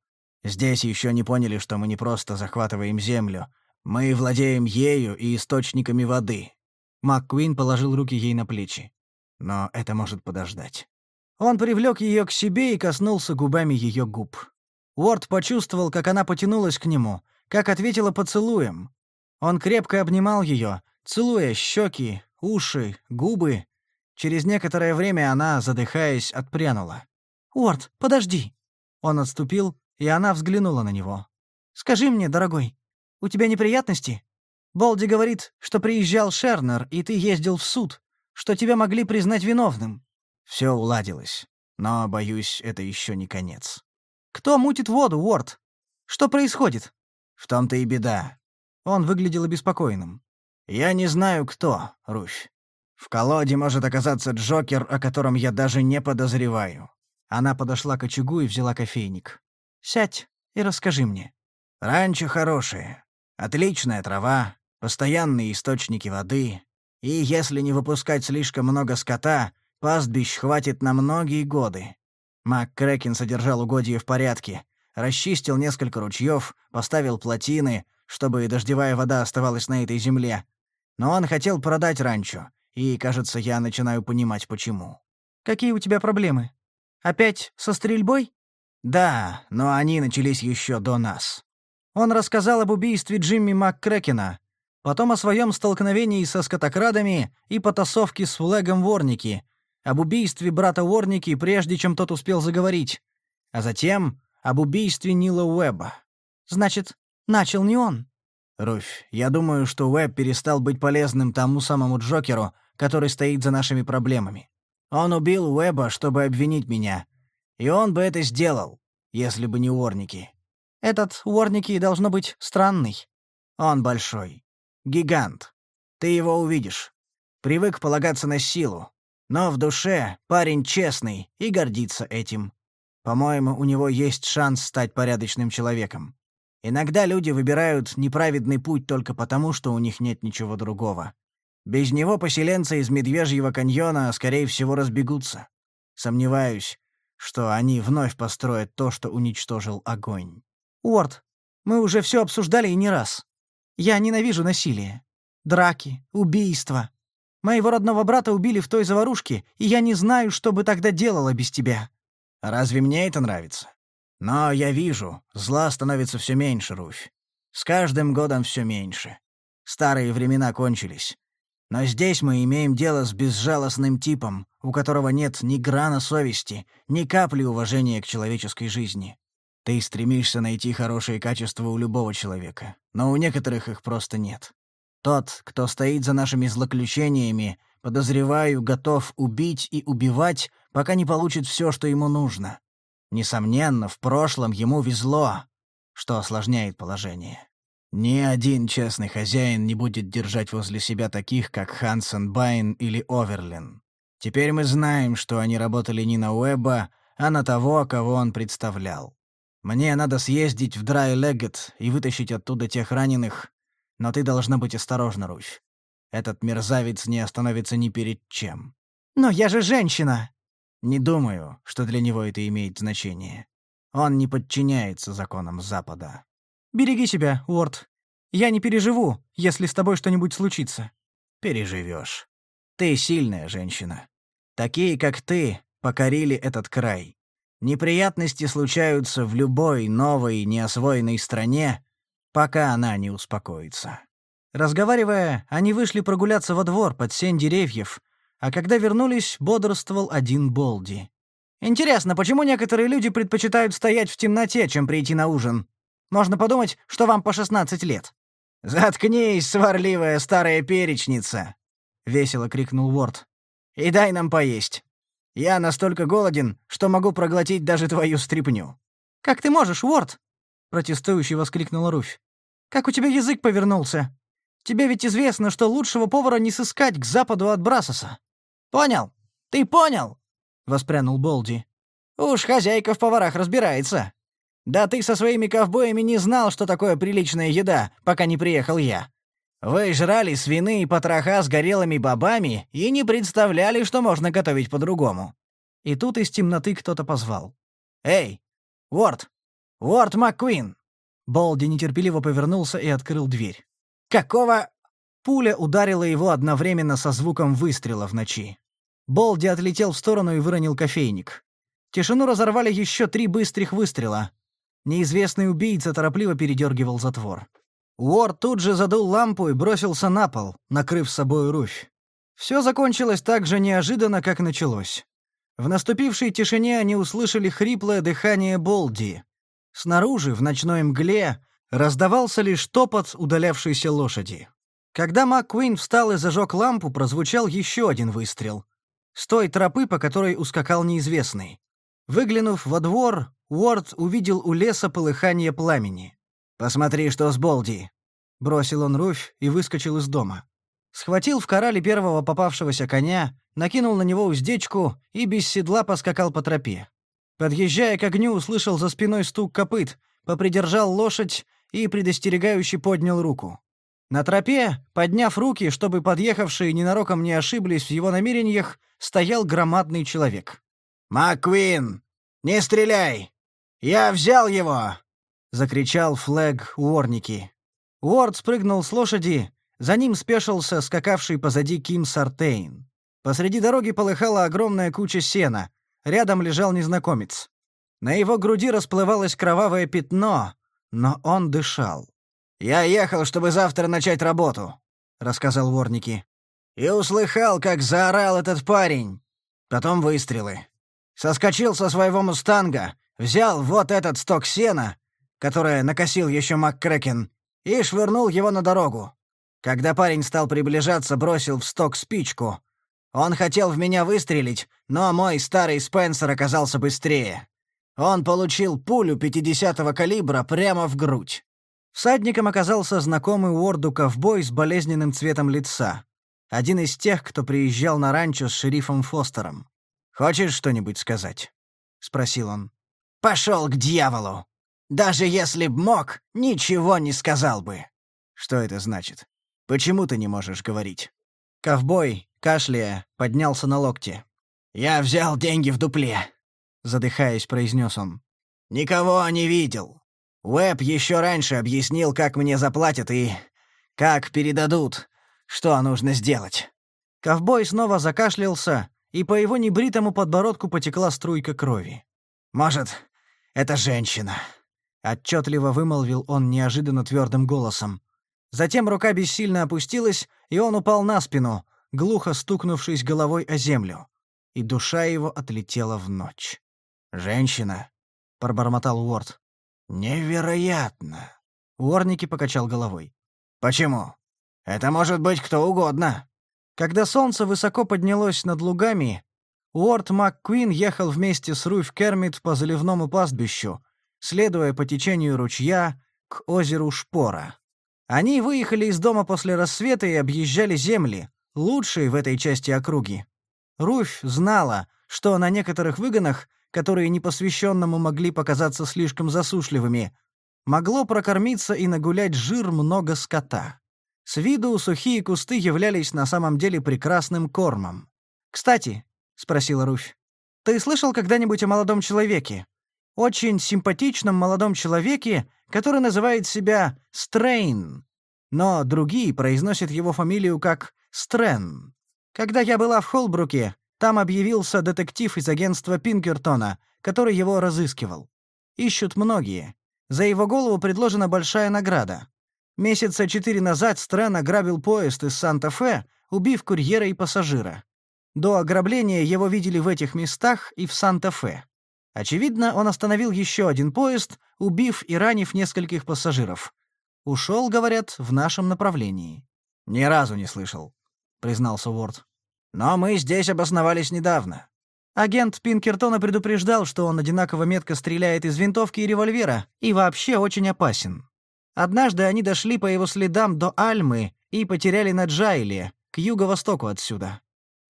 Здесь еще не поняли, что мы не просто захватываем землю. Мы владеем ею и источниками воды». МакКуин положил руки ей на плечи. «Но это может подождать». Он привлек ее к себе и коснулся губами ее губ. Уорд почувствовал, как она потянулась к нему, как ответила поцелуем. Он крепко обнимал ее, целуя щеки, уши, губы, Через некоторое время она, задыхаясь, отпрянула. «Уорд, подожди!» Он отступил, и она взглянула на него. «Скажи мне, дорогой, у тебя неприятности? Болди говорит, что приезжал Шернер, и ты ездил в суд, что тебя могли признать виновным». Все уладилось, но, боюсь, это еще не конец. «Кто мутит воду, Уорд? Что происходит?» «В том-то и беда». Он выглядел обеспокоенным. «Я не знаю, кто, Руфь. В колоде может оказаться Джокер, о котором я даже не подозреваю». Она подошла к очагу и взяла кофейник. «Сядь и расскажи мне». «Ранчо хорошее. Отличная трава, постоянные источники воды. И если не выпускать слишком много скота, пастбищ хватит на многие годы». Мак МакКрэкен содержал угодья в порядке. Расчистил несколько ручьев, поставил плотины, чтобы дождевая вода оставалась на этой земле. Но он хотел продать ранчо, и, кажется, я начинаю понимать, почему. «Какие у тебя проблемы? Опять со стрельбой?» «Да, но они начались еще до нас». Он рассказал об убийстве Джимми МакКрекена, потом о своем столкновении со скотокрадами и потасовке с Флэгом Ворники, об убийстве брата Ворники, прежде чем тот успел заговорить, а затем об убийстве Нила Уэбба. «Значит, начал не он?» «Руфь, я думаю, что Уэбб перестал быть полезным тому самому Джокеру, который стоит за нашими проблемами. Он убил Уэба, чтобы обвинить меня. И он бы это сделал, если бы не Уорники. Этот Уорники должно быть странный. Он большой. Гигант. Ты его увидишь. Привык полагаться на силу. Но в душе парень честный и гордится этим. По-моему, у него есть шанс стать порядочным человеком. Иногда люди выбирают неправедный путь только потому, что у них нет ничего другого. Без него поселенцы из Медвежьего каньона, скорее всего, разбегутся. Сомневаюсь, что они вновь построят то, что уничтожил огонь. Уорд, мы уже все обсуждали и не раз. Я ненавижу насилие. Драки, убийства. Моего родного брата убили в той заварушке, и я не знаю, что бы тогда делала без тебя. Разве мне это нравится? Но я вижу, зла становится все меньше, Руфь. С каждым годом все меньше. Старые времена кончились. Но здесь мы имеем дело с безжалостным типом, у которого нет ни грана совести, ни капли уважения к человеческой жизни. Ты стремишься найти хорошие качества у любого человека, но у некоторых их просто нет. Тот, кто стоит за нашими злоключениями, подозреваю, готов убить и убивать, пока не получит все, что ему нужно. Несомненно, в прошлом ему везло, что осложняет положение. Ни один честный хозяин не будет держать возле себя таких, как Хансен Байн или Оверлин. Теперь мы знаем, что они работали не на Уэба, а на того, кого он представлял. Мне надо съездить в Драй Легет и вытащить оттуда тех раненых, но ты должна быть осторожна, Руфь. Этот мерзавец не остановится ни перед чем. «Но я же женщина!» «Не думаю, что для него это имеет значение. Он не подчиняется законам Запада». Береги себя, Уорд. Я не переживу, если с тобой что-нибудь случится». «Переживешь. Ты сильная женщина. Такие, как ты, покорили этот край. Неприятности случаются в любой новой неосвоенной стране, пока она не успокоится». Разговаривая, они вышли прогуляться во двор под сень деревьев, а когда вернулись, бодрствовал один Болди. «Интересно, почему некоторые люди предпочитают стоять в темноте, чем прийти на ужин?» Можно подумать, что вам по 16 лет». «Заткнись, сварливая старая перечница!» — весело крикнул Уорд. «И дай нам поесть. Я настолько голоден, что могу проглотить даже твою стряпню». «Как ты можешь, Уорд?» — протестующе воскликнула Руфь. «Как у тебя язык повернулся? Тебе ведь известно, что лучшего повара не сыскать к западу от Брасоса». «Понял! Ты понял!» — воспрянул Болди. «Уж хозяйка в поварах разбирается. Да ты со своими ковбоями не знал, что такое приличная еда, пока не приехал я. Вы жрали свины и потроха с горелыми бобами и не представляли, что можно готовить по-другому». И тут из темноты кто-то позвал. «Эй, Уорд! Уорд МакКуин!» Болди нетерпеливо повернулся и открыл дверь. «Какого...» Пуля ударила его одновременно со звуком выстрела в ночи. Болди отлетел в сторону и выронил кофейник. Тишину разорвали еще три быстрых выстрела — Неизвестный убийца торопливо передергивал затвор. Уор тут же задул лампу и бросился на пол, накрыв собой руфь. Все закончилось так же неожиданно, как началось. В наступившей тишине они услышали хриплое дыхание Болди. Снаружи, в ночной мгле, раздавался лишь топот удалявшейся лошади. Когда МакКуин встал и зажег лампу, прозвучал еще один выстрел. С той тропы, по которой ускакал неизвестный. Выглянув во двор, Уорд увидел у леса полыхание пламени. «Посмотри, что с Болди!» — бросил он Руфь и выскочил из дома. Схватил в корале первого попавшегося коня, накинул на него уздечку и без седла поскакал по тропе. Подъезжая к огню, услышал за спиной стук копыт, попридержал лошадь и предостерегающе поднял руку. На тропе, подняв руки, чтобы подъехавшие ненароком не ошиблись в его намерениях, стоял громадный человек. «Маквин, не стреляй! Я взял его!» — закричал Флэг Уорники. Уорд спрыгнул с лошади, за ним спешился скакавший позади Ким Сартейн. Посреди дороги полыхала огромная куча сена, рядом лежал незнакомец. На его груди расплывалось кровавое пятно, но он дышал. «Я ехал, чтобы завтра начать работу», — рассказал Уорники, «И услыхал, как заорал этот парень. Потом выстрелы. Соскочил со своего мустанга, взял вот этот сток сена, которое накосил еще МакКрекен, и швырнул его на дорогу. Когда парень стал приближаться, бросил в сток спичку. Он хотел в меня выстрелить, но мой старый Спенсер оказался быстрее. Он получил пулю 50-го калибра прямо в грудь. Всадником оказался знакомый Уорду ковбой с болезненным цветом лица. Один из тех, кто приезжал на ранчо с шерифом Фостером. «Хочешь что-нибудь сказать?» — спросил он. «Пошел к дьяволу! Даже если б мог, ничего не сказал бы!» «Что это значит? Почему ты не можешь говорить?» Ковбой, кашляя, поднялся на локте. «Я взял деньги в дупле», — задыхаясь, произнес он. «Никого не видел. Уэб еще раньше объяснил, как мне заплатят и как передадут, что нужно сделать». Ковбой снова закашлялся, и по его небритому подбородку потекла струйка крови. «Может, это женщина?» — отчетливо вымолвил он неожиданно твердым голосом. Затем рука бессильно опустилась, и он упал на спину, глухо стукнувшись головой о землю. И душа его отлетела в ночь. «Женщина?» — пробормотал Уорд. «Невероятно!» — Уорники покачал головой. «Почему? Это может быть кто угодно!» Когда солнце высоко поднялось над лугами, Уорд МакКуин ехал вместе с Руф Кермит по заливному пастбищу, следуя по течению ручья к озеру Шпора. Они выехали из дома после рассвета и объезжали земли, лучшие в этой части округи. Руф знала, что на некоторых выгонах, которые непосвященному могли показаться слишком засушливыми, могло прокормиться и нагулять жир много скота. С виду сухие кусты являлись на самом деле прекрасным кормом. «Кстати», — спросила Руфь, — «ты слышал когда-нибудь о молодом человеке? Очень симпатичном молодом человеке, который называет себя Стрейн, но другие произносят его фамилию как Стрэн. Когда я была в Холбруке, там объявился детектив из агентства Пинкертона, который его разыскивал. Ищут многие. За его голову предложена большая награда. Месяца четыре назад Стрэн ограбил поезд из Санта-Фе, убив курьера и пассажира. До ограбления его видели в этих местах и в Санта-Фе. Очевидно, он остановил еще один поезд, убив и ранив нескольких пассажиров. Ушел, говорят, в нашем направлении. «Ни разу не слышал», — признался Уорд. «Но мы здесь обосновались недавно». Агент Пинкертона предупреждал, что он одинаково метко стреляет из винтовки и револьвера и вообще очень опасен. Однажды они дошли по его следам до Альмы и потеряли на Джайле, к юго-востоку отсюда.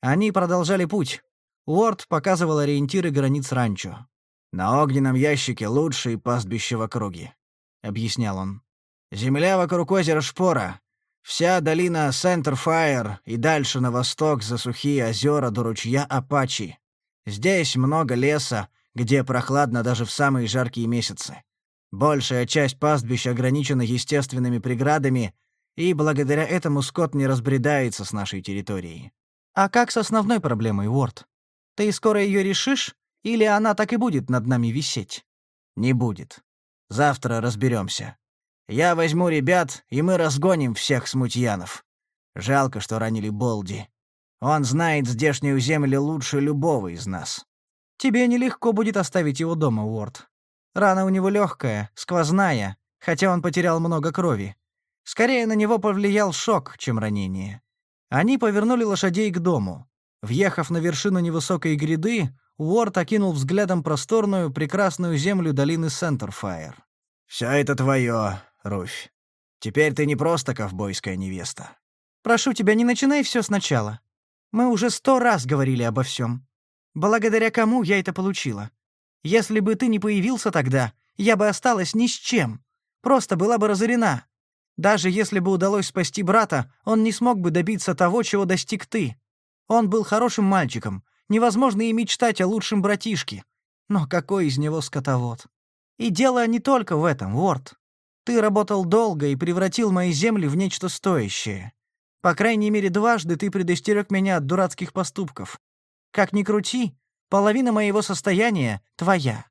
Они продолжали путь. Уорд показывал ориентиры границ ранчо. «На огненном ящике лучшие пастбище в округе», — объяснял он. «Земля вокруг озера Шпора, вся долина Сентерфайр и дальше на восток за сухие озера до ручья Апачи. Здесь много леса, где прохладно даже в самые жаркие месяцы. Большая часть пастбищ ограничена естественными преградами, и благодаря этому скот не разбредается с нашей территории. А как с основной проблемой, Уорд? Ты скоро ее решишь, или она так и будет над нами висеть? Не будет. Завтра разберемся. Я возьму ребят, и мы разгоним всех смутьянов. Жалко, что ранили Болди. Он знает здешнюю землю лучше любого из нас. Тебе нелегко будет оставить его дома, Уорд. Рана у него легкая, сквозная, хотя он потерял много крови. Скорее на него повлиял шок, чем ранение. Они повернули лошадей к дому. Въехав на вершину невысокой гряды, Уорд окинул взглядом просторную, прекрасную землю долины Сентерфайр. «Всё это твоё, Руфь. Теперь ты не просто ковбойская невеста». «Прошу тебя, не начинай всё сначала. Мы уже сто раз говорили обо всём. Благодаря кому я это получила? Если бы ты не появился тогда, я бы осталась ни с чем. Просто была бы разорена. Даже если бы удалось спасти брата, он не смог бы добиться того, чего достиг ты. Он был хорошим мальчиком. Невозможно и мечтать о лучшем братишке. Но какой из него скотовод? И дело не только в этом, Уорд. Ты работал долго и превратил мои земли в нечто стоящее. По крайней мере, дважды ты предостерег меня от дурацких поступков. Как ни крути, Половина моего состояния твоя».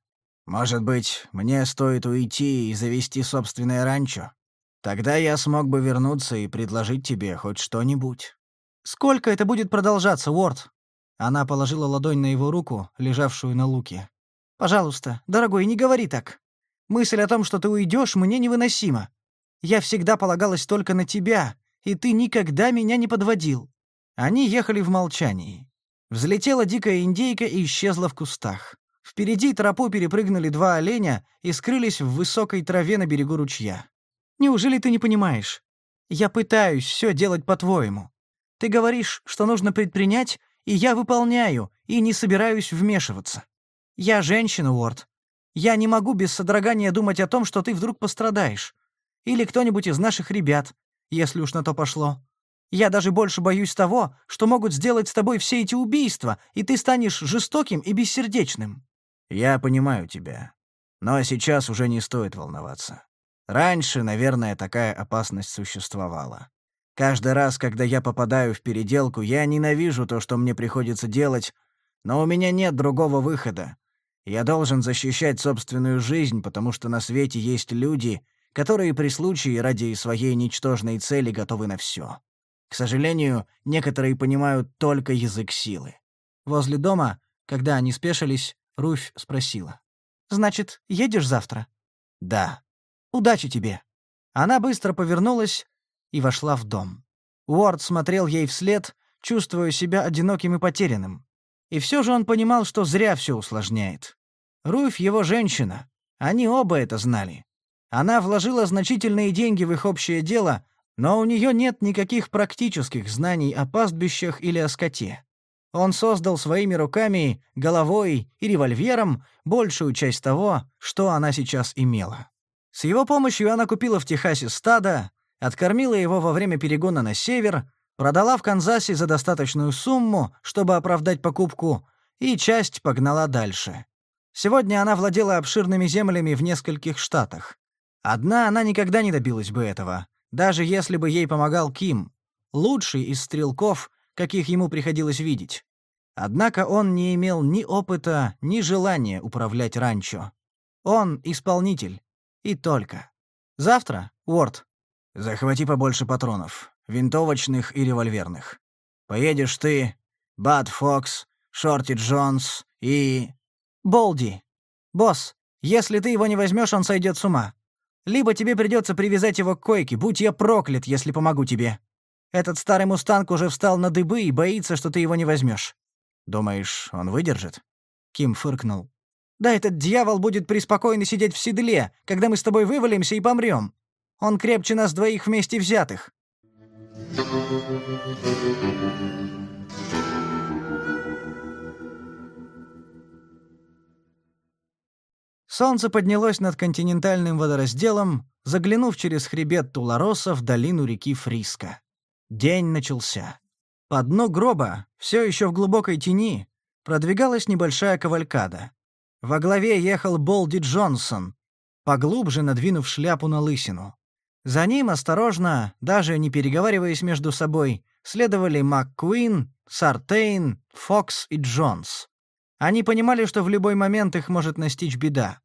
«Может быть, мне стоит уйти и завести собственное ранчо? Тогда я смог бы вернуться и предложить тебе хоть что-нибудь». «Сколько это будет продолжаться, Уорд?» Она положила ладонь на его руку, лежавшую на луке. «Пожалуйста, дорогой, не говори так. Мысль о том, что ты уйдешь, мне невыносима. Я всегда полагалась только на тебя, и ты никогда меня не подводил». Они ехали в молчании. Взлетела дикая индейка и исчезла в кустах. Впереди тропу перепрыгнули два оленя и скрылись в высокой траве на берегу ручья. «Неужели ты не понимаешь? Я пытаюсь все делать по-твоему. Ты говоришь, что нужно предпринять, и я выполняю, и не собираюсь вмешиваться. Я женщина, Уорд. Я не могу без содрогания думать о том, что ты вдруг пострадаешь. Или кто-нибудь из наших ребят, если уж на то пошло. Я даже больше боюсь того, что могут сделать с тобой все эти убийства, и ты станешь жестоким и бессердечным». «Я понимаю тебя. Но сейчас уже не стоит волноваться. Раньше, наверное, такая опасность существовала. Каждый раз, когда я попадаю в переделку, я ненавижу то, что мне приходится делать, но у меня нет другого выхода. Я должен защищать собственную жизнь, потому что на свете есть люди, которые при случае ради своей ничтожной цели готовы на все. К сожалению, некоторые понимают только язык силы. Возле дома, когда они спешились, Руфь спросила. «Значит, едешь завтра?» «Да». «Удачи тебе». Она быстро повернулась и вошла в дом. Уорд смотрел ей вслед, чувствуя себя одиноким и потерянным. И все же он понимал, что зря все усложняет. Руфь его женщина. Они оба это знали. Она вложила значительные деньги в их общее дело, но у нее нет никаких практических знаний о пастбищах или о скоте. Он создал своими руками, головой и револьвером большую часть того, что она сейчас имела. С его помощью она купила в Техасе стадо, откормила его во время перегона на север, продала в Канзасе за достаточную сумму, чтобы оправдать покупку, и часть погнала дальше. Сегодня она владела обширными землями в нескольких штатах. Одна она никогда не добилась бы этого. Даже если бы ей помогал Ким, лучший из стрелков, каких ему приходилось видеть. Однако он не имел ни опыта, ни желания управлять ранчо. Он исполнитель. И только. Завтра, Уорд. Захвати побольше патронов. Винтовочных и револьверных. Поедешь ты, Бад Фокс, Шорти Джонс и... Болди. Босс, если ты его не возьмешь, он сойдет с ума. Либо тебе придется привязать его к койке, будь я проклят, если помогу тебе. Этот старый мустанг уже встал на дыбы и боится, что ты его не возьмешь. Думаешь, он выдержит? Ким фыркнул. Да этот дьявол будет преспокойно сидеть в седле, когда мы с тобой вывалимся и помрем. Он крепче нас двоих вместе взятых. Thank you. Солнце поднялось над континентальным водоразделом, заглянув через хребет Тулароса в долину реки Фриска. День начался. По дну гроба, все еще в глубокой тени, продвигалась небольшая кавалькада. Во главе ехал Болди Джонсон, поглубже надвинув шляпу на лысину. За ним осторожно, даже не переговариваясь между собой, следовали МакКуин, Сартейн, Фокс и Джонс. Они понимали, что в любой момент их может настичь беда.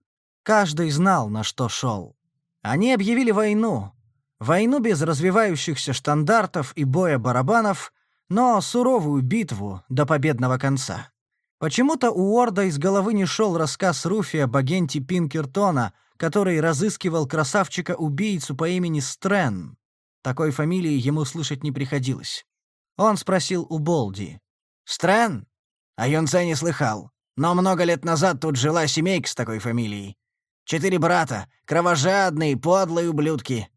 Каждый знал, на что шел. Они объявили войну. Войну без развивающихся штандартов и боя барабанов, но суровую битву до победного конца. Почему-то у Уорда из головы не шел рассказ Руфи об агенте Пинкертона, который разыскивал красавчика-убийцу по имени Стрэн. Такой фамилии ему слышать не приходилось. Он спросил у Болди. «Стрэн?» а О юнце не слыхал. Но много лет назад тут жила семейка с такой фамилией. Четыре брата, кровожадные, подлые ублюдки.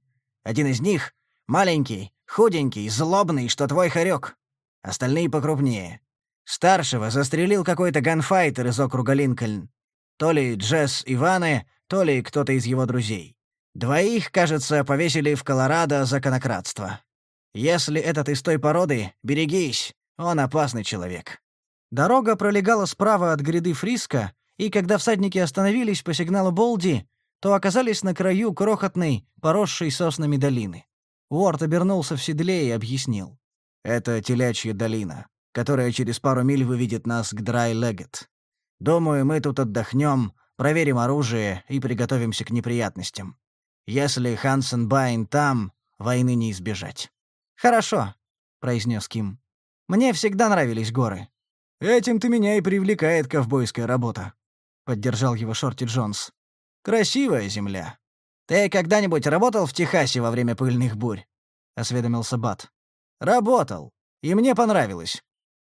Один из них — маленький, худенький, злобный, что твой хорек. Остальные покрупнее. Старшего застрелил какой-то ганфайтер из округа Линкольн. То ли Джесс Иваны, то ли кто-то из его друзей. Двоих, кажется, повесили в Колорадо за конократство. Если этот из той породы, берегись, он опасный человек. Дорога пролегала справа от гряды Фриска, и когда всадники остановились по сигналу Болди, то оказались на краю крохотной, поросшей соснами долины. Уорд обернулся в седле и объяснил. «Это телячья долина, которая через пару миль выведет нас к Драй-Легет. Думаю, мы тут отдохнем, проверим оружие и приготовимся к неприятностям. Если Хансен Байн там, войны не избежать». «Хорошо», — произнес Ким. «Мне всегда нравились горы». Этим ты меня и привлекает ковбойская работа», — поддержал его Шорти Джонс. «Красивая земля. Ты когда-нибудь работал в Техасе во время пыльных бурь?» — осведомился Бат. «Работал. И мне понравилось.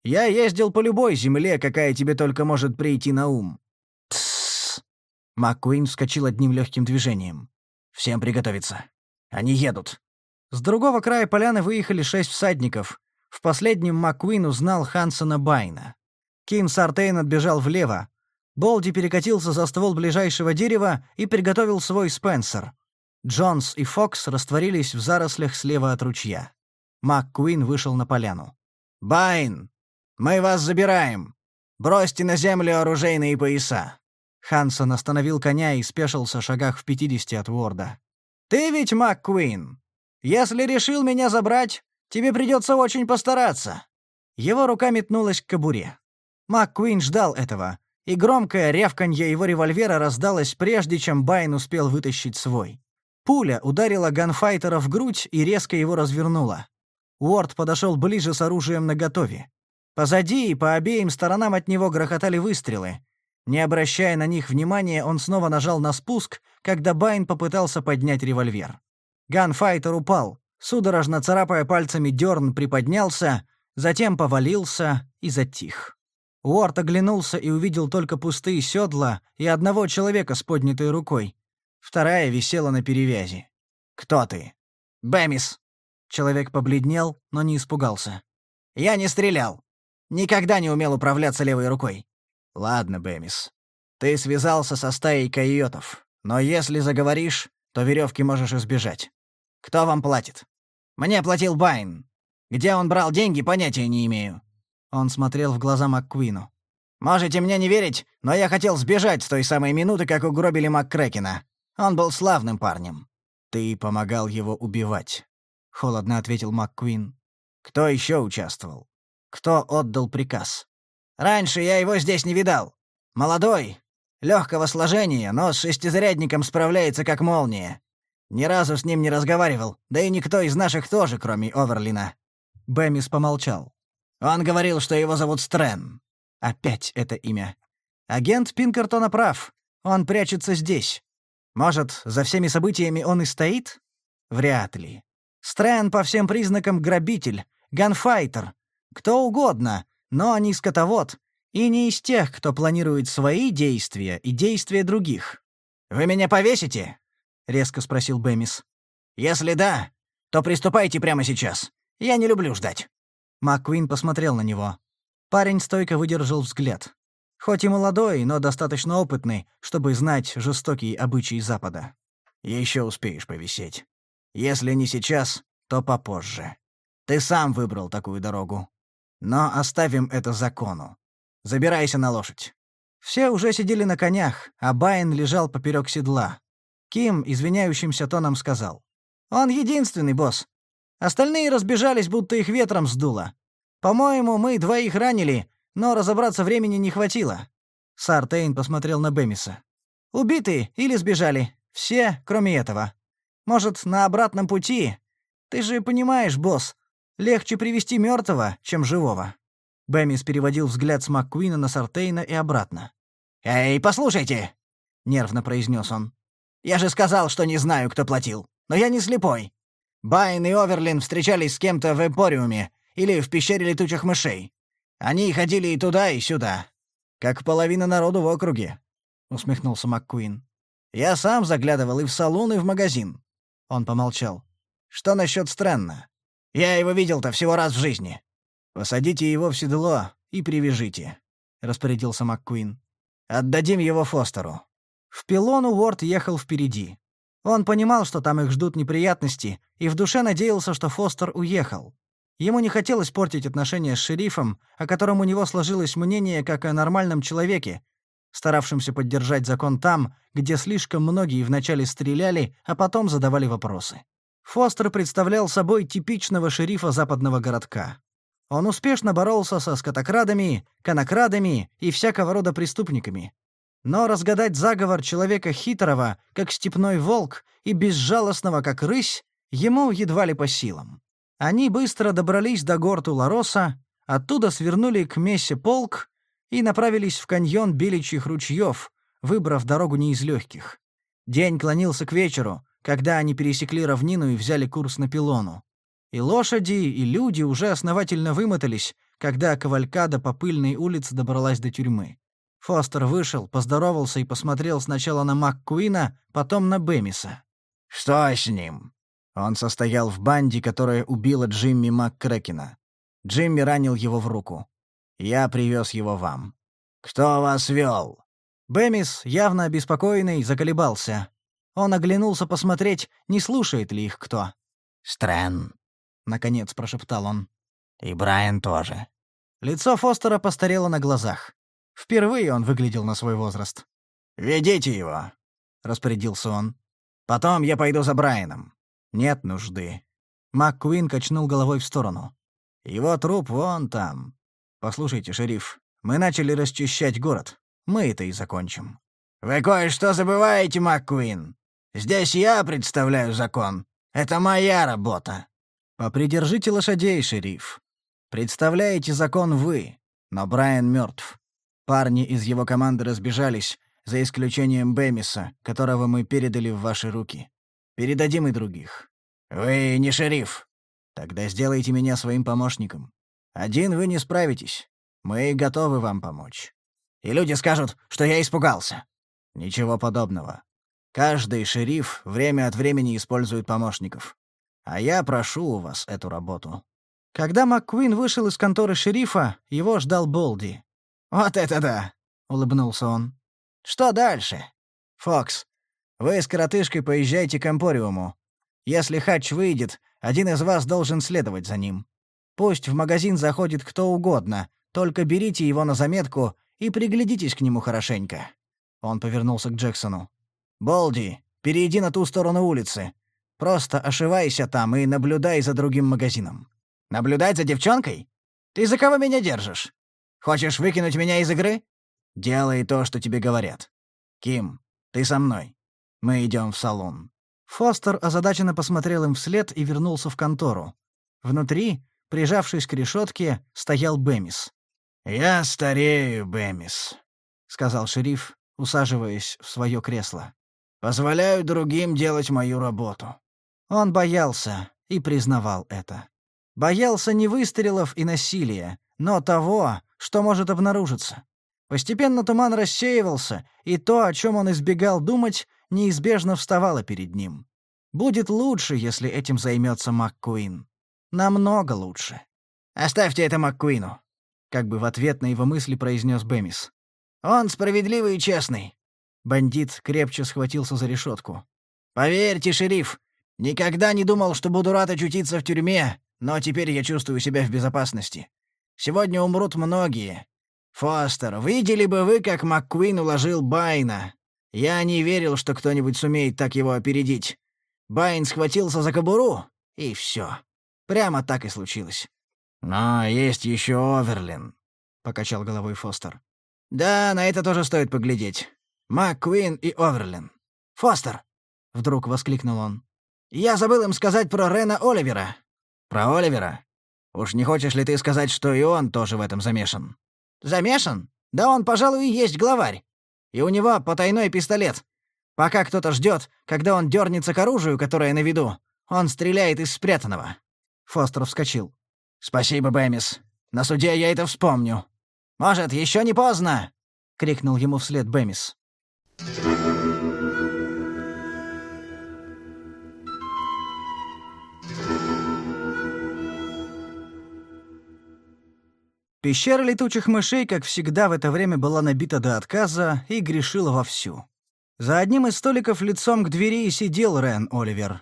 Я ездил по любой земле, какая тебе только может прийти на ум». «Тссс!» Маккуин вскочил одним легким движением. «Всем приготовиться. Они едут». С другого края поляны выехали шесть всадников. В последнем Маккуин узнал Хансона Байна. Ким Сартейн отбежал влево, Болди перекатился за ствол ближайшего дерева и приготовил свой Спенсер. Джонс и Фокс растворились в зарослях слева от ручья. МакКуин вышел на поляну. «Байн! Мы вас забираем! Бросьте на землю оружейные пояса!» Хансон остановил коня и спешился в шагах в пятидесяти от Уорда. «Ты ведь МакКуин! Если решил меня забрать, тебе придется очень постараться!» Его рука метнулась к кобуре. МакКуин ждал этого, и громкое рявканье его револьвера раздалось прежде, чем Байн успел вытащить свой. Пуля ударила ганфайтера в грудь и резко его развернула. Уорд подошел ближе с оружием наготове. Позади и по обеим сторонам от него грохотали выстрелы. Не обращая на них внимания, он снова нажал на спуск, когда Байн попытался поднять револьвер. Ганфайтер упал, судорожно царапая пальцами Дёрн приподнялся, затем повалился и затих. Уорд оглянулся и увидел только пустые седла и одного человека с поднятой рукой. Вторая висела на перевязи. «Кто ты?» «Бэмис». Человек побледнел, но не испугался. «Я не стрелял. Никогда не умел управляться левой рукой». «Ладно, Бэмис. Ты связался со стаей койотов, но если заговоришь, то веревки можешь избежать. Кто вам платит?» «Мне платил Байн. Где он брал деньги, понятия не имею. Он смотрел в глаза МакКуину. «Можете мне не верить, но я хотел сбежать с той самой минуты, как угробили МакКрекена. Он был славным парнем». «Ты помогал его убивать», — холодно ответил МакКуин. «Кто еще участвовал? Кто отдал приказ?» «Раньше я его здесь не видал. Молодой, легкого сложения, но с шестизарядником справляется как молния. Ни разу с ним не разговаривал, да и никто из наших тоже, кроме Оверлина». Бэмис помолчал. Он говорил, что его зовут Стрэн. Опять это имя. Агент Пинкертона прав. Он прячется здесь. Может, за всеми событиями он и стоит? Вряд ли. Стрэн по всем признакам грабитель, ганфайтер, кто угодно, но не скотовод и не из тех, кто планирует свои действия и действия других. «Вы меня повесите?» — резко спросил Бэмис. «Если да, то приступайте прямо сейчас. Я не люблю ждать». Маккуин посмотрел на него. Парень стойко выдержал взгляд. Хоть и молодой, но достаточно опытный, чтобы знать жестокие обычаи Запада. Еще успеешь повисеть. Если не сейчас, то попозже. Ты сам выбрал такую дорогу. Но оставим это закону. Забирайся на лошадь». Все уже сидели на конях, а Байн лежал поперек седла. Ким извиняющимся тоном сказал. «Он единственный, босс, Остальные разбежались, будто их ветром сдуло. По-моему, мы двоих ранили, но разобраться времени не хватило. Сар Тейн посмотрел на Бемиса. Убиты или сбежали. Все, кроме этого. Может, на обратном пути? Ты же понимаешь, босс, легче привести мертвого, чем живого. Бэмис переводил взгляд с Маккуина на Сартейна и обратно. «Эй, послушайте!» — нервно произнес он. «Я же сказал, что не знаю, кто платил. Но я не слепой. Байн и Оверлин встречались с кем-то в Эмпориуме или в пещере летучих мышей. Они ходили и туда, и сюда. Как половина народу в округе», — усмехнулся МакКуин. «Я сам заглядывал и в салон, и в магазин». Он помолчал. «Что насчет странно? Я его видел-то всего раз в жизни». «Посадите его в седло и привяжите», — распорядился МакКуин. «Отдадим его Фостеру». В пилону Уорд ехал впереди. Он понимал, что там их ждут неприятности, и в душе надеялся, что Фостер уехал. Ему не хотелось портить отношения с шерифом, о котором у него сложилось мнение как о нормальном человеке, старавшимся поддержать закон там, где слишком многие вначале стреляли, а потом задавали вопросы. Фостер представлял собой типичного шерифа западного городка. Он успешно боролся со скотокрадами, конокрадами и всякого рода преступниками, но разгадать заговор человека хитрого, как степной волк, и безжалостного, как рысь, ему едва ли по силам. Они быстро добрались до горту Лароса, оттуда свернули к мессе полк и направились в каньон Беличьих ручьев, выбрав дорогу не из легких. День клонился к вечеру, когда они пересекли равнину и взяли курс на пилону. И лошади, и люди уже основательно вымотались, когда кавалькада по пыльной улице добралась до тюрьмы. Фостер вышел, поздоровался и посмотрел сначала на МакКуина, потом на Бэмиса. «Что с ним?» Он состоял в банде, которая убила Джимми МакКрекена. Джимми ранил его в руку. «Я привез его вам». «Кто вас вел?» Бэмис, явно обеспокоенный, заколебался. Он оглянулся посмотреть, не слушает ли их кто. «Стрэн», — наконец прошептал он. «И Брайан тоже». Лицо Фостера постарело на глазах. Впервые он выглядел на свой возраст. «Ведите его», — распорядился он. «Потом я пойду за Брайаном. Нет нужды». МакКуин качнул головой в сторону. «Его труп вон там. Послушайте, шериф, мы начали расчищать город. Мы это и закончим». «Вы кое-что забываете, МакКуин. Здесь я представляю закон. Это моя работа». «Попридержите лошадей, шериф. Представляете закон вы, но Брайан мертв. Парни из его команды разбежались, за исключением Бемиса, которого мы передали в ваши руки. Передадим и других. Вы не шериф. Тогда сделайте меня своим помощником. Один вы не справитесь. Мы готовы вам помочь. И люди скажут, что я испугался. Ничего подобного. Каждый шериф время от времени использует помощников. А я прошу у вас эту работу». Когда МакКуин вышел из конторы шерифа, его ждал Болди. «Вот это да!» — улыбнулся он. «Что дальше?» «Фокс, вы с коротышкой поезжайте к Эмпориуму. Если Хач выйдет, один из вас должен следовать за ним. Пусть в магазин заходит кто угодно, только берите его на заметку и приглядитесь к нему хорошенько». Он повернулся к Джексону. «Болди, перейди на ту сторону улицы. Просто ошивайся там и наблюдай за другим магазином». «Наблюдать за девчонкой? Ты за кого меня держишь?» Хочешь выкинуть меня из игры? Делай то, что тебе говорят. Ким, ты со мной. Мы идем в салон». Фостер озадаченно посмотрел им вслед и вернулся в контору. Внутри, прижавшись к решетке, стоял Бэмис. «Я старею, Бэмис», — сказал шериф, усаживаясь в свое кресло. «Позволяю другим делать мою работу». Он боялся и признавал это. Боялся не выстрелов и насилия, но того, что может обнаружиться. Постепенно туман рассеивался, и то, о чем он избегал думать, неизбежно вставало перед ним. Будет лучше, если этим займется МакКуин. Намного лучше. «Оставьте это МакКуину», — как бы в ответ на его мысли произнес Бэмис. «Он справедливый и честный». Бандит крепче схватился за решетку. «Поверьте, шериф, никогда не думал, что буду рад очутиться в тюрьме, но теперь я чувствую себя в безопасности. Сегодня умрут многие. Фостер, видели бы вы, как МакКуин уложил Байна? Я не верил, что кто-нибудь сумеет так его опередить. Байн схватился за кобуру, и все. Прямо так и случилось. «Но есть еще Оверлин», — покачал головой Фостер. «Да, на это тоже стоит поглядеть. МакКуин и Оверлин. Фостер!» — вдруг воскликнул он. «Я забыл им сказать про Рена Оливера». «Про Оливера?» Уж не хочешь ли ты сказать, что и он тоже в этом замешан?» «Замешан? Да он, пожалуй, и есть главарь. И у него потайной пистолет. Пока кто-то ждет, когда он дернется к оружию, которое на виду, он стреляет из спрятанного». Фостер вскочил. «Спасибо, Бэмис. На суде я это вспомню. Может, еще не поздно!» — крикнул ему вслед Бэмис. Thank you. Пещера летучих мышей, как всегда, в это время была набита до отказа и грешила вовсю. За одним из столиков лицом к двери и сидел Рен Оливер.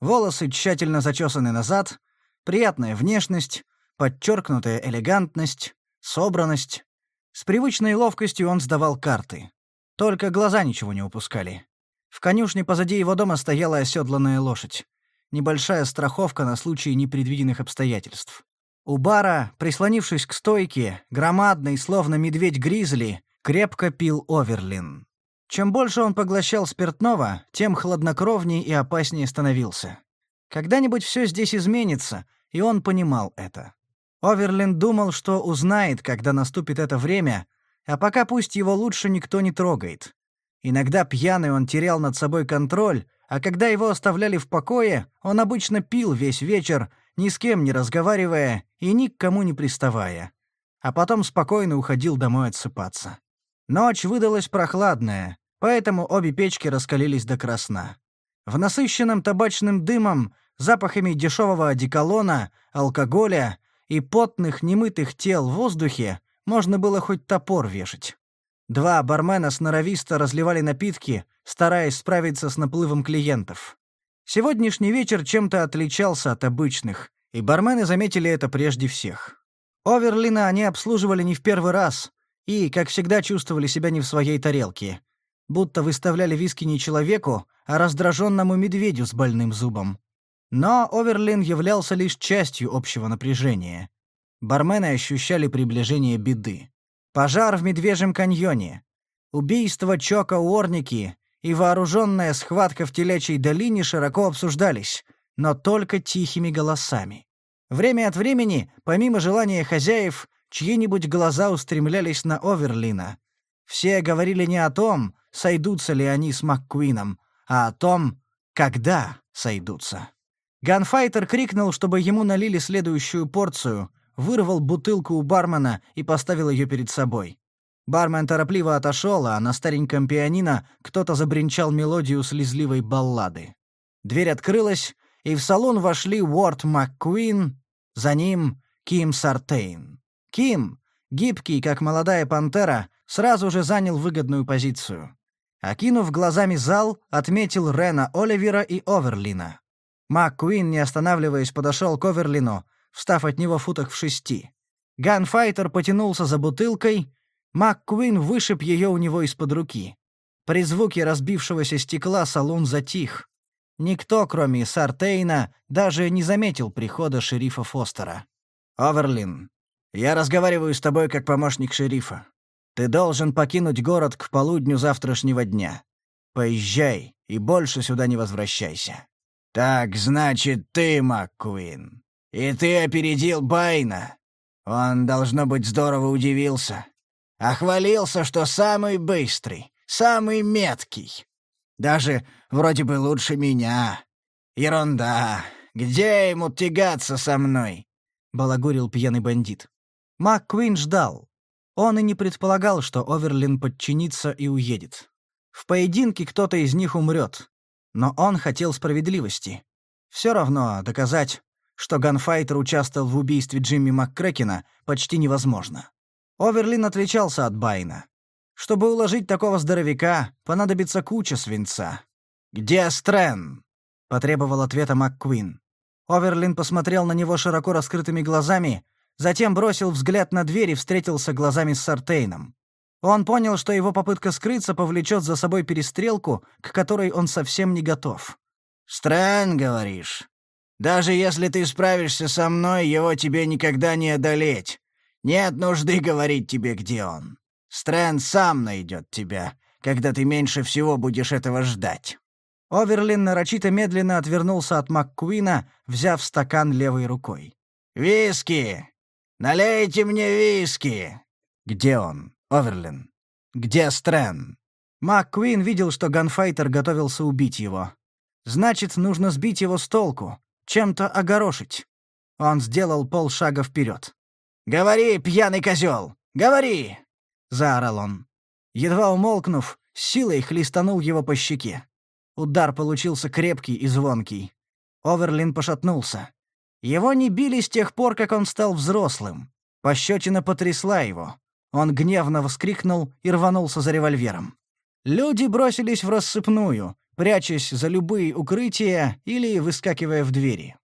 Волосы тщательно зачесаны назад, приятная внешность, подчеркнутая элегантность, собранность. С привычной ловкостью он сдавал карты. Только глаза ничего не упускали. В конюшне позади его дома стояла оседланная лошадь. Небольшая страховка на случай непредвиденных обстоятельств. У бара, прислонившись к стойке, громадный, словно медведь-гризли, крепко пил Оверлин. Чем больше он поглощал спиртного, тем хладнокровнее и опаснее становился. Когда-нибудь все здесь изменится, и он понимал это. Оверлин думал, что узнает, когда наступит это время, а пока пусть его лучше никто не трогает. Иногда пьяный он терял над собой контроль, а когда его оставляли в покое, он обычно пил весь вечер — ни с кем не разговаривая и ни к кому не приставая. А потом спокойно уходил домой отсыпаться. Ночь выдалась прохладная, поэтому обе печки раскалились до красна. В насыщенном табачным дымом, запахами дешевого одеколона, алкоголя и потных немытых тел в воздухе можно было хоть топор вешать. Два бармена сноровисто разливали напитки, стараясь справиться с наплывом клиентов. Сегодняшний вечер чем-то отличался от обычных, и бармены заметили это прежде всех. Оверлина они обслуживали не в первый раз и, как всегда, чувствовали себя не в своей тарелке. Будто выставляли виски не человеку, а раздраженному медведю с больным зубом. Но Оверлин являлся лишь частью общего напряжения. Бармены ощущали приближение беды. Пожар в Медвежьем каньоне. Убийство Чока Уорники и вооруженная схватка в телячьей долине широко обсуждались, но только тихими голосами. Время от времени, помимо желания хозяев, чьи-нибудь глаза устремлялись на Оверлина. Все говорили не о том, сойдутся ли они с МакКуином, а о том, когда сойдутся. Ганфайтер крикнул, чтобы ему налили следующую порцию, вырвал бутылку у бармена и поставил ее перед собой. Бармен торопливо отошел, а на стареньком пианино кто-то забринчал мелодию слезливой баллады. Дверь открылась, и в салон вошли Уорд МакКуин, за ним Ким Сартейн. Ким, гибкий, как молодая пантера, сразу же занял выгодную позицию. Окинув глазами зал, отметил Рена Оливера и Оверлина. МакКуин, не останавливаясь, подошел к Оверлину, встав от него футок в шести. Ганфайтер потянулся за бутылкой, МакКуин вышиб ее у него из-под руки. При звуке разбившегося стекла салон затих. Никто, кроме Сартейна, даже не заметил прихода шерифа Фостера. «Оверлин, я разговариваю с тобой как помощник шерифа. Ты должен покинуть город к полудню завтрашнего дня. Поезжай и больше сюда не возвращайся». «Так, значит, ты, МакКуин. И ты опередил Байна. Он, должно быть, здорово удивился а хвалился, что самый быстрый, самый меткий. Даже вроде бы лучше меня. Ерунда. Где ему тягаться со мной?» — балагурил пьяный бандит. МакКуин ждал. Он и не предполагал, что Оверлин подчинится и уедет. В поединке кто-то из них умрет. Но он хотел справедливости. Все равно доказать, что ганфайтер участвовал в убийстве Джимми МакКрекена, почти невозможно. Оверлин отличался от Байна. Чтобы уложить такого здоровяка, понадобится куча свинца. «Где Стрэн?» — потребовал ответа МакКуин. Оверлин посмотрел на него широко раскрытыми глазами, затем бросил взгляд на дверь и встретился глазами с Сартейном. Он понял, что его попытка скрыться повлечет за собой перестрелку, к которой он совсем не готов. «Стрэн, говоришь? Даже если ты справишься со мной, его тебе никогда не одолеть. Нет нужды говорить тебе, где он. Стрэн сам найдет тебя, когда ты меньше всего будешь этого ждать». Оверлин нарочито медленно отвернулся от МакКуина, взяв стакан левой рукой. «Виски! Налейте мне виски!» «Где он, Оверлин? Где Стрэн?» МакКуин видел, что ганфайтер готовился убить его. «Значит, нужно сбить его с толку, чем-то огорошить». Он сделал полшага вперед. «Говори, пьяный козел! Говори!» — заорал он. Едва умолкнув, силой хлестанул его по щеке. Удар получился крепкий и звонкий. Оверлин пошатнулся. Его не били с тех пор, как он стал взрослым. Пощечина потрясла его. Он гневно вскрикнул и рванулся за револьвером. Люди бросились в рассыпную, прячась за любые укрытия или выскакивая в двери.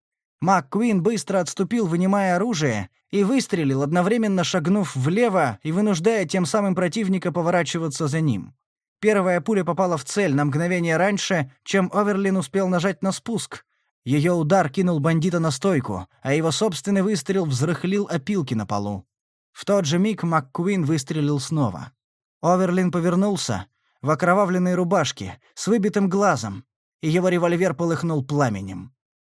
МакКуин быстро отступил, вынимая оружие, и выстрелил, одновременно шагнув влево и вынуждая тем самым противника поворачиваться за ним. Первая пуля попала в цель на мгновение раньше, чем Оверлин успел нажать на спуск. Ее удар кинул бандита на стойку, а его собственный выстрел взрыхлил опилки на полу. В тот же миг МакКуин выстрелил снова. Оверлин повернулся, в окровавленной рубашке, с выбитым глазом, и его револьвер полыхнул пламенем.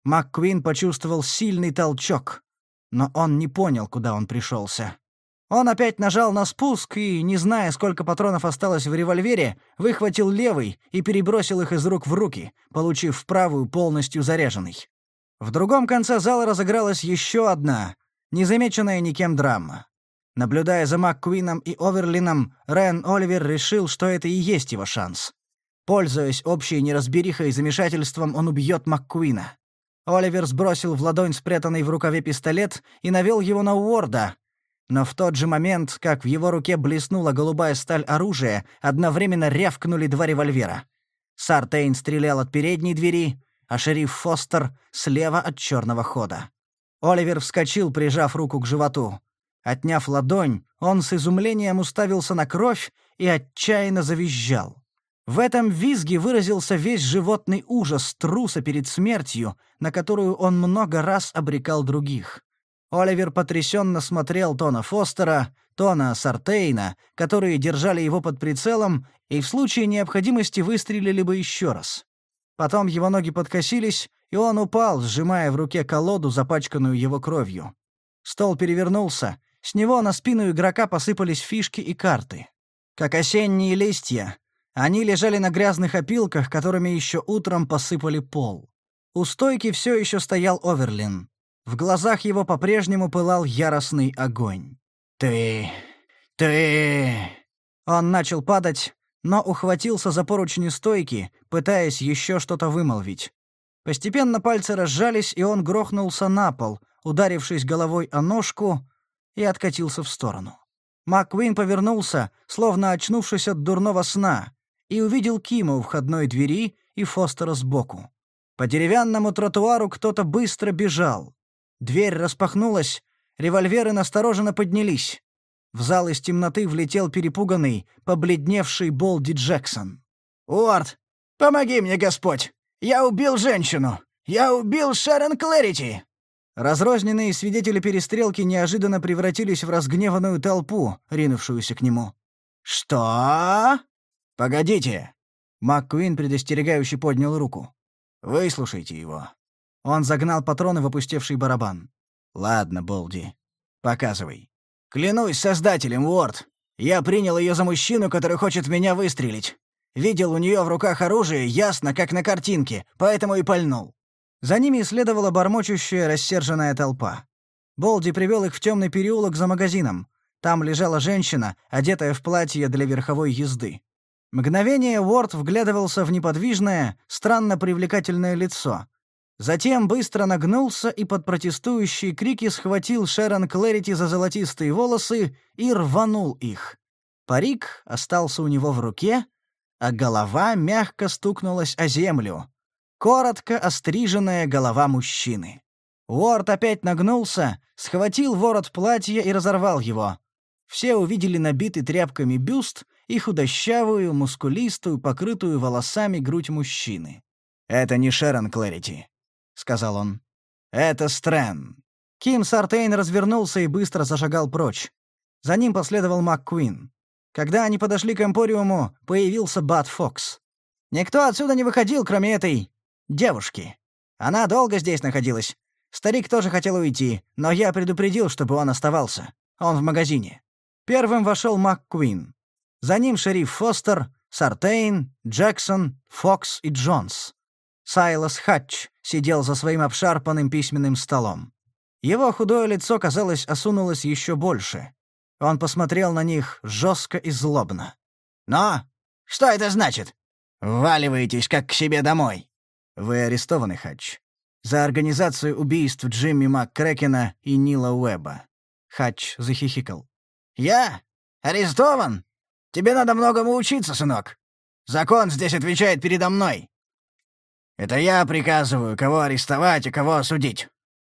МакКвин почувствовал сильный толчок, но он не понял, куда он пришелся. Он опять нажал на спуск и, не зная, сколько патронов осталось в револьвере, выхватил левый и перебросил их из рук в руки, получив правую полностью заряженный. В другом конце зала разыгралась еще одна, незамеченная никем драма. Наблюдая за МакКуином и Оверлином, Рен Оливер решил, что это и есть его шанс. Пользуясь общей неразберихой и замешательством, он убьет МакКуина. Оливер сбросил в ладонь спрятанный в рукаве пистолет и навел его на Уорда. Но в тот же момент, как в его руке блеснула голубая сталь оружия, одновременно рявкнули два револьвера. Сар Тейн стрелял от передней двери, а шериф Фостер — слева от черного хода. Оливер вскочил, прижав руку к животу. Отняв ладонь, он с изумлением уставился на кровь и отчаянно завизжал. В этом визге выразился весь животный ужас труса перед смертью, на которую он много раз обрекал других. Оливер потрясенно смотрел то на Фостера, то на Сартейна, которые держали его под прицелом и в случае необходимости выстрелили бы еще раз. Потом его ноги подкосились, и он упал, сжимая в руке колоду, запачканную его кровью. Стол перевернулся, с него на спину игрока посыпались фишки и карты. Как осенние листья, они лежали на грязных опилках, которыми еще утром посыпали пол. У стойки все еще стоял Оверлин. В глазах его по-прежнему пылал яростный огонь. «Ты... ты...» Он начал падать, но ухватился за поручни стойки, пытаясь еще что-то вымолвить. Постепенно пальцы разжались, и он грохнулся на пол, ударившись головой о ножку, и откатился в сторону. МакКуин повернулся, словно очнувшись от дурного сна, и увидел Кима у входной двери и Фостера сбоку. По деревянному тротуару кто-то быстро бежал. Дверь распахнулась, револьверы настороженно поднялись. В зал из темноты влетел перепуганный, побледневший Болди Джексон. «Уорд, помоги мне, Господь! Я убил женщину! Я убил Шерон Клэрити!» Разрозненные свидетели перестрелки неожиданно превратились в разгневанную толпу, ринувшуюся к нему. «Что?» «Погодите!» МакКуин предостерегающе поднял руку. «Выслушайте его». Он загнал патроны в опустевший барабан. «Ладно, Болди, показывай». «Клянусь создателем, Уорд! Я принял ее за мужчину, который хочет меня выстрелить. Видел у нее в руках оружие, ясно, как на картинке, поэтому и пальнул». За ними следовала бормочущая, рассерженная толпа. Болди привел их в темный переулок за магазином. Там лежала женщина, одетая в платье для верховой езды. Мгновение Уорд вглядывался в неподвижное, странно привлекательное лицо. Затем быстро нагнулся и под протестующие крики схватил Шерон Клэрити за золотистые волосы и рванул их. Парик остался у него в руке, а голова мягко стукнулась о землю. Коротко остриженная голова мужчины. Уорд опять нагнулся, схватил ворот платья и разорвал его. Все увидели набитый тряпками бюст — и худощавую, мускулистую, покрытую волосами грудь мужчины. «Это не Шерон Клэрити», — сказал он. «Это Стрэн». Ким Сартейн развернулся и быстро зашагал прочь. За ним последовал МакКуин. Когда они подошли к Эмпориуму, появился Бат Фокс. «Никто отсюда не выходил, кроме этой... девушки. Она долго здесь находилась. Старик тоже хотел уйти, но я предупредил, чтобы он оставался. Он в магазине». Первым вошел МакКуин. За ним шериф Фостер, Сартейн, Джексон, Фокс и Джонс. Сайлас Хатч сидел за своим обшарпанным письменным столом. Его худое лицо, казалось, осунулось еще больше. Он посмотрел на них жестко и злобно. «Но! Что это значит? Вваливаетесь, как к себе домой!» «Вы арестованы, Хатч. За организацию убийств Джимми МакКрекена и Нила Уэба." Хатч захихикал. «Я? Арестован? Тебе надо многому учиться, сынок. Закон здесь отвечает передо мной. Это я приказываю, кого арестовать и кого осудить.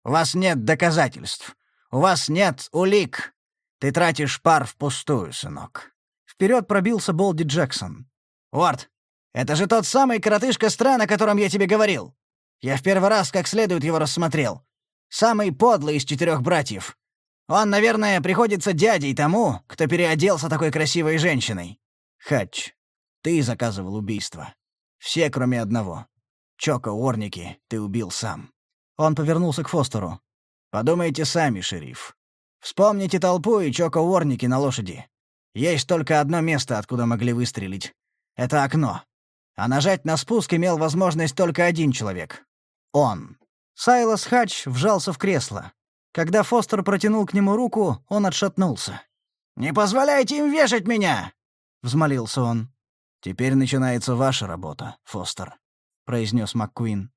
У вас нет доказательств. У вас нет улик. Ты тратишь пар впустую, сынок. Вперед пробился Болди Джексон. Уорд, это же тот самый коротышка стран, о котором я тебе говорил. Я в первый раз как следует его рассмотрел. Самый подлый из четырех братьев. Он, наверное, приходится дядей тому, кто переоделся такой красивой женщиной. Хач, ты заказывал убийство. Все, кроме одного. Чока Орники ты убил сам». Он повернулся к Фостеру. «Подумайте сами, шериф. Вспомните толпу и Чока Орники на лошади. Есть только одно место, откуда могли выстрелить. Это окно. А нажать на спуск имел возможность только один человек. Он». Сайлас Хач вжался в кресло. Когда Фостер протянул к нему руку, он отшатнулся. «Не позволяйте им вешать меня!» — взмолился он. «Теперь начинается ваша работа, Фостер», — произнес МакКуин.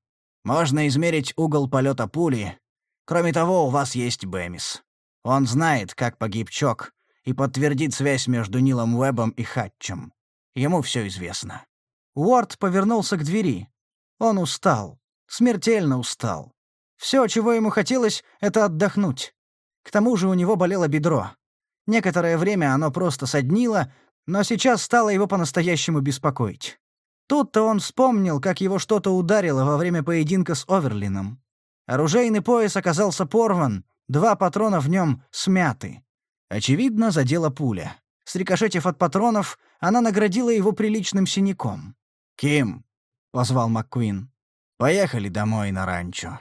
«Можно измерить угол полета пули. Кроме того, у вас есть Бэмис. Он знает, как погиб Чок, и подтвердит связь между Нилом Уэбом и Хатчем. Ему все известно». Уорд повернулся к двери. Он устал. Смертельно устал. Все, чего ему хотелось, — это отдохнуть. К тому же у него болело бедро. Некоторое время оно просто соднило, но сейчас стало его по-настоящему беспокоить. Тут-то он вспомнил, как его что-то ударило во время поединка с Оверлином. Оружейный пояс оказался порван, два патрона в нем смяты. Очевидно, задела пуля. Срикошетив от патронов, она наградила его приличным синяком. «Ким», — позвал МакКуин, — «поехали домой на ранчо».